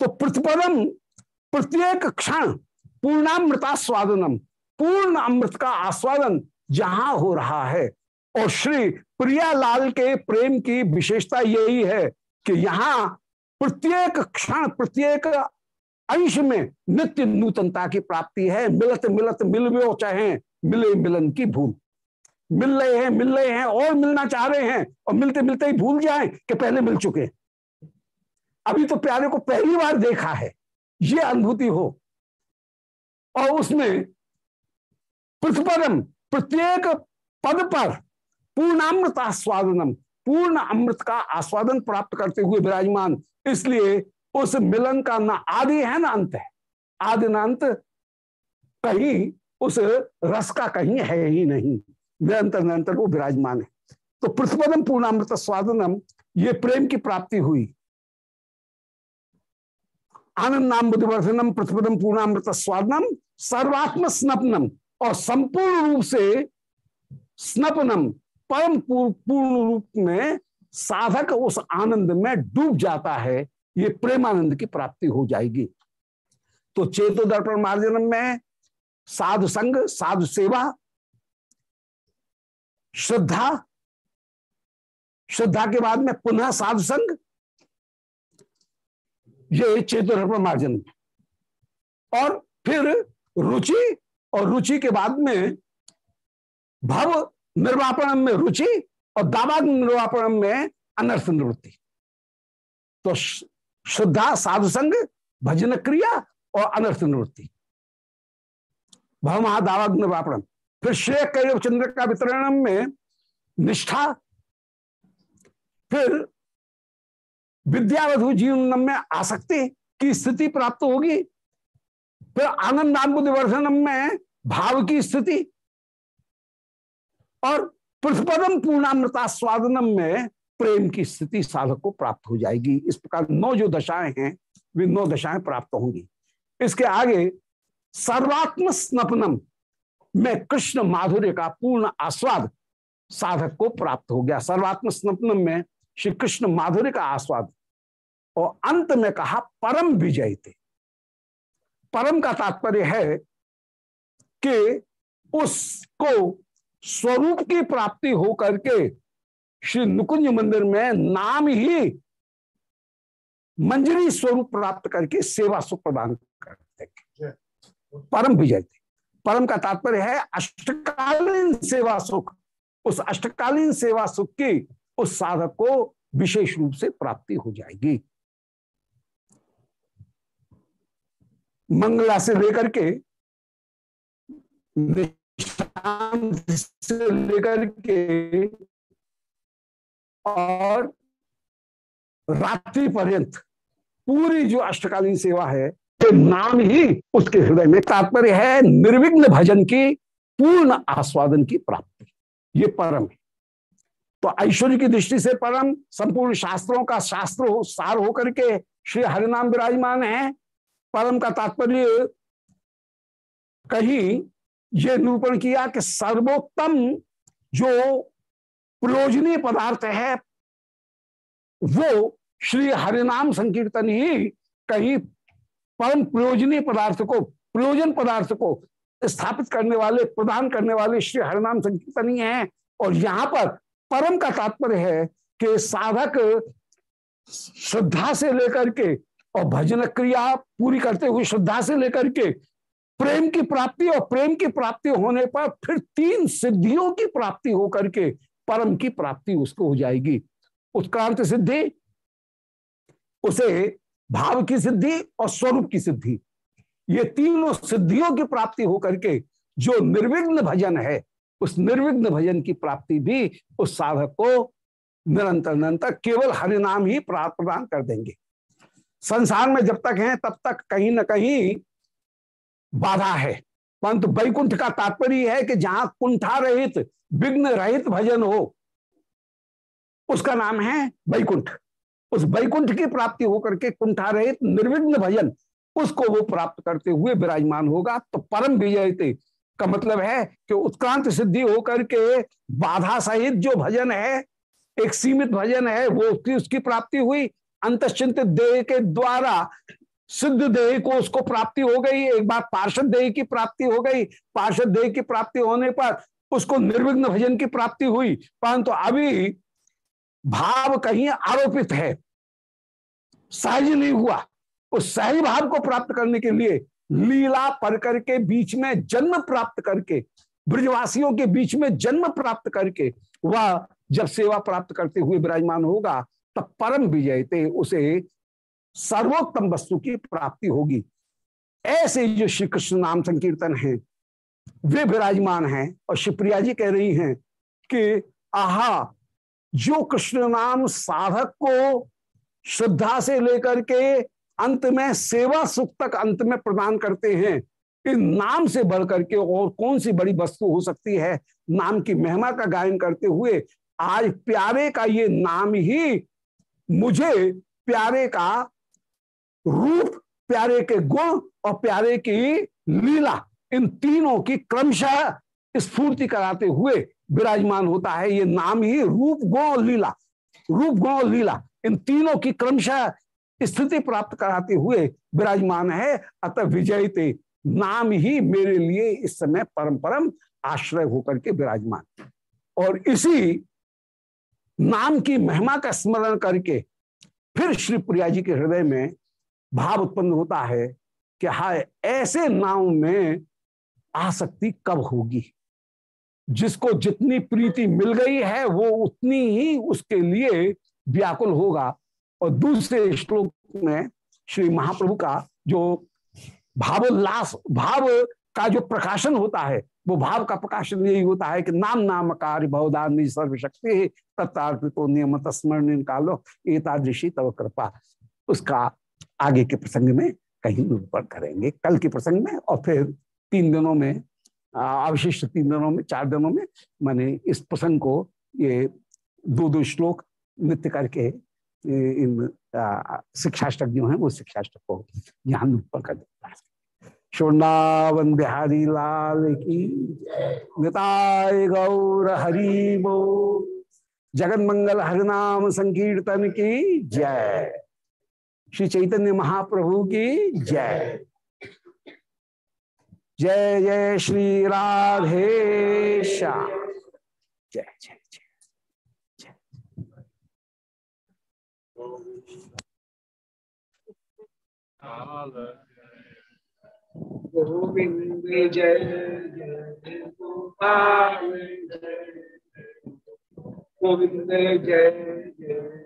तो प्रतिपदम प्रत्येक क्षण पूर्णामृता स्वादनम पूर्ण अमृत का आस्वादन जहाँ हो रहा है और श्री प्रियालाल के प्रेम की विशेषता यही है कि यहाँ प्रत्येक क्षण, प्रत्येक अंश में नित्य नूतनता की प्राप्ति है। मिलत मिलत, मिल चाहे, मिले मिलन की भूल। मिल रहे हैं, मिल रहे हैं, और मिलना चाह रहे हैं, और मिलते मिलते ही भूल जाएँ कि पहले मिल चुके अभी तो प्यारे को पहली बार देखा है, ये अनुभूति हो। और उसमें पृथ्वरम प्रत्येक पद पर पूर्णामृत आस्वादनम, पूर्ण अमृत का आस्वादन प्राप्त करते हुए विराजमान। इसलिए उस मिलन का ना आदि है ना अंत है। आदि ना अंत कहीं उस रस का कहीं है ही नहीं। निरंतर निरंतर वो विराजमान है। तो पृथ्वदम पूर्णामृत स्वादनम ये प्रेम की प्राप्ति हुई। आनंद नाम बुद्धिवर्धनम पृथ्वदम पूर्णामृत स्वादनम सर्वात्म स्नपनम और संपूर्ण रूप से स्नपनम। परम पूर्ण रूप में साधक उस आनंद में डूब जाता है, ये प्रेमानंद की प्राप्ति हो जाएगी। तो चेतो दर्पण मार्जनम में साधु संग, साधु सेवा, श्रद्धा श्रद्धा के बाद में पुनः साधु संग, ये चेतुर्पण मार्जन और फिर रुचि, और रुचि के बाद में भव निर्वापणम में रुचि और दावाग निर्वापणम में अनर्थ निवृत्ति। तो शुद्धा साधु संग भजन क्रिया और अनर्थ निवृत्ति। भव महादावाग निर्वापणम। फिर श्रेय कैव चंद्र का वितरण में निष्ठा। फिर विद्यावधु जीवन में आसक्ति की स्थिति प्राप्त होगी। फिर आनंदानुवर्धनम में भाव की स्थिति और पृथ्वदम पूर्णामृता स्वादनम में प्रेम की स्थिति साधक को प्राप्त हो जाएगी। इस प्रकार नौ जो दशाएँ हैं, वे नौ दशाएँ प्राप्त होंगी। इसके आगे, सर्वात्म स्नपनम में कृष्ण माधुर्य का पूर्ण आस्वाद साधक को प्राप्त हो गया। सर्वात्म स्नपनम में श्री कृष्ण माधुर्य का आस्वाद। और अंत में कहा, परम विजय थे परम का तात्पर्य है कि उसको स्वरूप की प्राप्ति हो करके श्री नुकुंज मंदिर में नाम ही मंजरी स्वरूप प्राप्त करके सेवा सुख प्रदान करते परम विजय परम का तात्पर्य है, अष्टकालीन सेवा सुख। उस अष्टकालीन सेवा सुख की उस साधक को विशेष रूप से प्राप्ति हो जाएगी। मंगला से लेकर के से लेकर के और रात्रि पर्यंत पूरी जो अष्टकालीन सेवा है नाम ही उसके हृदय में तात्पर्य है, निर्विघ्न भजन की पूर्ण आस्वादन की प्राप्ति। ये परम है। तो ऐश्वर्य की दृष्टि से परम, संपूर्ण शास्त्रों का शास्त्र हो, सार होकर के श्री हरिनाम विराजमान है। परम का तात्पर्य कहीं ये निरूपण किया कि सर्वोत्तम जो प्रयोजनीय पदार्थ है, वो श्री हरिनाम संकीर्तन ही कहीं परम प्रयोजनीय पदार्थ को, प्रयोजन पदार्थ को स्थापित करने वाले, प्रदान करने वाले श्री हरिनाम संकीर्तन ही है। और यहाँ पर परम का तात्पर्य है कि साधक श्रद्धा से लेकर के और भजन क्रिया पूरी करते हुए श्रद्धा से लेकर के प्रेम की प्राप्ति और प्रेम की प्राप्ति होने पर फिर तीन सिद्धियों की प्राप्ति होकर के परम की प्राप्ति उसको हो जाएगी। उत्क्रांत सिद्धि, उसे भाव की सिद्धि और स्वरूप की सिद्धि। ये तीनों सिद्धियों की प्राप्ति होकर के जो निर्विघ्न भजन है, उस निर्विघ्न भजन की प्राप्ति भी उस साधक को निरंतर निरंतर केवल हरिनाम ही प्राप्त प्रदान कर देंगे। संसार में जब तक हैं, तब तक कहीं ना कहीं बाधा है। परंतु वैकुंठ का तात्पर्य है कि जहाँ कुंठा रहित विघ्न रहित भजन हो, उसका नाम है वैकुंठ। उस वैकुंठ की प्राप्ति होकर के कुंठा रहित निर्विघ्न भजन, उसको वो प्राप्त करते हुए विराजमान होगा। तो परम विजय का मतलब है कि उत्क्रांत सिद्धि होकर के बाधा सहित जो भजन है, एक सीमित भजन है, वो उसकी उसकी प्राप्ति हुई। अंतश्चिंत देह के द्वारा सिद्ध देह को उसको प्राप्ति हो गई, एक बार पार्षद देह की प्राप्ति हो गई, पार्षद देह की प्राप्ति होने पर उसको निर्विघ्न भजन की प्राप्ति हुई, परंतु तो अभी भाव कहीं आरोपित है, सहज नहीं हुआ। उस सहज भाव को प्राप्त करने के लिए लीला पर करके बीच में जन्म प्राप्त करके, ब्रजवासियों के बीच में जन्म प्राप्त करके, वह जब सेवा प्राप्त करते हुए विराजमान होगा, तब परम विजयते उसे सर्वोत्तम वस्तु की प्राप्ति होगी। ऐसे जो श्री कृष्ण नाम संकीर्तन है, वे विराजमान हैं और शिवप्रिया जी कह रही हैं कि, आहा, जो कृष्ण नाम साधक को श्रद्धा से लेकर के अंत में सेवा सुख तक अंत में प्रदान करते हैं, इन नाम से बढ़ करके और कौन सी बड़ी वस्तु हो सकती है? नाम की महिमा का गायन करते हुए, आज प्यारे का ये नाम ही मुझे प्यारे का रूप, प्यारे के गुण और प्यारे की लीला, इन तीनों की क्रमशः स्फूर्ति कराते हुए विराजमान होता है। ये नाम ही रूप, गुण और लीला। रूप, गुण और लीला, इन तीनों की क्रमशः स्थिति प्राप्त कराते हुए विराजमान है। अतः विजयते, नाम ही मेरे लिए इस समय परम परम आश्रय होकर के विराजमान। और इसी नाम की महिमा का स्मरण करके फिर श्री प्रिया जी के हृदय में भाव उत्पन्न होता है कि हाय, ऐसे नाव में आसक्ति कब होगी? जिसको जितनी प्रीति मिल गई है, वो उतनी ही उसके लिए व्याकुल होगा। और दूसरे श्लोक में श्री महाप्रभु का जो भावोल्लास, भाव का जो प्रकाशन होता है, वो भाव का प्रकाशन यही होता है कि नाम नाम कार्य भवदान सर्वशक्ति तत्तो नियम स्मरण निकालो एतादृशी तव कृपा। उसका आगे के प्रसंग में कहीं निरूपण करेंगे। कल के प्रसंग में और फिर तीन दिनों में अवशिष्ट तीन दिनों में, चार दिनों में मैंने इस प्रसंग को ये दो दो श्लोक नृत्य करके इन शिक्षाष्टक जो है, वो शिक्षाष्टक को यहाँ निरूपण कर देता है। शोणावन बिहारी लाल की निताय गौर हरिबो जगन मंगल हरिनाम संकीर्तन की जय। श्री चैतन्य महाप्रभु की जय। जय जय श्री राधे श्याम। जय जय जय। गोविंद जय जय गोविंद जय जय।